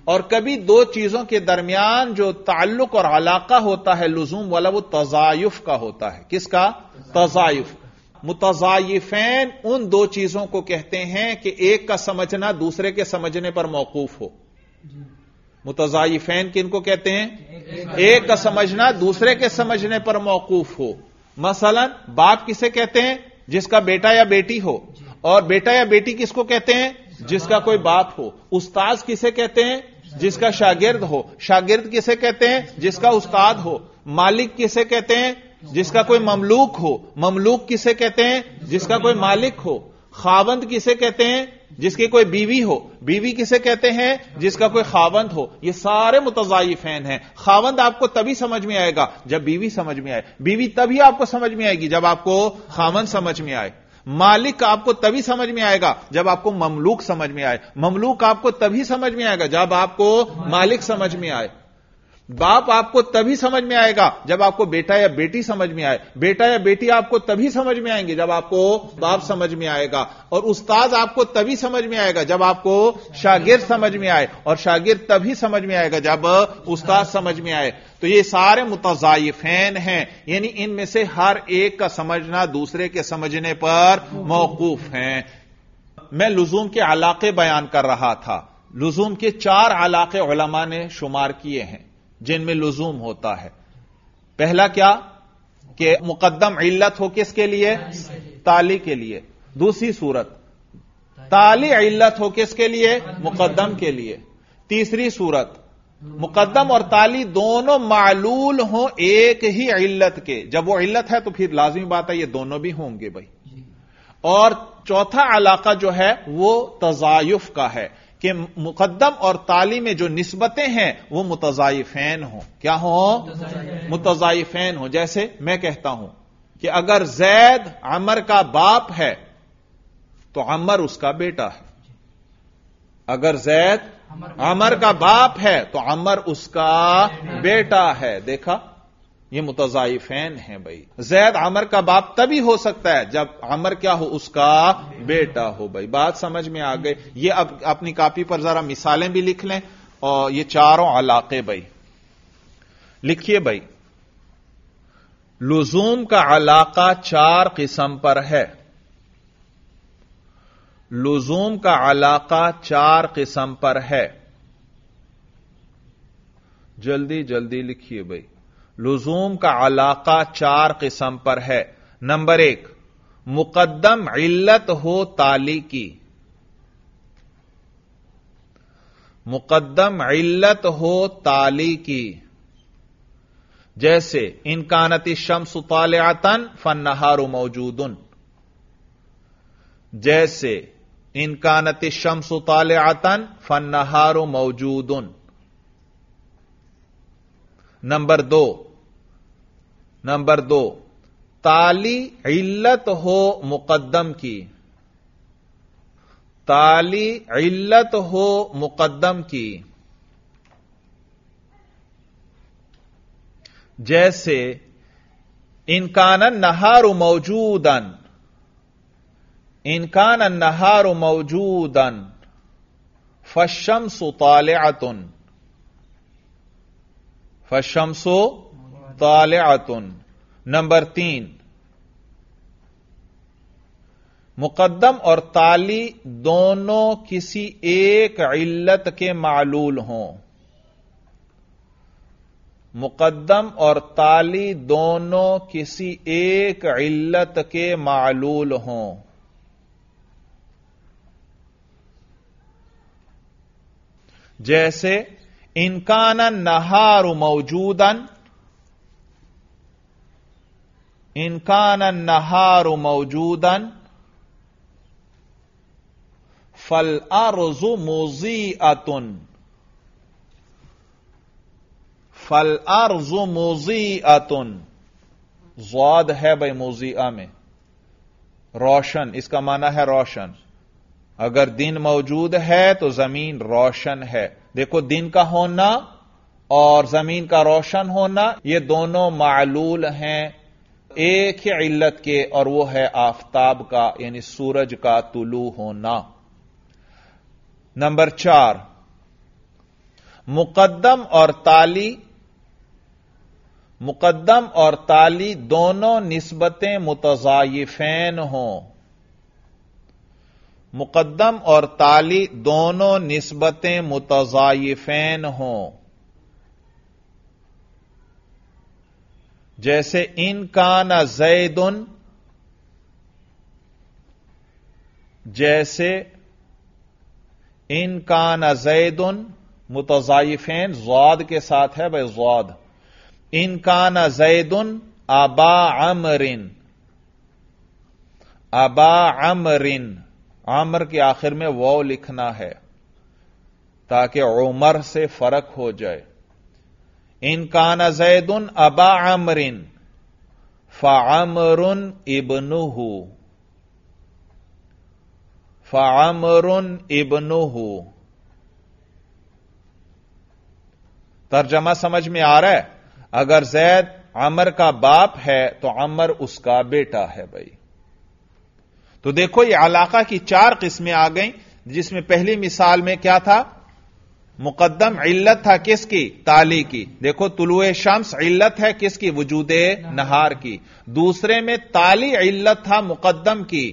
اور کبھی دو چیزوں کے درمیان جو تعلق اور علاقہ ہوتا ہے، لزوم والا وہ تضائف کا ہوتا ہے۔ کس کا؟ تضائف متضائفین ان دو چیزوں کو کہتے ہیں کہ ایک کا سمجھنا دوسرے کے سمجھنے پر موقوف ہو۔ متضائفین کن کو کہتے ہیں؟ ایک کا سمجھنا دوسرے کے سمجھنے پر موقوف ہو۔ مثلا باپ کسے کہتے ہیں؟ جس کا بیٹا یا بیٹی ہو۔ اور بیٹا یا بیٹی کس کو کہتے ہیں؟ جس کا کوئی باپ ہو۔ استاذ کسے کہتے ہیں؟ جس کا شاگرد ہو۔ شاگرد کسے کہتے ہیں؟ جس کا استاد ہو۔ مالک کسے کہتے ہیں؟ جس کا کوئی مملوک ہو، مملوک کسے کہتے ہیں؟ جس کا کوئی مالک ہو، خاوند کسے کہتے ہیں؟ جس کی کوئی بیوی ہو، بیوی کسے کہتے ہیں؟ جس کا کوئی خاوند ہو، یہ سارے متضائفین ہیں۔ خاوند آپ کو تبھی سمجھ میں آئے گا جب بیوی سمجھ میں آئے۔ بیوی تبھی آپ کو سمجھ میں آئے گی جب آپ کو خاوند سمجھ میں آئے۔ مالک آپ کو تبھی سمجھ میں آئے گا جب آپ کو مملوک سمجھ میں آئے۔ مملوک آپ کو تبھی سمجھ میں آئے گا جب آپ کو مالک سمجھ میں آئے۔ باپ آپ کو تبھی سمجھ میں آئے گا جب آپ کو بیٹا یا بیٹی سمجھ میں آئے۔ بیٹا یا بیٹی آپ کو تبھی سمجھ میں آئیں گے جب آپ کو باپ سمجھ میں آئے گا۔ اور استاد آپ کو تبھی سمجھ میں آئے گا جب آپ کو شاگرد سمجھ میں آئے۔ اور شاگرد تبھی سمجھ میں آئے گا جب استاد سمجھ میں آئے۔ تو یہ سارے متضائفین ہیں۔ یعنی ان میں سے ہر ایک کا سمجھنا دوسرے کے سمجھنے پر موقوف ہیں۔ میں لزوم کے علاقے بیان کر رہا تھا۔ لزوم کے چار علاقے علماء نے شمار کیے ہیں۔ جن میں لزوم ہوتا ہے۔ پہلا کیا؟ کہ مقدم علت ہو کس کے لیے؟ تالی کے لیے۔ دوسری صورت، تالی علت ہو کس کے لیے؟ مقدم کے لیے۔ تیسری صورت، مقدم اور تالی دونوں معلول ہوں ایک ہی علت کے۔ جب وہ علت ہے تو پھر لازمی بات ہے یہ دونوں بھی ہوں گے بھائی۔ اور چوتھا علاقہ جو ہے وہ تضائف کا ہے۔ کہ مقدم اور تالی میں جو نسبتیں ہیں وہ متضائفین ہوں۔ کیا ہوں؟ متضائفین ہوں۔ جیسے میں کہتا ہوں کہ اگر زید عمر کا باپ ہے تو عمر اس کا بیٹا ہے۔ اگر زید عمر کا باپ ہے تو عمر اس کا بیٹا ہے۔ دیکھا؟ یہ متضائفین ہیں بھائی۔ زید عمر کا باپ تبھی ہو سکتا ہے جب عمر کیا ہو، اس کا بیٹا ہو بھائی۔ بات سمجھ میں آ گئی۔ یہ اب اپنی کاپی پر ذرا مثالیں بھی لکھ لیں اور یہ چاروں علاقے بھائی۔ لکھیے بھائی۔ لزوم کا علاقہ چار قسم پر ہے۔ لزوم کا علاقہ چار قسم پر ہے۔ جلدی جلدی لکھیے بھائی۔ لزوم کا علاقہ چار قسم پر ہے۔ نمبر ایک، مقدم علت ہو تالی کی۔ مقدم علت ہو تالی کی۔ جیسے انکانتی شمس طالعتن فن نہار موجود جیسے انکانتی شمس طالعتن فن نہار موجود نمبر دو۔ نمبر دو۔ تالی علت ہو مقدم کی۔ تالی علت ہو مقدم کی۔ جیسے انکان نہار موجودن انکان نہار موجودن فشمس طالعتن فشمسو طالعتن نمبر تین. مقدم اور تالی دونوں کسی ایک علت کے معلول ہوں. مقدم اور تالی دونوں کسی ایک علت کے معلول ہوں. جیسے انکان نہار موجودن انکان نہار موجودن فل ارز موزی اتن فل ارز موزی اتن زواد ہے بھائی موزی میں۔ روشن، اس کا معنی ہے روشن۔ اگر دن موجود ہے تو زمین روشن ہے۔ دیکھو دن کا ہونا اور زمین کا روشن ہونا، یہ دونوں معلول ہیں ایک ہی علت کے، اور وہ ہے آفتاب کا یعنی سورج کا طلوع ہونا۔ نمبر چار، مقدم اور تالی۔ مقدم اور تالی دونوں نسبتیں متضائفین ہوں۔ مقدم اور تالی دونوں نسبتیں متضائفین ہوں۔ جیسے ان کا نہ زیدن، جیسے ان کا نہ زیدن متضائفین زواد کے ساتھ ہے بھائی زواد ان کا نہ زیدن ابا امرن ابا امرن عامر کے آخر میں وہ لکھنا ہے تاکہ عمر سے فرق ہو جائے۔ ان کا نہ زیدن ابا امرن فعمرن ابن فعمرن ابن ترجمہ سمجھ میں آ رہا ہے۔ اگر زید عمر کا باپ ہے تو عمر اس کا بیٹا ہے بھائی۔ تو دیکھو یہ علاقہ کی چار قسمیں آ گئیں، جس میں پہلی مثال میں کیا تھا؟ مقدم علت تھا کس کی؟ تالی کی۔ دیکھو طلوع شمس علت ہے کس کی؟ وجود نہار کی۔ دوسرے میں تالی علت تھا مقدم کی۔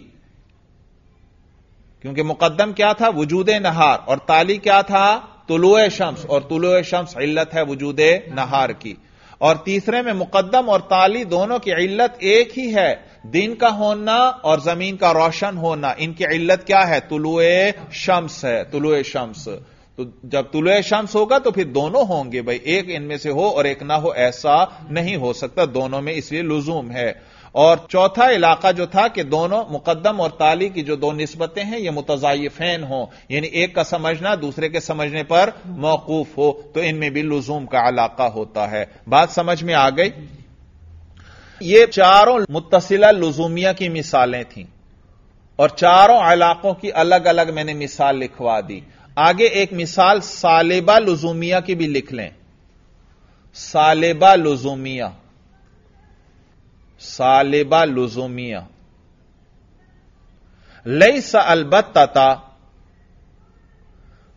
کیونکہ مقدم کیا تھا؟ وجود نہار۔ اور تالی کیا تھا؟ طلوع شمس۔ اور طلوع شمس علت ہے وجود نہار کی۔ اور تیسرے میں مقدم اور تالی دونوں کی علت ایک ہی ہے۔ دن کا ہونا اور زمین کا روشن ہونا، ان کی علت کیا ہے؟ طلوع شمس ہے، طلوع شمس۔ تو جب طلوع شمس ہوگا تو پھر دونوں ہوں گے بھائی، ایک ان میں سے ہو اور ایک نہ ہو، ایسا نہیں ہو سکتا، دونوں میں اس لیے لزوم ہے۔ اور چوتھا علاقہ جو تھا کہ دونوں مقدم اور تالی کی جو دو نسبتیں ہیں، یہ متضائفین ہوں۔ یعنی ایک کا سمجھنا، دوسرے کے سمجھنے پر موقوف ہو، تو ان میں بھی لزوم کا علاقہ ہوتا ہے۔ بات سمجھ میں آ گئی؟ یہ چاروں متصلہ لزومیہ کی مثالیں تھیں اور چاروں علاقوں کی الگ الگ میں نے مثال لکھوا دی۔ آگے ایک مثال سالبہ لزومیہ کی بھی لکھ لیں۔ سالبہ لزومیہ۔ سالبہ لزومیہ۔ لئی سا البت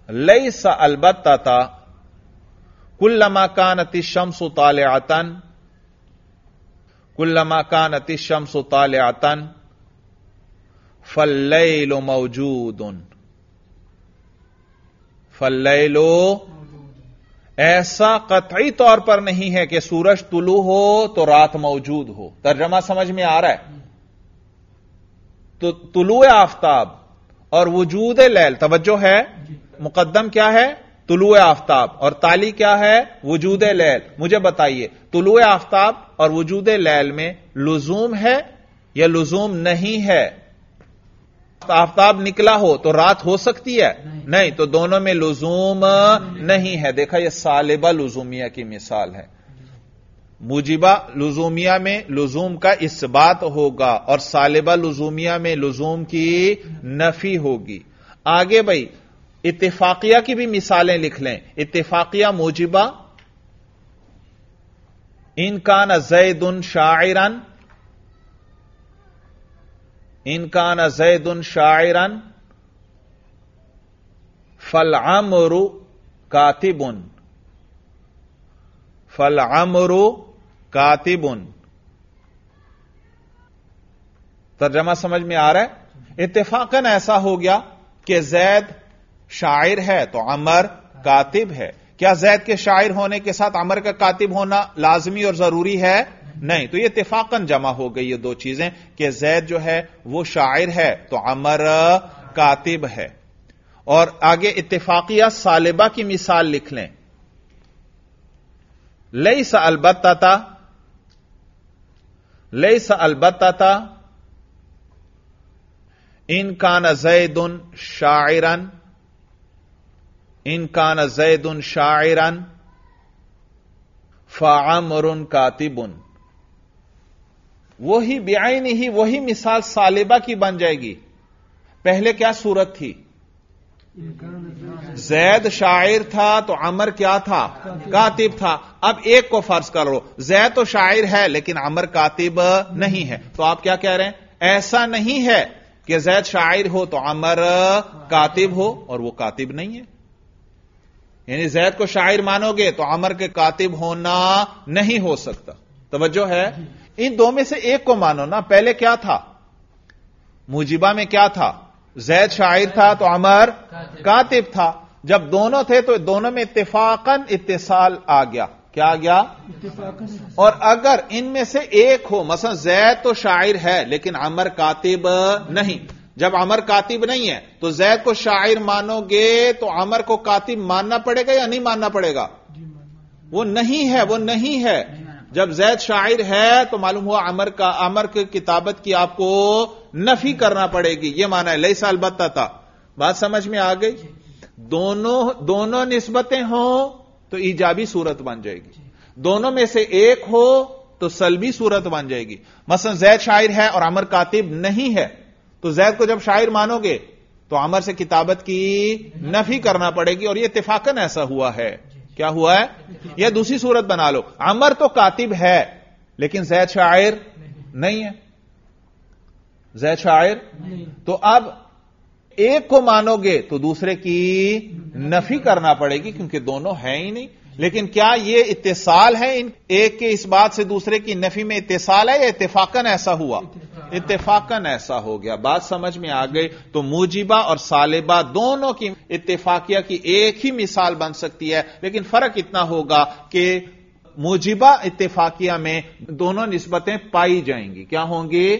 لئی سا البت کل کان شمس تال آتن کل کان اتی شمس تال آتن فل موجود. فلو ایسا قطعی طور پر نہیں ہے کہ سورج طلوع ہو تو رات موجود ہو. ترجمہ سمجھ میں آ رہا ہے؟ تو طلوع آفتاب اور وجود لیل، توجہ ہے؟ مقدم کیا ہے؟ طلوع آفتاب. اور تالی کیا ہے؟ وجود لیل. مجھے بتائیے، طلوع آفتاب اور وجود لیل میں لزوم ہے یا لزوم نہیں ہے؟ آفتاب نکلا ہو تو رات ہو سکتی ہے؟ نہیں۔ تو دونوں میں لزوم نہیں ہے۔ دیکھا یہ سالبہ لزومیہ کی مثال ہے۔ مجیبہ لزومیہ میں لزوم کا اس بات ہوگا اور سالبہ لزومیہ میں لزوم کی نفی ہوگی۔ آگے بھائی اتفاقیہ کی بھی مثالیں لکھ لیں۔ اتفاقیہ موجبہ ان کا نہ زید شاعرن، ان کا نہ زید شاعرن فل امرو کاتبن فل امرو کاتبن۔ ترجمہ سمجھ میں آ رہا ہے؟ اتفاقاً ایسا ہو گیا کہ زید شاعر ہے تو امر کاتب ہے۔ کیا زید کے شاعر ہونے کے ساتھ امر کا کاتب ہونا لازمی اور ضروری ہے؟ نہیں، تو یہ اتفاقاً جمع ہو گئی یہ دو چیزیں کہ زید جو ہے وہ شاعر ہے تو امر کاتب ہے۔ اور آگے اتفاقیہ سالبہ کی مثال لکھ لیں۔ لئی سا البتہ تھا لئی سا البتہ تھا ان کا ن شاعرن ان کا ن زید شاعرن فعمر کاتبن۔ وہی بیائی ہی وہی مثال سالبہ کی بن جائے گی۔ پہلے کیا صورت تھی؟ زید شاعر تھا تو عمر کیا تھا؟ کاتب تھا۔ اب ایک کو فرض کر لو، زید تو شاعر ہے لیکن عمر کاتب نہیں ہے۔ تو آپ کیا کہہ رہے ہیں؟ ایسا نہیں ہے کہ زید شاعر ہو تو عمر کاتب ہو اور وہ کاتب نہیں ہے۔ یعنی زید کو شاعر مانو گے تو عمر کے کاتب ہونا نہیں ہو سکتا۔ توجہ ہے؟ ان دو میں سے ایک کو مانو نا۔ پہلے کیا تھا؟ مجیبہ میں کیا تھا؟ زید شاعر تھا تو عمر کاتب تھا۔ جب دونوں تھے تو دونوں میں اتفاقاً اتصال آ گیا۔ کیا آ گیا؟ اور اگر ان میں سے ایک ہو، مثلا زید تو شاعر ہے لیکن عمر کاتب نہیں۔ جب عمر کاتب نہیں ہے تو زید کو شاعر مانو گے تو عمر کو کاتب ماننا پڑے گا یا نہیں ماننا پڑے گا؟ وہ نہیں ہے، وہ نہیں ہے۔ جب زید شاعر ہے تو معلوم ہوا عمر کا، عمر کی کتابت کی آپ کو نفی کرنا پڑے گی۔ یہ مانا ہے لئی سال بتا تھا بات سمجھ میں آ گئی؟ دونوں دونوں نسبتیں ہوں تو ایجابی صورت بن جائے گی۔ دونوں میں سے ایک ہو تو سلبی صورت بن جائے گی۔ مثلا زید شاعر ہے اور عمر کاتب نہیں ہے۔ تو زید کو جب شاعر مانو گے تو عمر سے کتابت کی نفی کرنا پڑے گی اور یہ اتفاقن ایسا ہوا ہے۔ کیا ہوا ہے؟ یا دوسری صورت بنا لو۔ عمر تو کاتب ہے، لیکن زید شاعر نہیں ہے۔ زید شاعر؟ تو اب ایک کو مانو گے تو دوسرے کی نفی کرنا پڑے گی کیونکہ دونوں ہیں ہی نہیں۔ لیکن کیا یہ اتصال ہے ان ایک کے اس بات سے دوسرے کی نفی میں اتصال ہے یا اتفاقن ایسا ہوا؟ اتفاقن ایسا ہو گیا۔ بات سمجھ میں آ گئی تو موجبہ اور سالبہ دونوں کی اتفاقیہ کی ایک ہی مثال بن سکتی ہے۔ لیکن فرق اتنا ہوگا کہ موجبہ اتفاقیہ میں دونوں نسبتیں پائی جائیں گی۔ کیا ہوں گی؟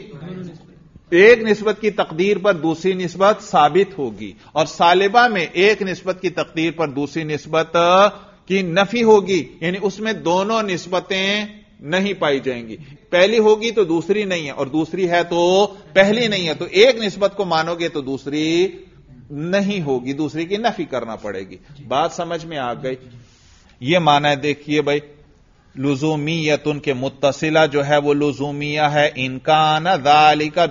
ایک نسبت کی تقدیر پر دوسری نسبت ثابت ہوگی اور سالبہ میں ایک نسبت کی تقدیر پر دوسری نسبت کی نفی ہوگی یعنی اس میں دونوں نسبتیں نہیں پائی جائیں گی۔ پہلی ہوگی تو دوسری نہیں ہے، اور دوسری ہے تو پہلی نہیں ہے۔ تو ایک نسبت کو مانو گے تو دوسری نہیں ہوگی، دوسری کی نفی کرنا پڑے گی۔ بات سمجھ میں آ گئی؟ یہ مانا ہے دیکھیے بھائی لزومیت ان کے متصلہ جو ہے وہ لزومیہ ہے انکان ذالک کا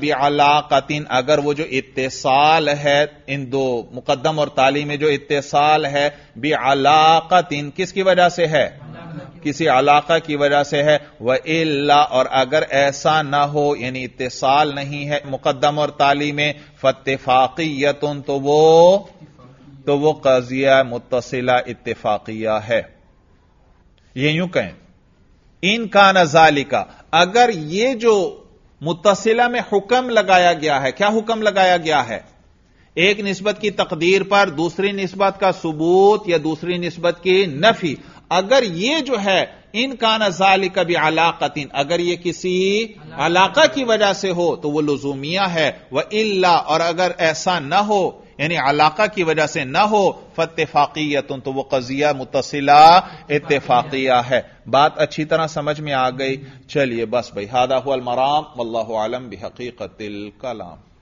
اگر وہ جو اتصال ہے، ان دو مقدم اور تعلیم میں جو اتصال ہے بھی کس کی وجہ سے ہے؟ کسی علاقہ کی وجہ سے ہے۔ وہ اللہ اور اگر ایسا نہ ہو یعنی اتصال نہیں ہے مقدم اور تعلیم فتفاقیت تو وہ تو وہ قضیہ متصلہ اتفاقیہ ہے۔ یہ یوں کہیں۔ ان کا نظال کا اگر یہ جو متصلہ میں حکم لگایا گیا ہے، کیا حکم لگایا گیا ہے؟ ایک نسبت کی تقدیر پر، دوسری نسبت کا ثبوت یا دوسری نسبت کی نفی۔ اگر یہ جو ہے، ان کا نظال کبھی علاقتین اگر یہ کسی علاقہ کی وجہ سے ہو، تو وہ لزومیہ ہے۔ وہ اللہ اور اگر ایسا نہ ہو یعنی علاقہ کی وجہ سے نہ ہو فتفاقیت تو وہ قضیہ متصلہ، اتفاقیہ ہے۔ بات اچھی طرح سمجھ میں آ گئی۔ چلیے بس بھائی ہادہ المرام، واللہ عالم بحقیقت الکلام۔